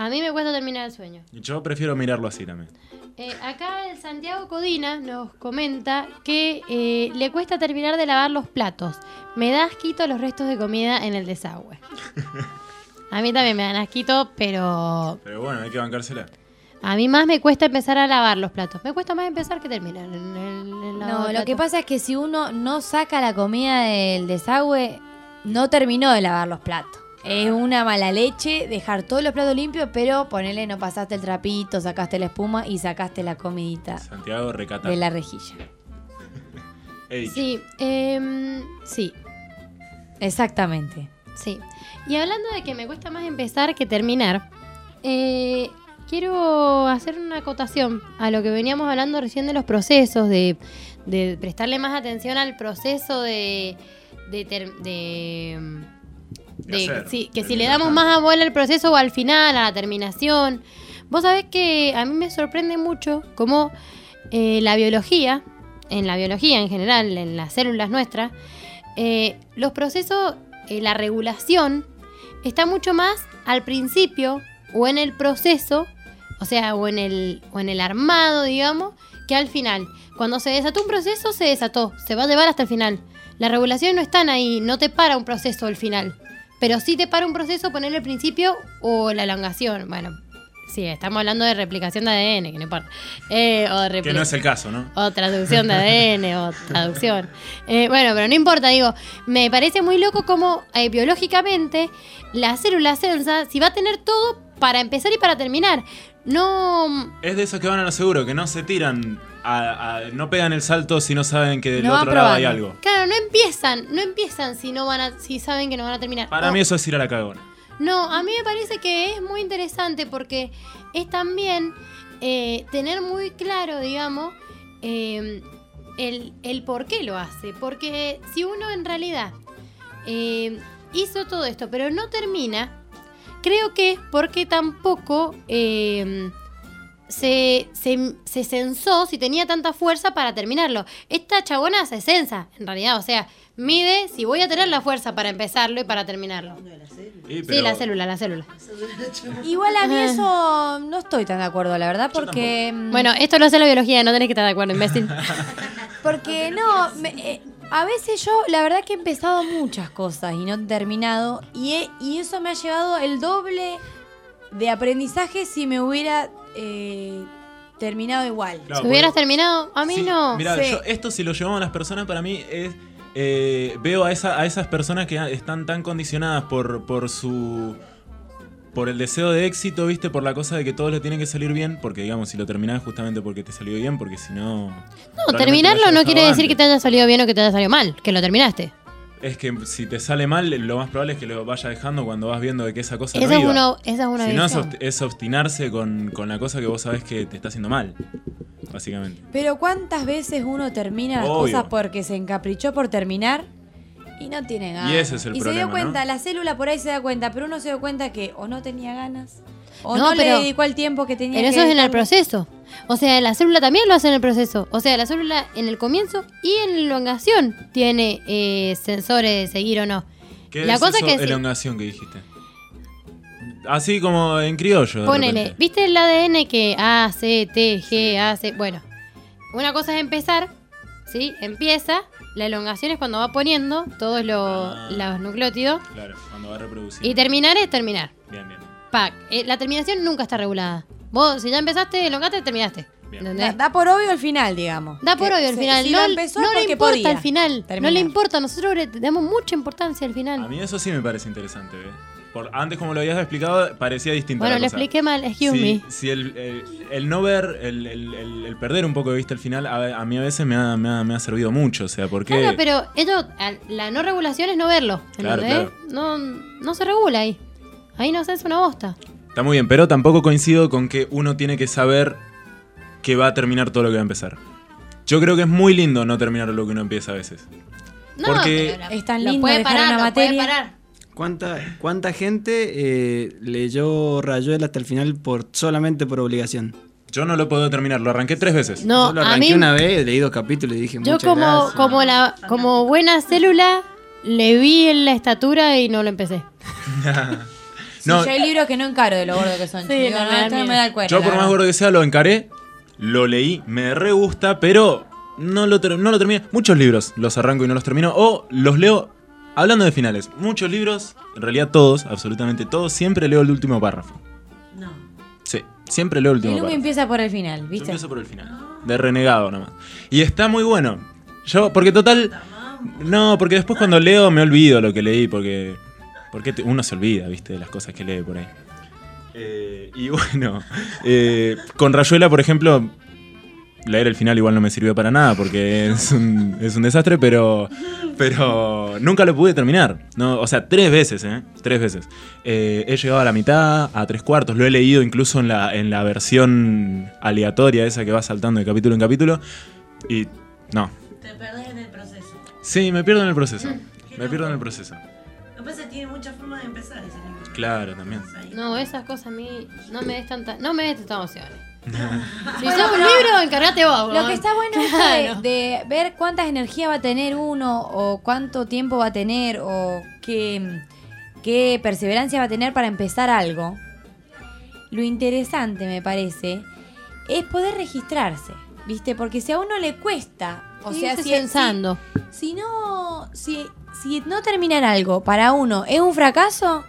B: A mí me cuesta terminar el sueño.
C: Y Yo prefiero mirarlo así también.
B: Eh, acá el Santiago Codina nos comenta que eh, le cuesta terminar de lavar los platos. Me da asquito los restos de comida en el desagüe. A mí también me dan asquito, pero
C: Pero bueno, hay que bancársela.
B: a mí más me cuesta empezar a lavar los platos. Me cuesta más empezar que terminar en el, el lavado
D: No, lo que pasa es que si uno no saca la comida del desagüe, no terminó de lavar los platos. Es una mala leche dejar todos los platos limpios, pero ponele, no pasaste el trapito, sacaste la espuma y sacaste la comidita
C: Santiago recata.
D: de la rejilla.
C: He dicho.
B: Sí, em, sí,
D: Exactamente.
B: sí. Y hablando de que me cuesta más empezar que terminar, eh, quiero hacer una acotación a lo que veníamos hablando recién de los procesos, de, de prestarle más atención al proceso de, de, ter- de, de
C: hacer,
B: sí, que si le damos más a bola al proceso o al final, a la terminación. Vos sabés que a mí me sorprende mucho cómo eh, la biología, en la biología en general, en las células nuestras, eh, los procesos, eh, la regulación, está mucho más al principio o en el proceso, o sea, o en el, o en el armado, digamos, que al final. Cuando se desató un proceso, se desató, se va a llevar hasta el final. Las regulaciones no están ahí, no te para un proceso al final. Pero sí te para un proceso ponerle el principio o la elongación. Bueno, sí, estamos hablando de replicación de ADN, que no importa. Eh, o de
C: Que no es el caso, ¿no?
B: o traducción de ADN, o traducción. Eh, bueno, pero no importa, digo, me parece muy loco como eh, biológicamente la célula sensa, si va a tener todo para empezar y para terminar. No.
C: Es de esos que van a lo seguro, que no se tiran, a, a- no pegan el salto si no saben que del
B: No
C: otro lado hay algo.
B: Claro, no empiezan, no empiezan si no van a, si saben que no van a terminar.
C: Para
B: O-
C: mí eso es ir a la cagona.
B: No, a mí me parece que es muy interesante porque es también eh, tener muy claro, digamos, eh, el, el por qué lo hace. Porque si uno en realidad eh, hizo todo esto, pero no termina, creo que es porque tampoco eh, se, se, se censó si tenía tanta fuerza para terminarlo. Esta chabona se censa, en realidad, o sea, mide si voy a tener la fuerza para empezarlo y para terminarlo.
C: Sí,
B: Sí, la célula, la célula.
D: Igual a mí eso no estoy tan de acuerdo, la verdad, porque... mm,
B: Bueno, esto lo hace la biología, no tenés que estar de acuerdo, imbécil.
D: Porque no, me- eh, a veces yo la verdad que he empezado muchas cosas y no he terminado y, he- y eso me ha llevado el doble de aprendizaje si me hubiera eh, terminado igual.
C: Claro,
B: si hubieras
C: porque-
B: terminado, a mí
C: Sí,
B: no.
C: Mira,
D: Sí.
C: yo esto si lo llevamos a las personas, para mí es. eh, veo a, esa, a esas personas que están tan condicionadas por, por su. por el deseo de éxito, ¿viste? Por la cosa de que todo le tiene que salir bien. Porque, digamos, si lo terminás justamente porque te salió bien, porque si no.
B: No, terminarlo no quiere decir que te haya salido bien o que te haya salido mal, que lo terminaste.
C: Es que si te sale mal, lo más probable es que lo vayas dejando cuando vas viendo de que esa cosa
B: Esa
C: no
B: es
C: iba.
B: una- esa es una
C: Si no, es,
B: visión.
C: obst- es obstinarse con, con la cosa que vos sabés que te está haciendo mal. Básicamente.
D: Pero ¿cuántas veces uno termina las
C: Obvio.
D: cosas porque se encaprichó por terminar y no tiene ganas?
C: Y ese es el
D: y se dio cuenta,
C: ¿no?
D: la célula por ahí se da cuenta, pero uno se dio cuenta que o no tenía ganas o
B: No,
D: no,
B: pero-
D: le dedicó el tiempo que tenía
B: Pero
D: que
B: eso es en el proceso. O sea, la célula también lo hace en el proceso. O sea, la célula en el comienzo y en la elongación tiene eh, sensores de seguir o no.
C: ¿Qué
B: la
C: es
B: cosa
C: eso,
B: que sí-
C: elongación que dijiste? Así como en criollo.
B: Ponele. ¿viste el ADN que A, C, T, G, A, C? Bueno, una cosa es empezar, ¿sí? Empieza, la elongación es cuando va poniendo todos los, los nucleótidos
C: Claro, cuando va a reproducir.
B: y terminar es terminar.
C: Bien, bien.
B: Pac. Eh, la terminación nunca está regulada. Vos, si ya empezaste, elongaste, terminaste.
D: Da, da por obvio el final, digamos.
B: Da por obvio al
D: se-
B: final.
D: si
B: no
D: lo empezó
B: no le importa
D: podía
B: al final. No le importa. Nosotros le damos mucha importancia al final.
C: A mí eso sí me parece interesante, ¿ves? Por, antes, como lo habías explicado, parecía distinto.
B: Bueno,
C: la
B: le
C: cosa.
B: expliqué mal, excuse
C: si,
B: me.
C: Si el, el- el no ver, el, el- el- el perder un poco de vista al final, a, a mí a veces me ha, me ha- me ha servido mucho. O sea, porque.
B: Claro, pero ellos, a- la no regulación es no verlo.
C: Claro.
B: No, no se regula ahí. Ahí no se hace una bosta.
C: Está muy bien, pero tampoco coincido con que uno tiene que saber que va a terminar todo lo que va a empezar. Yo creo que es muy lindo no terminar lo que uno empieza a veces.
B: No,
C: Porque-
B: pero la-
D: Es tan
B: lo
D: lindo
B: puede
D: dejar
B: parar,
D: una
B: lo puede parar.
F: ¿Cuánta, cuánta gente eh, leyó Rayuela hasta el final por solamente por obligación?
C: Yo no lo puedo terminar, lo arranqué tres veces.
B: No,
F: Yo lo
B: a
F: arranqué
B: mí-
F: una vez, leí dos capítulos y dije
B: Yo
F: muchas
B: como,
F: gracias.
B: como la como buena célula le vi en la estatura y no lo empecé.
C: No,
D: Sí, yo hay libros que no encaro de lo gordo que son.
B: Sí,
D: Digo,
B: no,
D: no,
B: me da
D: esto no
B: miedo.
D: me da el cuero,
C: Yo
D: la
C: por más
D: verdad.
C: gordo que sea lo encaré, lo leí, me re gusta, pero no lo, ter- no lo terminé. Muchos libros los arranco y no los termino, o los leo hablando de finales. Muchos libros, en realidad todos, absolutamente todos, siempre leo el último párrafo.
D: No.
C: Sí, siempre leo el
D: Y
C: último
D: luego
C: párrafo.
D: empieza por el final,
C: Yo
D: ¿viste?
C: empiezo por el final. De renegado nomás. Y está muy bueno. Yo, porque total. No, porque después cuando leo me olvido lo que leí, porque. Porque te- uno se olvida, viste, de las cosas que lee por ahí. Eh, y bueno, eh, con Rayuela, por ejemplo, leer el final igual no me sirvió para nada porque es un, es un desastre, pero, pero nunca lo pude terminar. ¿no? O sea, tres veces, ¿eh? Tres veces. Eh, he llegado a la mitad, a tres cuartos, lo he leído incluso en la, en la versión aleatoria, esa que va saltando de capítulo en capítulo, y no.
P: Te perdés en el proceso.
C: Sí, me pierdo en el proceso. Me pierdo en el proceso.
G: Lo que pasa es que tiene muchas formas de empezar ese libro.
C: Claro, también.
B: No, esas cosas a mí no me des tanta, no me des tantas emociones. Si
D: Bueno,
B: sos un libro, encargate vos.
D: Lo que está bueno es de, de ver cuántas energías va a tener uno, o cuánto tiempo va a tener, o qué, qué perseverancia va a tener para empezar algo. Lo interesante, me parece, es poder registrarse, ¿viste? Porque si a uno le cuesta, o sea,
B: Irse
D: si,
B: pensando.
D: si, si no, si, si no terminar algo para uno es un fracaso,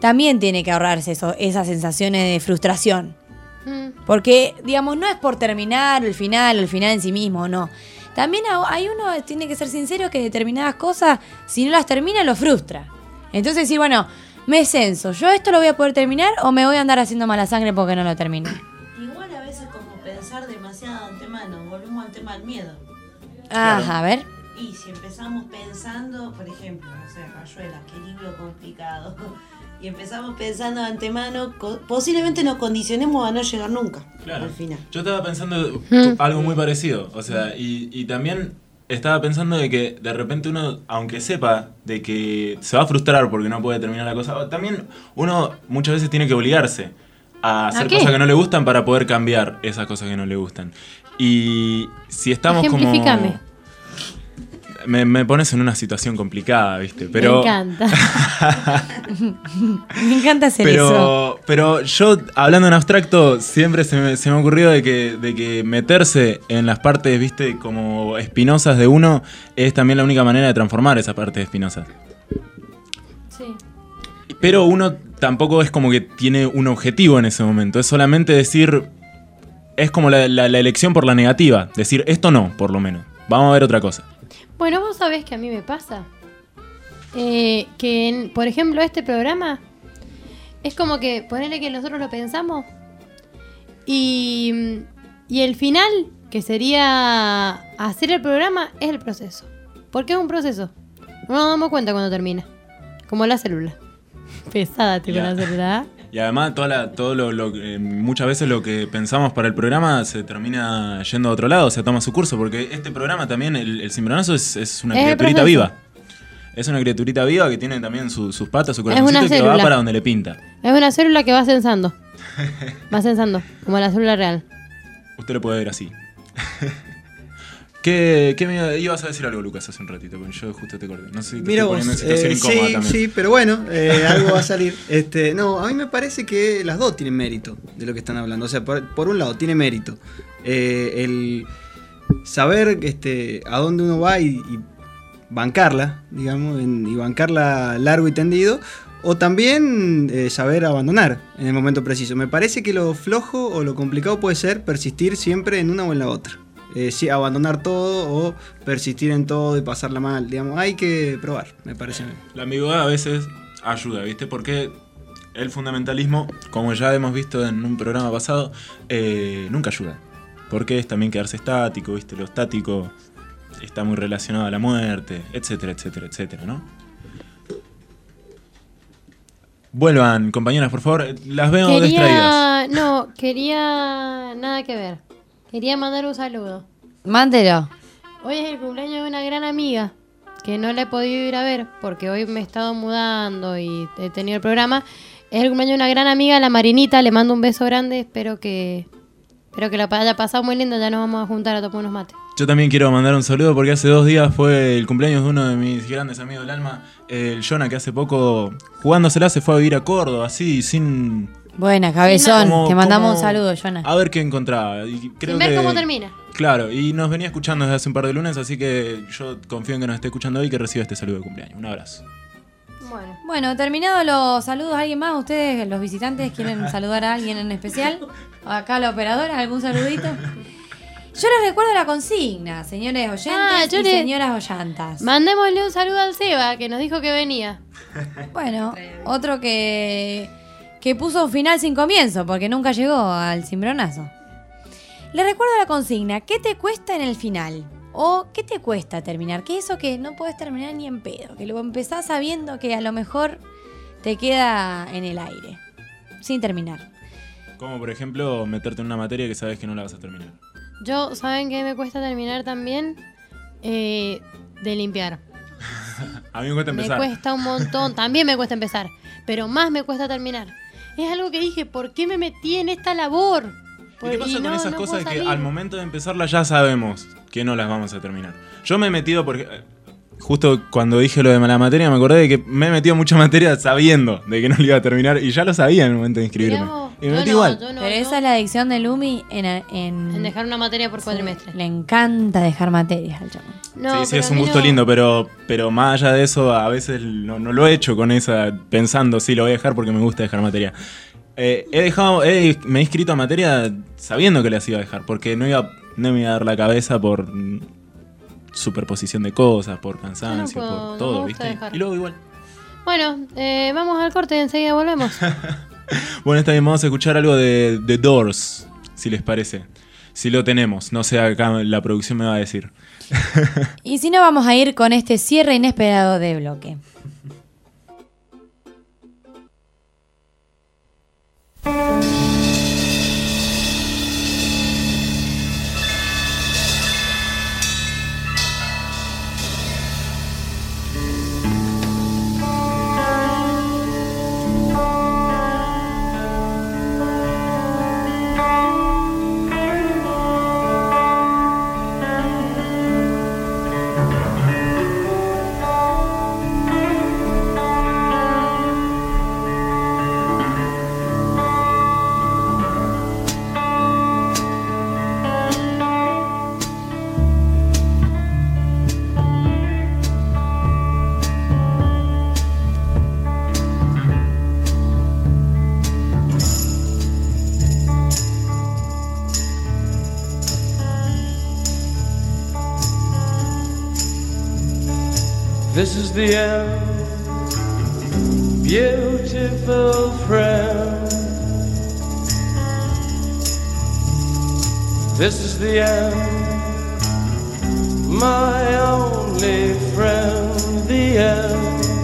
D: también tiene que ahorrarse eso, esas sensaciones de frustración.
B: Mm.
D: Porque, digamos, no es por terminar el final, el final en sí mismo, no. También hay uno que tiene que ser sincero que determinadas cosas, si no las termina, lo frustra. Entonces decir, bueno, me censo, ¿yo esto lo voy a poder terminar o me voy a andar haciendo mala sangre porque no lo termino?
G: Igual a veces como pensar demasiado de antemano, volvemos al tema del miedo.
D: Ajá, a ver.
G: Y si empezamos pensando, por ejemplo, no sé, Rayuela, qué libro complicado. Y empezamos pensando de antemano, posiblemente nos condicionemos a no llegar nunca
C: Claro.
G: al final.
C: Yo estaba pensando
G: Mm.
C: algo muy parecido. O sea, y, y también estaba pensando de que de repente uno, aunque sepa de que se va a frustrar porque no puede terminar la cosa, también uno muchas veces tiene que obligarse a hacer cosas que no le gustan para poder cambiar esas cosas que no le gustan. Y si estamos como... Me, me pones en una situación complicada, ¿viste? Pero,
B: Me encanta.
D: Me encanta hacer eso.
C: pero, yo, hablando en abstracto, siempre se me, se me ha ocurrido de que, de que meterse en las partes, viste, como espinosas de uno, es también la única manera de transformar esas partes espinosas.
B: Sí.
C: Pero uno tampoco es como que tiene un objetivo en ese momento, es solamente decir, es como la, la- la elección por la negativa, decir, esto no, por lo menos, vamos a ver otra cosa.
B: Bueno, vos sabés que a mí me pasa. Eh, que, en- por ejemplo, este programa es como que ponerle que nosotros lo pensamos y, y el final, que sería hacer el programa, es el proceso. Porque es un proceso. No nos damos cuenta cuando termina. Como la célula. Pesada
C: Ya.
B: la célula. ¿eh?
C: Y además, toda la- todo lo, lo que- muchas veces lo que pensamos para el programa se termina yendo a otro lado, se toma su curso, porque este programa también, el, el cimbronazo, es, es una
B: Es
C: criaturita viva. Es una criaturita viva que tiene también su- sus patas, su corazoncito y que va para donde le pinta.
B: Es una célula que va censando. Va censando, como la célula real.
C: Usted lo puede ver así. ¿Qué, qué me ibas a decir algo, Lucas, hace un ratito? Porque yo justo te acordé. No sé si te
F: Mira
C: estoy
F: vos,
C: poniendo en situación
F: eh,
C: incómoda
F: sí,
C: también.
F: sí, pero bueno, eh, algo va a salir. Este, no, a mí me parece que las dos tienen mérito de lo que están hablando. O sea, por, por un lado, tiene mérito eh, el saber este, a dónde uno va y, y bancarla, digamos, en- y bancarla largo y tendido. O también saber abandonar en el momento preciso. Me parece que lo flojo o lo complicado puede ser persistir siempre en una o en la otra. Eh, sí, abandonar todo o persistir en todo y pasarla mal. Digamos, hay que probar, me parece. a mí.
C: La ambigüedad a veces ayuda, ¿viste? Porque el fundamentalismo, como ya hemos visto en un programa pasado, eh, nunca ayuda. Porque es también quedarse estático, ¿viste? Lo estático está muy relacionado a la muerte, etcétera, etcétera, etcétera, ¿no? Vuelvan, compañeras, por favor. Las veo distraídas.
B: Quería. No, quería. Nada que ver. Quería mandar un saludo.
D: Mándelo.
B: Hoy es el cumpleaños de una gran amiga que no la he podido ir a ver porque hoy me he estado mudando y he tenido el programa. Es el cumpleaños de una gran amiga, la Marinita. Le mando un beso grande. Espero que. Espero que la haya pasado muy lindo. Ya nos vamos a juntar a tomar unos mates.
C: Yo también quiero mandar un saludo porque hace dos días fue el cumpleaños de uno de mis grandes amigos del alma, el Jonah, que hace poco jugándosela se fue a vivir a Córdoba, así, sin...
D: Buena, cabezón.
C: Como-
D: Te mandamos
C: como-
D: un saludo, Jonah.
C: A ver qué encontraba. Y creo
B: Sin ver
C: que-
B: cómo termina.
C: Claro, y nos venía escuchando desde hace un par de lunes, así que yo confío en que nos esté escuchando hoy y que reciba este saludo de cumpleaños. Un abrazo.
B: Bueno.
D: Bueno, terminados los saludos, ¿alguien más? ¿Ustedes, los visitantes, quieren saludar a alguien en especial? Acá la operadora, ¿algún saludito? Yo les recuerdo la consigna, señores oyentes
B: Ah, yo
D: y
B: le-
D: señoras oyantas.
B: Mandémosle un saludo al Seba que nos dijo que venía.
D: Bueno, otro que, que puso final sin comienzo, porque nunca llegó al cimbronazo. Le recuerdo la consigna, ¿qué te cuesta en el final? ¿O qué te cuesta terminar? ¿Qué es eso que no puedes terminar ni en pedo? Que lo empezás sabiendo que a lo mejor te queda en el aire, sin terminar.
C: Como por ejemplo meterte en una materia que sabes que no la vas a terminar.
B: Yo, ¿saben qué me cuesta terminar también? Eh, de limpiar.
C: A mí me cuesta
B: Me
C: empezar.
B: cuesta un montón. También me cuesta empezar. Pero más me cuesta terminar. Es algo que dije, ¿por qué me metí en esta labor?
C: ¿Y qué pasa con
B: no-
C: esas
B: no
C: cosas que al momento de empezarlas ya sabemos que no las vamos a terminar? Yo me he metido porque. Justo cuando dije lo de la materia, me acordé de que me he metido mucha materia sabiendo de que no lo iba a terminar y ya lo sabía en el momento de inscribirme. Y me metí igual.
D: Pero esa es la adicción de Lumi en, en,
B: En dejar una materia por cuatrimestre.
D: Le encanta dejar materias al chamo.
B: No,
C: sí, sí, es un gusto
B: no-
C: lindo, pero, pero más allá de eso, a veces no, no lo he hecho con esa, pensando, sí, lo voy a dejar porque me gusta dejar materia. Eh, he dejado, he- me he inscrito a materia sabiendo que las iba a dejar, porque no iba, no me iba a dar la cabeza por superposición de cosas, por cansancio,
B: puedo,
C: por
B: me
C: todo, ¿viste?
B: dejar.
C: Y luego igual.
B: Bueno, eh, vamos al corte y enseguida volvemos.
C: Bueno, está bien, vamos a escuchar algo de The Doors, si les parece. Si lo tenemos, no sé, acá la producción me va a decir.
D: Y si no, vamos a ir con este cierre inesperado de bloque.
P: the end, beautiful friend. This is the end, my only friend. The end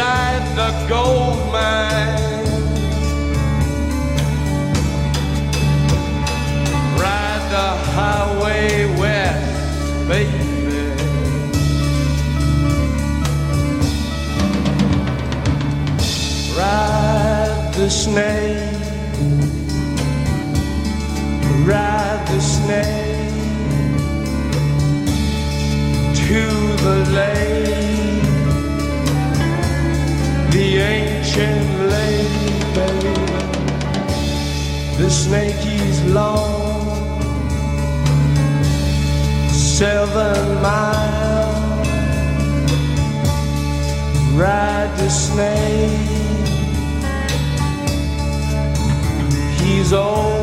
P: inside the gold mine. Ride the highway west, baby. Ride the snake, ride the snake to the lake, ancient lake, baby. The snake is long, seven miles. Ride the snake. He's old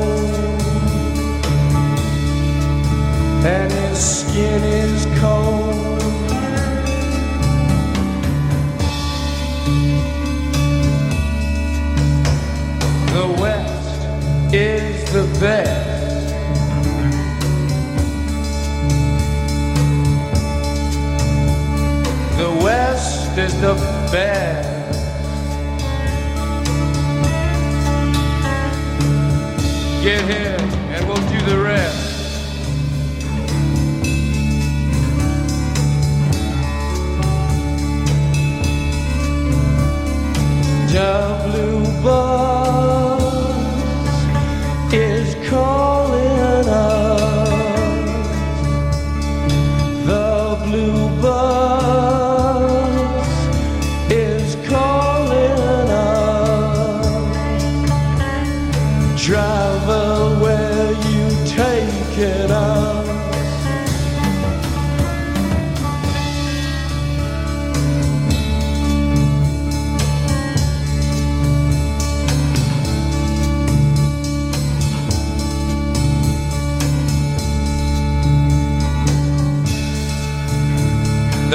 P: and his skin is cold. Is the best. The West is the best. Get here and we'll do the rest. The blue bus control.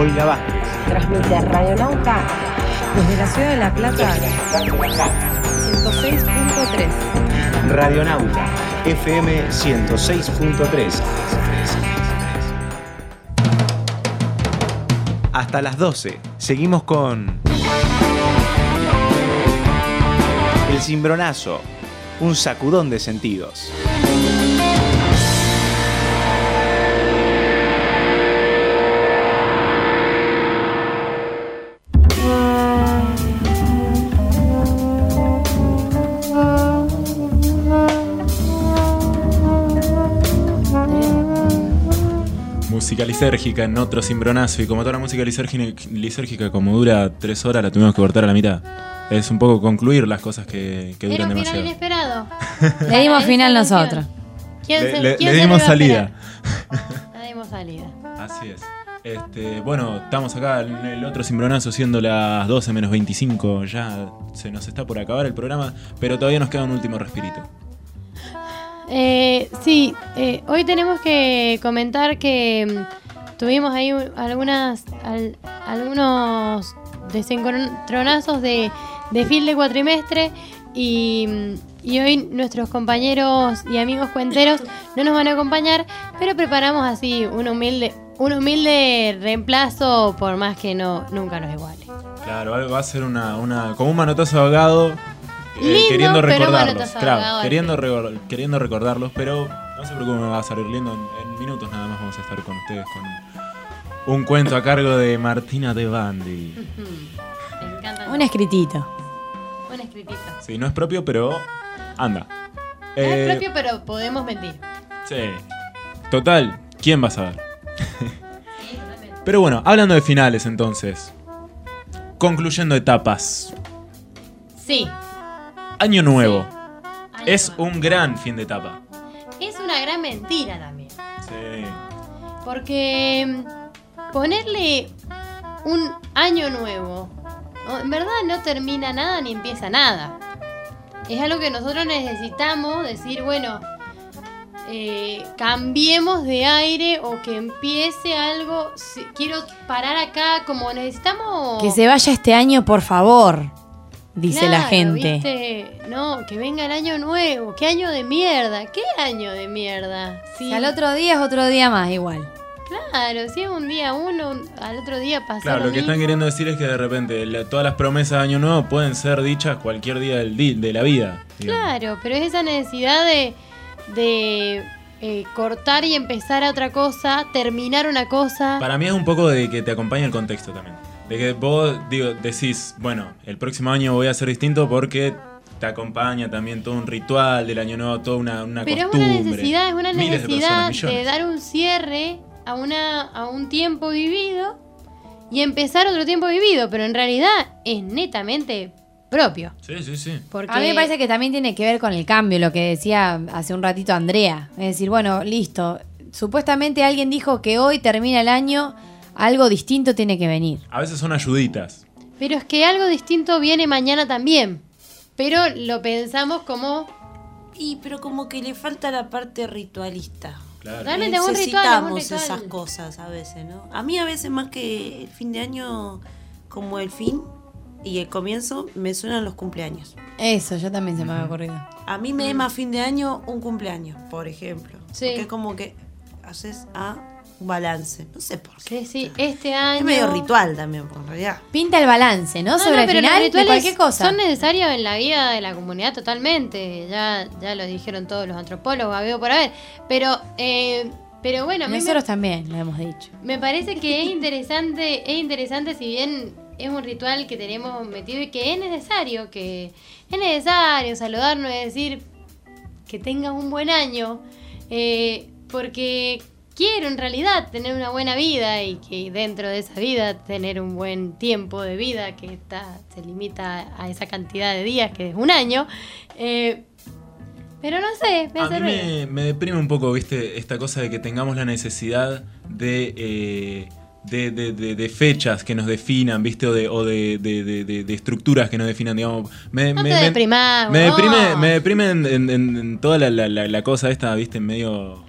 I: Olga Vázquez.
J: Transmite Radionauta
D: Desde la ciudad de La Plata, 106.3.
I: Radionauta FM 106.3. Hasta las 12. Seguimos con. El cimbronazo. Un sacudón de sentidos.
C: Lisérgica en otro cimbronazo. Y como toda la música lisérgica, como dura tres horas, la tuvimos que cortar a la mitad. Es un poco concluir las cosas que, que
B: Era
C: duran demasiado.
B: inesperado.
D: Le dimos final nosotros.
B: ¿Quién
C: Le-
B: se-
C: le-
B: quién
C: le
B: se
C: dimos salida.
B: Le dimos salida.
C: Así es. Este, bueno, estamos acá en el otro cimbronazo siendo las 12 menos 25. Ya se nos está por acabar el programa, pero todavía nos queda un último respirito.
B: Eh, sí, eh, hoy tenemos que comentar que mm, tuvimos ahí un- algunas al- algunos desencontronazos de, de fin de cuatrimestre y, y hoy nuestros compañeros y amigos cuenteros no nos van a acompañar, pero preparamos así un humilde un humilde reemplazo por más que no nunca nos iguale.
C: Claro, va- a ser una, una como un manotazo ahogado. eh,
B: Lindo,
C: queriendo recordarlos. Claro, queriendo, recor- queriendo recordarlos, pero no se preocupen, va a salir lindo. En, en minutos nada más vamos a estar con ustedes con un cuento a cargo de Martina de Bandi.
B: Me encanta.
D: Un escritito.
B: Un escritito.
C: Sí, no es propio, pero anda.
B: No
C: Eh,
B: es propio, pero podemos mentir.
C: Sí. Total, ¿quién va a saber? Pero bueno, hablando de finales entonces. Concluyendo etapas.
B: Sí,
C: Año nuevo. es un gran fin de etapa.
B: es una gran mentira también.
C: Sí.
B: Porque ponerle un año nuevo, en verdad no termina nada ni empieza nada. Es algo que nosotros necesitamos decir, bueno, eh, cambiemos de aire o que empiece algo. si- quiero parar acá, como necesitamos.
D: Que se vaya este año, por favor, dice la gente.
B: ¿viste? No, que venga el año nuevo. ¿Qué año de mierda? ¿Qué año de mierda?
D: Si al otro día es otro día más, igual.
B: Claro, si es un día uno, un- al otro día pasa
C: Claro,
B: lo
C: lo que
B: mismo.
C: están queriendo decir es que de repente la- todas las promesas de año nuevo pueden ser dichas cualquier día del de la vida. digamos.
B: Claro, pero es esa necesidad de, de eh, cortar y empezar a otra cosa, terminar una cosa.
C: Para mí es un poco de que te acompaña el contexto también. De que vos digo, decís, bueno, el próximo año voy a ser distinto porque te acompaña también todo un ritual del año nuevo, toda una, una
B: pero es una necesidad, es una
C: de
B: necesidad
C: personas,
B: de, dar un cierre a, una, a un tiempo vivido y empezar otro tiempo vivido, pero en realidad es netamente propio.
C: Sí, sí, sí.
B: Porque
D: A mí me parece que también tiene que ver con el cambio, lo que decía hace un ratito Andrea. Es decir, bueno, listo. Supuestamente alguien dijo que hoy termina el año, algo distinto tiene que venir.
C: A veces son ayuditas.
B: Pero es que algo distinto viene mañana también. Pero lo pensamos como.
G: Y pero como que le falta la parte ritualista.
C: Claro.
B: Realmente es un ritual, es un
G: Necesitamos
B: ritual.
G: esas cosas a veces, ¿no? A mí a veces más que el fin de año, como el fin y el comienzo, me suenan los cumpleaños.
D: Eso, yo también se me había ocurrido.
G: A mí me es más fin de año un cumpleaños, por ejemplo.
B: Sí.
G: Porque es como que haces a un balance. No sé por qué.
B: Sí, sí, este año.
G: Es medio ritual también, por realidad.
D: Pinta el balance, ¿no?
B: No,
D: Sobre
B: no,
D: el
B: pero los
D: final de
B: rituales
D: cualquier cosa.
B: Son necesarios en la vida de la comunidad totalmente. Ya, ya lo dijeron todos los antropólogos, había por haber. Pero, eh, pero bueno, mí me-
D: Nosotros también lo hemos dicho.
B: Me parece que es interesante, es interesante si bien es un ritual que tenemos metido y que es necesario, que es necesario saludarnos y decir que tengas un buen año, eh, porque quiero en realidad tener una buena vida y que dentro de esa vida tener un buen tiempo de vida que está, se limita a esa cantidad de días que es un año. eh, pero no sé, me
C: A
B: hace
C: mí
B: ruido.
C: me, me deprime un poco, viste, esta cosa de que tengamos la necesidad de, eh, de, de- de- de fechas que nos definan, viste, o de, o de, de- de- de- de estructuras que nos definan, digamos. Me,
B: No
C: me-
B: te
C: me- deprime, me deprime en, en- en- en toda la, la- la- la cosa esta, viste, medio,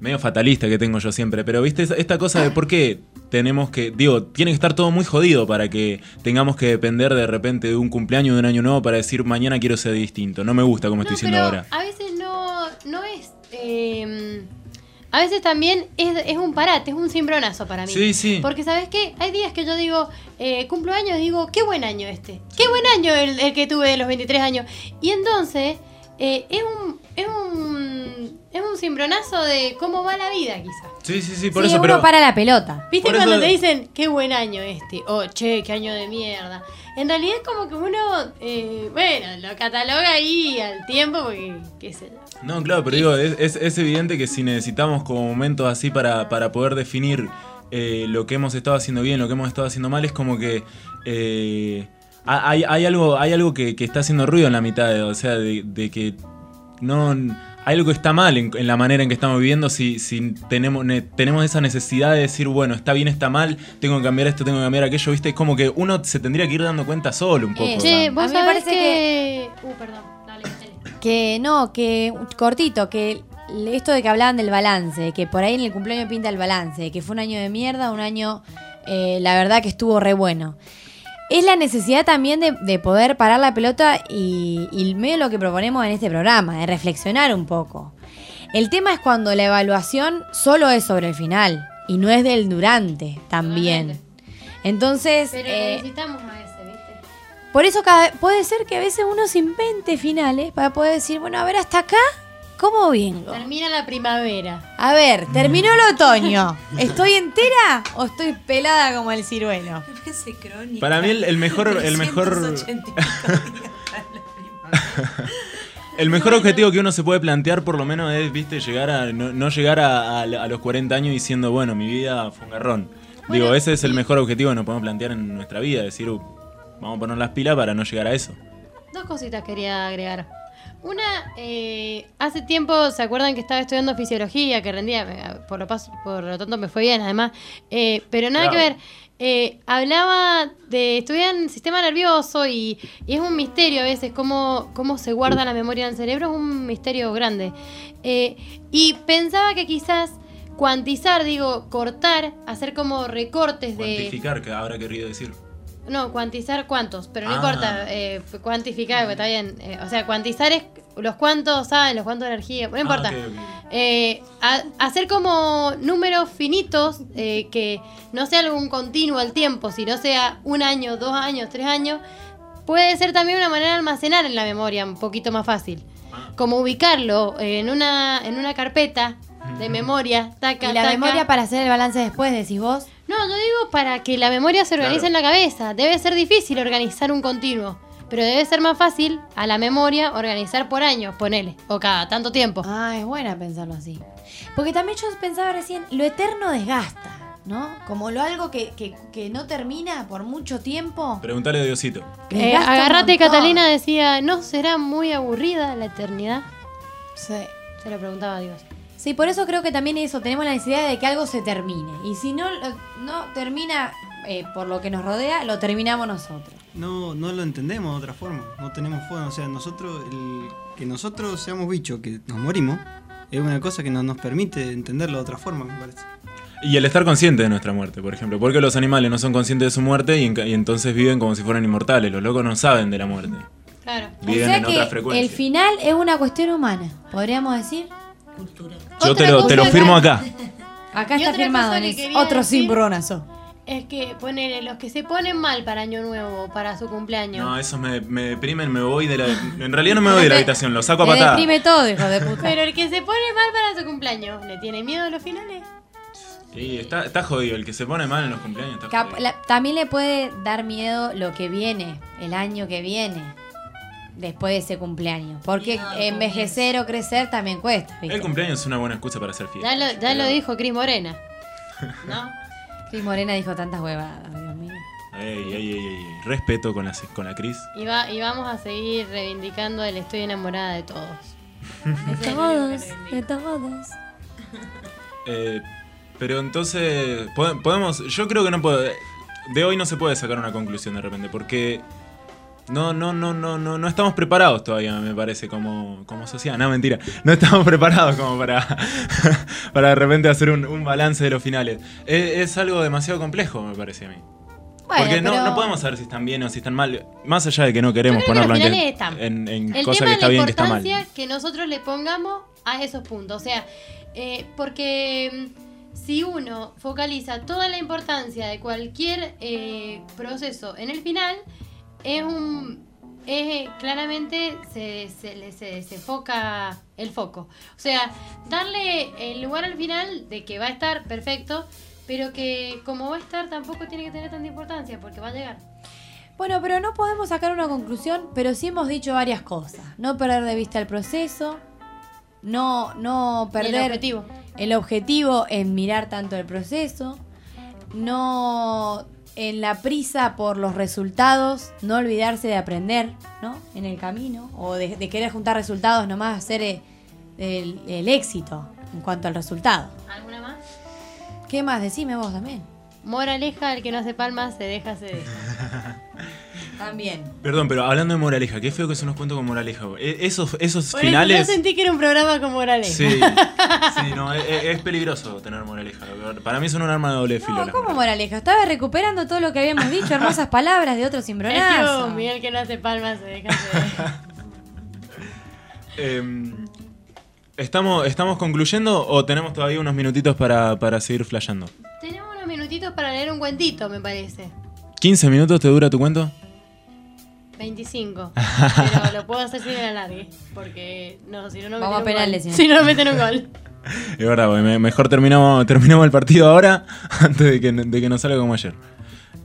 C: medio fatalista que tengo yo siempre. Pero, viste, esta cosa de por qué tenemos que, digo, tiene que estar todo muy jodido para que tengamos que depender de repente de un cumpleaños, de un año nuevo, para decir mañana quiero ser distinto. No me gusta como estoy diciendo ahora.
B: A veces no, no es. eh, a veces también es, es un parate, es un cimbronazo para mí.
C: Sí, sí.
B: Porque, ¿sabes qué? Hay días que yo digo, eh, cumplo años, digo, qué buen año este. Qué buen año el, el que tuve de los 23 años. Y entonces, eh, es un. Es un. Es un cimbronazo de cómo va la vida, quizás.
C: Sí, sí, sí, por
D: Sí,
C: eso,
D: uno
C: pero.
D: para la pelota.
B: ¿Viste
C: Por
B: cuando
C: eso-
B: te dicen qué buen año este? O che, qué año de mierda. En realidad es como que uno, eh, bueno, lo cataloga ahí al tiempo porque, qué sé yo.
C: No, claro, pero digo, es, es- es evidente que si necesitamos como momentos así para, para poder definir eh, lo que hemos estado haciendo bien, lo que hemos estado haciendo mal, es como que eh, hay, hay algo, hay algo que, que está haciendo ruido en la mitad, de- o sea, de, de que no hay algo que está mal en, en la manera en que estamos viviendo si, si tenemos, ne- tenemos esa necesidad de decir, bueno, está bien, está mal, tengo que cambiar esto, tengo que cambiar aquello, ¿viste? Es como que uno se tendría que ir dando cuenta solo un poco.
B: Eh, che,
D: A
B: vos
D: mí me parece
B: que... Uh, perdón. Dale, dale.
D: Que no, que cortito, que esto de que hablaban del balance, que por ahí en el cumpleaños pinta el balance, que fue un año de mierda, un año, eh, la verdad que estuvo re bueno. Es la necesidad también de, de poder parar la pelota y, y medio lo que proponemos en este programa, de reflexionar un poco. El tema es cuando la evaluación solo es sobre el final y no es del durante también. Entonces,
B: Pero
D: eh,
B: necesitamos a ese, ¿viste?
D: por eso cada, puede ser que a veces uno se invente finales para poder decir, bueno, a ver, hasta acá, ¿cómo vengo?
B: Termina la primavera.
D: A ver, terminó el otoño. ¿Estoy entera o estoy pelada como el ciruelo?
C: Para mí el, el mejor, el mejor,
G: 380 días.
C: el mejor objetivo que uno se puede plantear por lo menos es, viste, llegar a no, no llegar a, a- a los 40 años diciendo, bueno, mi vida fue un garrón. Digo, ese es el mejor objetivo que nos podemos plantear en nuestra vida, decir, "Uh, vamos a poner las pilas para no llegar a eso.
B: Dos cositas quería agregar. Una, eh, hace tiempo, ¿se acuerdan que estaba estudiando fisiología, que rendía, eh, por lo, paso, por lo tanto me fue bien además? Eh, pero nada que ver, eh, hablaba de estudiar el sistema nervioso y, y es un misterio a veces cómo, cómo se guarda la memoria en el cerebro, es un misterio grande. Eh, y pensaba que quizás cuantizar, digo, cortar, hacer como recortes de...
C: Cuantificar, que habrá querido decir.
B: No, cuantizar cuántos, pero no
C: Ah.
B: importa, eh, cuantificar, porque está bien. eh, o sea, cuantizar es los cuantos saben, los cuantos de energía, no importa.
C: Ah, ok.
B: Eh, a- hacer como números finitos, eh, que no sea algún continuo al tiempo, sino sea un año, dos años, tres años, puede ser también una manera de almacenar en la memoria un poquito más fácil.
C: Ah.
B: Como ubicarlo en una, en una carpeta de memoria, taca,
D: ¿Y la
B: taca.
D: memoria para hacer el balance después, decís vos?
B: No, yo digo para que la memoria se organice
D: Claro.
B: en la cabeza. Debe ser difícil organizar un continuo. Pero debe ser más fácil a la memoria organizar por años, ponele. O cada tanto tiempo.
D: Ah, es buena pensarlo así. Porque también yo pensaba recién, lo eterno desgasta, ¿no? Como lo algo que, que- que no termina por mucho tiempo.
C: Preguntale a Diosito.
B: Eh. Catalina decía, ¿no será muy aburrida la eternidad?
D: Sí.
B: Se lo preguntaba a Dios.
D: Sí, por eso creo que también eso, tenemos la necesidad de que algo se termine. Y si no, no termina eh, por lo que nos rodea, lo terminamos nosotros.
F: No, no lo entendemos de otra forma. No tenemos forma. O sea, nosotros, el, que nosotros seamos bichos, que nos morimos, es una cosa que no nos permite entenderlo de otra forma, me parece.
C: Y el estar consciente de nuestra muerte, por ejemplo. Porque los animales no son conscientes de su muerte y, entonces viven como si fueran inmortales. Los locos no saben de la muerte.
B: Claro.
C: Viven
D: o sea
C: en
D: que
C: otra frecuencia.
D: el final es una cuestión humana, podríamos decir.
C: Yo te lo, te lo firmo acá.
D: Acá
B: Y
D: está firmado, Otro cimbronazo.
B: Es que ponele los que se ponen mal para Año Nuevo, para su cumpleaños.
C: No, esos me, me deprimen, me voy de la... En realidad no me voy de la habitación, lo saco a patada.
D: deprime todo, hijo de puta.
B: Pero el que se pone mal para su cumpleaños, ¿le tiene miedo a los finales?
C: Sí, está, está jodido. El que se pone mal en los cumpleaños está
D: Cap-
C: jodido.
D: la- también le puede dar miedo lo que viene, el año que viene, después de ese cumpleaños. Porque envejecer o crecer también cuesta. ¿viste?
C: El cumpleaños es una buena excusa para hacer fiesta.
B: Ya lo, ya lo dijo Cris Morena.
D: Cris Morena dijo tantas huevadas, Dios mío.
C: Ey, ey, ey, ey. Respeto con la, con la Cris.
B: Y, va, y vamos a seguir reivindicando el estoy enamorada de todos.
D: De todos, de todos.
C: Eh, pero entonces, ¿pod- podemos, yo creo que no puedo, de hoy no se puede sacar una conclusión de repente, porque no, no, no, no, no, no estamos preparados todavía, me parece, como, como sociedad. No, mentira, no estamos preparados como para, para de repente hacer un, un balance de los finales. Es, es algo demasiado complejo, me parece a mí.
B: Bueno,
C: porque no,
B: pero-
C: no podemos saber si están bien o si están mal, más allá de que no queremos
B: que
C: ponerlo en, que-
B: están.
C: en, en
B: El
C: cosas
B: tema
C: que
B: es
C: está
B: la
C: bien, que está mal.
B: importancia que nosotros le pongamos a esos puntos. O sea, eh, porque mm, si uno focaliza toda la importancia de cualquier eh, proceso en el final, es un. Es, eh, claramente se, se, le- se desenfoca el foco. O sea, darle el lugar al final de que va a estar perfecto, pero que como va a estar tampoco tiene que tener tanta importancia porque va a llegar.
D: Bueno, pero no podemos sacar una conclusión, pero sí hemos dicho varias cosas. No perder de vista el proceso, no, no perder
B: objetivo.
D: el objetivo en mirar tanto el proceso, no en la prisa por los resultados, no olvidarse de aprender, ¿no? En el camino, o de, de querer juntar resultados, nomás hacer eh, el, el éxito en cuanto al resultado.
B: ¿Alguna más?
D: ¿Qué más? Decime vos también.
B: Moraleja, el que no hace palmas se deja, se deja.
D: También.
C: Perdón, pero hablando de moraleja, qué feo que son los cuentos con moraleja. E- Esos, esos
B: Por eso
C: finales.
B: yo sentí que era un programa con moraleja.
C: Sí, sí, no, es, es peligroso tener moraleja. Para mí son un arma de doble filo.
D: No, ¿cómo moraleja? Estaba recuperando todo lo que habíamos dicho, hermosas palabras de otro
B: Es que
D: cimbronazo.
B: vos, Miguel, que no hace palmas se deja, se.
C: Eh, ¿estamos, ¿Estamos concluyendo o tenemos todavía unos minutitos para, para seguir flasheando?
B: Tenemos unos minutitos para leer un cuentito, me parece.
C: ¿15 minutos te dura tu cuento?
B: 25. Pero lo puedo hacer sin el alargue. Porque no, si no, no
D: Vamos
B: meten
D: a
B: un
D: penales,
B: gol.
D: si no.
B: Meten un gol.
C: Es verdad, mejor terminamos, terminamos el partido ahora antes de que, de que nos salga como ayer.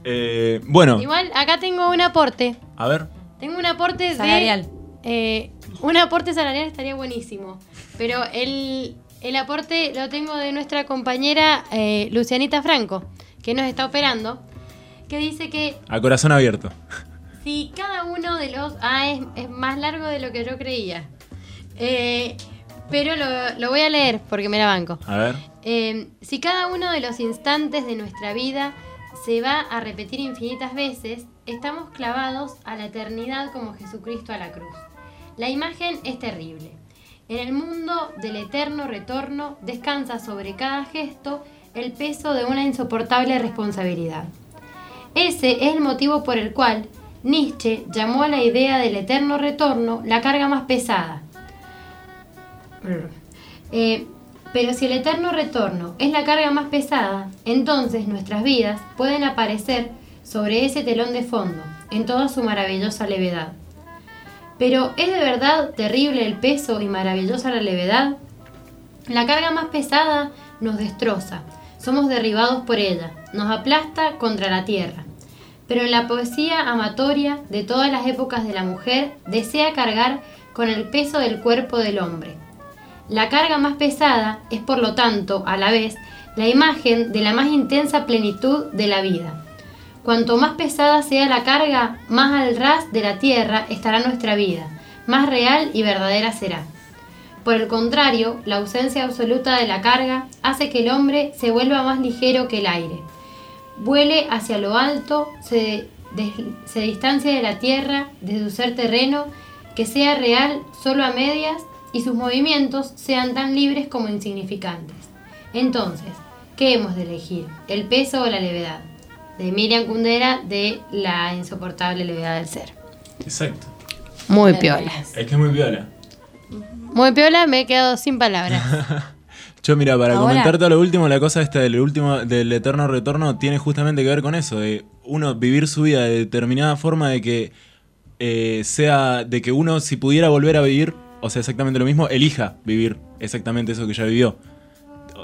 C: Eh, bueno,
B: Igual, acá tengo un aporte.
C: a ver.
B: Tengo un aporte de-
D: Salarial.
B: eh, un aporte salarial estaría buenísimo. Pero el, el aporte lo tengo de nuestra compañera eh, Lucianita Franco, que nos está operando. Que dice que
C: A corazón abierto.
B: Si cada uno de los... Ah, es, es más largo de lo que yo creía. Eh, pero lo, lo voy a leer porque me la banco.
C: A ver.
B: Eh, si cada uno de los instantes de nuestra vida se va a repetir infinitas veces, estamos clavados a la eternidad como Jesucristo a la cruz. La imagen es terrible. En el mundo del eterno retorno descansa sobre cada gesto el peso de una insoportable responsabilidad. Ese es el motivo por el cual Nietzsche llamó a la idea del eterno retorno la carga más pesada. Eh, pero si el eterno retorno es la carga más pesada, entonces nuestras vidas pueden aparecer sobre ese telón de fondo, en toda su maravillosa levedad. Pero ¿es de verdad terrible el peso y maravillosa la levedad? La carga más pesada nos destroza, somos derribados por ella, nos aplasta contra la tierra. Pero en la poesía amatoria de todas las épocas de la mujer desea cargar con el peso del cuerpo del hombre. La carga más pesada es por lo tanto, a la vez, la imagen de la más intensa plenitud de la vida. Cuanto más pesada sea la carga, más al ras de la tierra estará nuestra vida, más real y verdadera será. Por el contrario, la ausencia absoluta de la carga hace que el hombre se vuelva más ligero que el aire. Vuele hacia lo alto, se, se distancia de la tierra, de su ser terreno, que sea real solo a medias y sus movimientos sean tan libres como insignificantes. Entonces, ¿qué hemos de elegir? ¿El peso o la levedad? De Miriam Kundera de La insoportable levedad del ser.
C: Exacto.
B: Muy piola.
C: Es que es muy viola.
B: Muy piola, me he quedado sin palabras.
C: Yo, mira, para
B: Ahora-
C: comentarte lo último, la cosa esta del último, del eterno retorno tiene justamente que ver con eso, de uno vivir su vida de determinada forma de que eh, sea, de que uno si pudiera volver a vivir, o sea, exactamente lo mismo, elija vivir exactamente eso que ya vivió.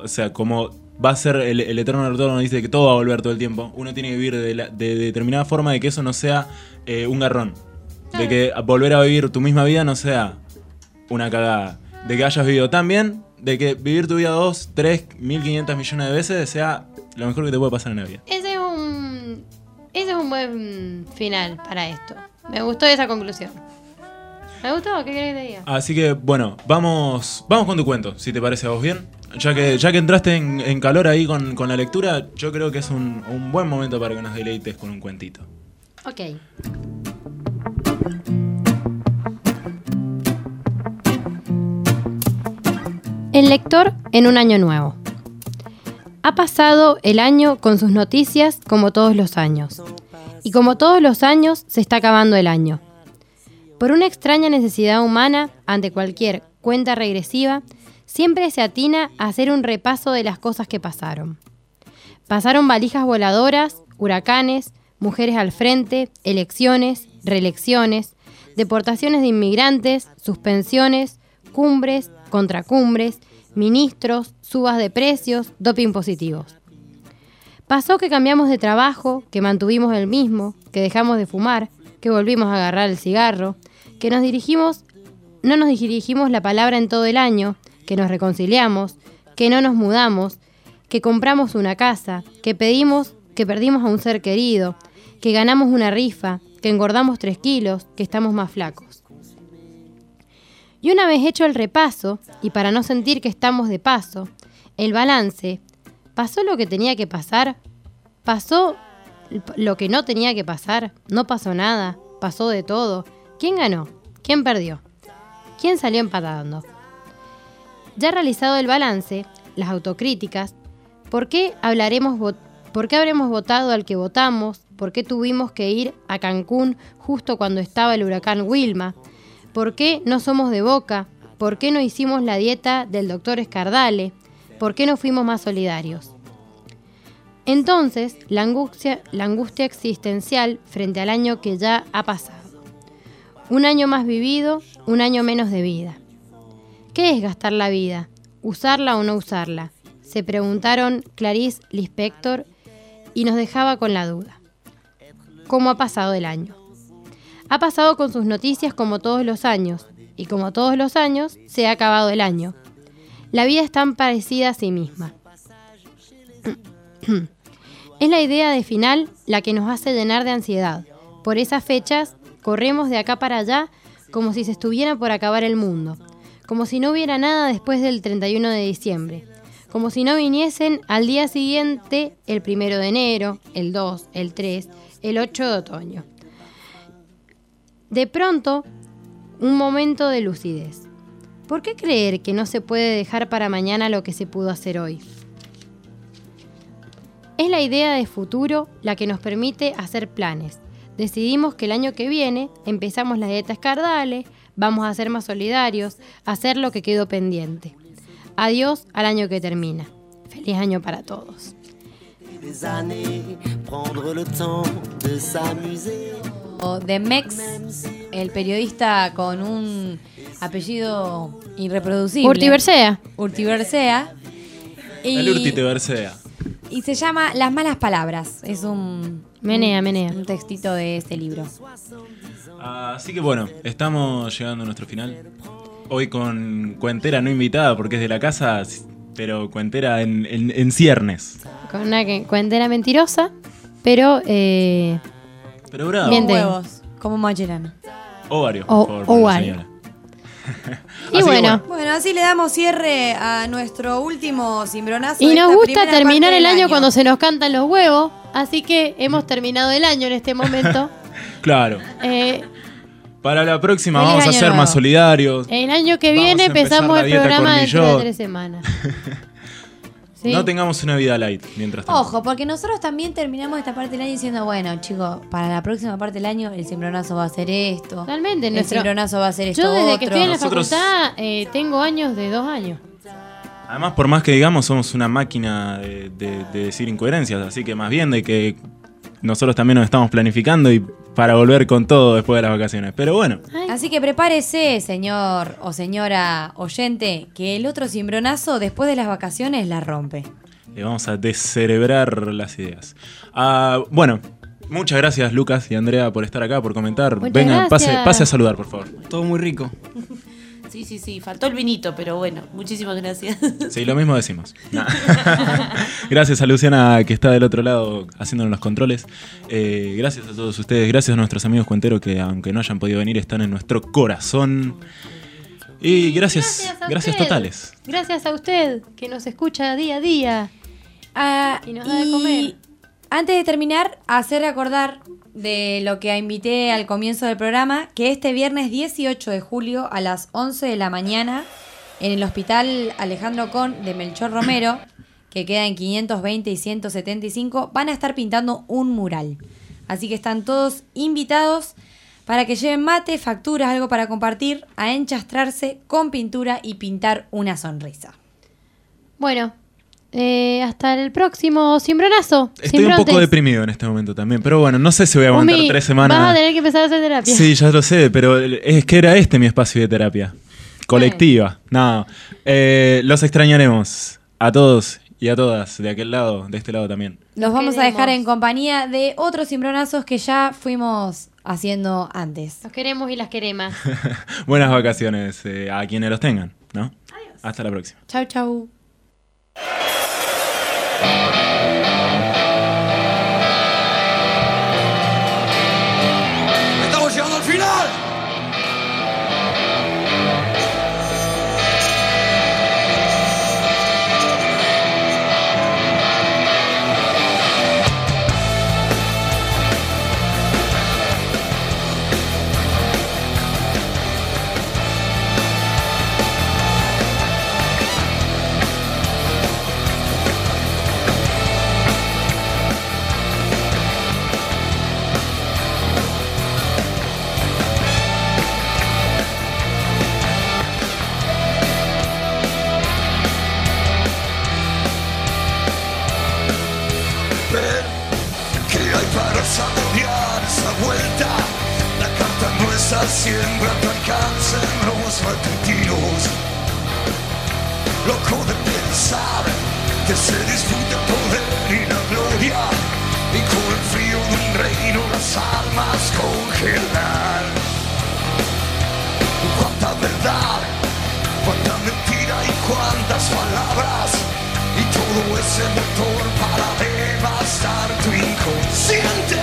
C: O sea, como va a ser el, el eterno retorno, dice que todo va a volver todo el tiempo, uno tiene que vivir de, la- de determinada forma de que eso no sea eh, un garrón. De que volver a vivir tu misma vida no sea una cagada. De que hayas vivido tan bien, de que vivir tu vida dos, tres, mil quinientas millones de veces sea lo mejor que te puede pasar en la vida.
B: Ese es un. Ese es un buen final para esto. Me gustó esa conclusión. ¿Me gustó? ¿Qué querés que te diga?
C: Así que, bueno, vamos, vamos con tu cuento, si te parece a vos bien. Ya que, ya que entraste en, en calor ahí con, con la lectura, yo creo que es un, un buen momento para que nos deleites con un cuentito.
B: Ok. Lector en un año nuevo. Ha pasado el año con sus noticias como todos los años. Y como todos los años se está acabando el año. Por una extraña necesidad humana, ante cualquier cuenta regresiva, siempre se atina a hacer un repaso de las cosas que pasaron. Pasaron valijas voladoras, huracanes, mujeres al frente, elecciones, reelecciones, deportaciones de inmigrantes, suspensiones, cumbres, contracumbres, ministros, subas de precios, doping positivos. Pasó que cambiamos de trabajo, que mantuvimos el mismo, que dejamos de fumar, que volvimos a agarrar el cigarro, que nos dirigimos, no nos dirigimos la palabra en todo el año, que nos reconciliamos, que no nos mudamos, que compramos una casa, que pedimos que perdimos a un ser querido, que ganamos una rifa, que engordamos 3 kilos, que estamos más flacos. Y una vez hecho el repaso, y para no sentir que estamos de paso, el balance, ¿pasó lo que tenía que pasar? ¿Pasó lo que no tenía que pasar? ¿No pasó nada? ¿Pasó de todo? ¿Quién ganó? ¿Quién perdió? ¿Quién salió empatando? Ya realizado el balance, las autocríticas, ¿por qué, hablaremos ¿por qué habremos votado al que votamos? ¿Por qué tuvimos que ir a Cancún justo cuando estaba el huracán Wilma? ¿Por qué no somos de boca? ¿Por qué no hicimos la dieta del doctor Escardale? ¿Por qué no fuimos más solidarios? Entonces, la angustia, la angustia existencial frente al año que ya ha pasado. Un año más vivido, un año menos de vida. ¿Qué es gastar la vida? ¿Usarla o no usarla? Se preguntaron Clarice Lispector y nos dejaba con la duda. ¿Cómo ha pasado el año? Ha pasado con sus noticias como todos los años, y como todos los años, se ha acabado el año. La vida es tan parecida a sí misma. es la idea de final la que nos hace llenar de ansiedad. Por esas fechas, corremos de acá para allá como si se estuviera por acabar el mundo, como si no hubiera nada después del 31 de diciembre, como si no viniesen al día siguiente el primero de enero, el 2, el 3, el 8 de otoño. De pronto, un momento de lucidez. ¿Por qué creer que no se puede dejar para mañana lo que se pudo hacer hoy? Es la idea de futuro la que nos permite hacer planes. Decidimos que el año que viene empezamos la dieta escardale, vamos a ser más solidarios, hacer lo que quedó pendiente. Adiós al año que termina. Feliz año para todos.
Q: De
D: Mex, el periodista con un apellido irreproducible.
B: Urtibersea.
D: Urtibersea. Y,
C: El
D: y se llama Las malas palabras. Es un.
B: Menea, menea.
D: Un textito de este libro.
C: Así que bueno, estamos llegando a nuestro final. Hoy con Cuentera no invitada porque es de la casa, pero Cuentera en, en, en ciernes.
B: Con una que- cuentera mentirosa, pero eh,
C: Pero bravo.
D: Huevos, como Macherano.
C: Ovario,
B: O-
C: por favor, la
B: ovario.
C: señora.
B: Y
C: Así que
B: bueno.
D: Bueno, así le damos cierre a nuestro último cimbronazo.
B: y nos
D: esta
B: gusta
D: primera
B: terminar
D: parte
B: el
D: del
B: año, cuando se nos cantan los huevos, así que hemos terminado el año en este momento.
C: Claro.
B: Eh,
C: Para la próxima
B: Feliz
C: vamos a
B: año
C: ser
B: nuevo.
C: más solidarios.
B: el año que
C: Vamos
B: viene
C: a empezar
B: empezamos
C: la
B: el
C: dieta
B: programa dentro de tres semanas. ¿Sí?
C: No tengamos una vida light mientras tanto.
D: Ojo, porque nosotros también terminamos esta parte del año diciendo, bueno, chicos, para la próxima parte del año el cimbronazo va a ser esto.
B: Totalmente.
D: El
B: nuestro-
D: cimbronazo va a ser esto
B: Yo desde
D: otro.
B: que estoy en la
C: Nosotros-
B: facultad eh, tengo años de dos años.
C: Además, por más que digamos, somos una máquina de, de- de decir incoherencias, así que más bien de que nosotros también nos estamos planificando y para volver con todo después de las vacaciones. Pero bueno,
D: Así que prepárese, señor o señora oyente, que el otro cimbronazo después de las vacaciones la rompe.
C: le vamos a descerebrar las ideas. Ah, bueno, muchas gracias Lucas y Andrea por estar acá, por comentar.
G: Muchas
C: Vengan, pase,
G: gracias.
C: pase a saludar, por favor.
F: Todo muy rico.
G: Sí, sí, sí, faltó el vinito, pero bueno, muchísimas gracias.
C: Sí, lo mismo decimos. Gracias a Luciana que está del otro lado haciéndonos los controles. Eh, gracias a todos ustedes, gracias a nuestros amigos cuenteros que aunque no hayan podido venir están en nuestro corazón. Y gracias, gracias,
B: usted.
C: totales.
B: Gracias a usted que nos escucha día a día.
D: Ah,
B: y nos da de comer.
D: Antes de terminar, hacer acordar de lo que invité al comienzo del programa, que este viernes 18 de julio a las 11 de la mañana en el Hospital Alejandro Con de Melchor Romero, que queda en 520 y 175, van a estar pintando un mural. Así que están todos invitados para que lleven mate, facturas, algo para compartir, a enchastrarse con pintura y pintar una sonrisa.
B: Bueno, eh, hasta el próximo cimbronazo.
C: Estoy un poco deprimido en este momento también, pero bueno, no sé si voy a aguantar
B: Umi,
C: tres semanas.
B: Vas a tener que empezar a hacer terapia.
C: Sí, ya lo sé, pero es que era este mi espacio de terapia. Colectiva. No. Eh, los extrañaremos. A todos y a todas. De aquel lado, de este lado también.
D: Los vamos a dejar en compañía de otros cimbronazos que ya fuimos haciendo antes.
B: Los queremos y las queremos.
C: Buenas vacaciones eh, a quienes los tengan, ¿no? Hasta la próxima.
D: Chau, chau.
R: Música Loco de pensar que se disfruta poder y la gloria y con el frío de un reino las almas congelar. Cuánta verdad, cuánta mentira y cuántas palabras y todo ese motor para devastar tu inconsciente.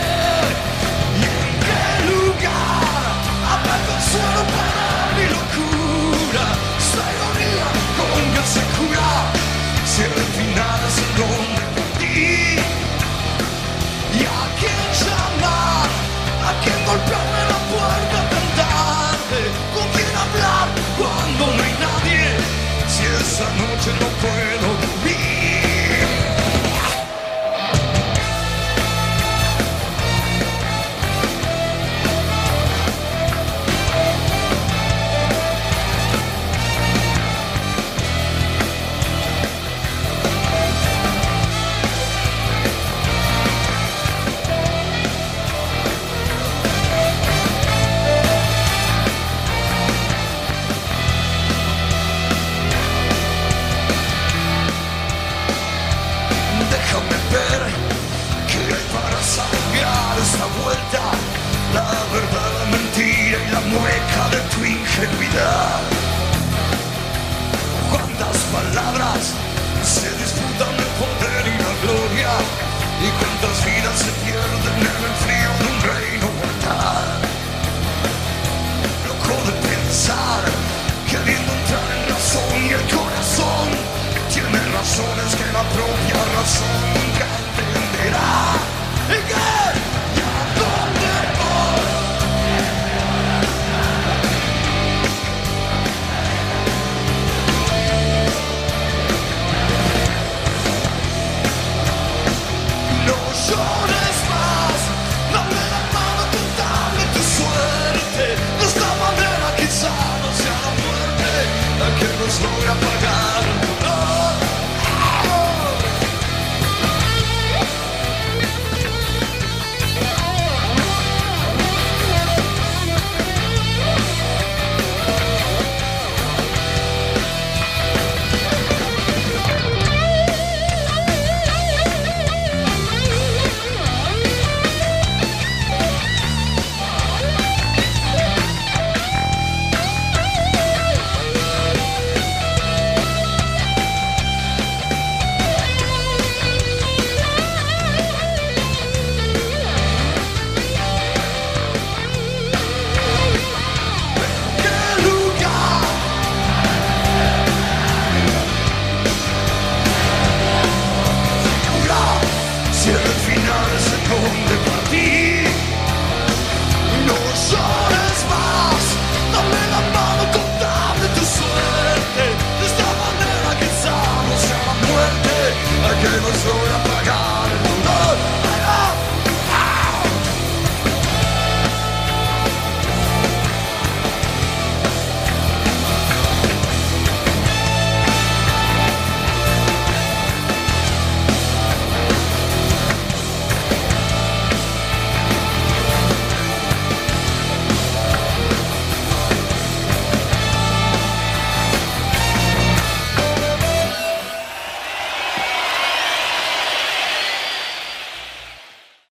R: ¿Y en qué lugar habrá consuelo para It's it up.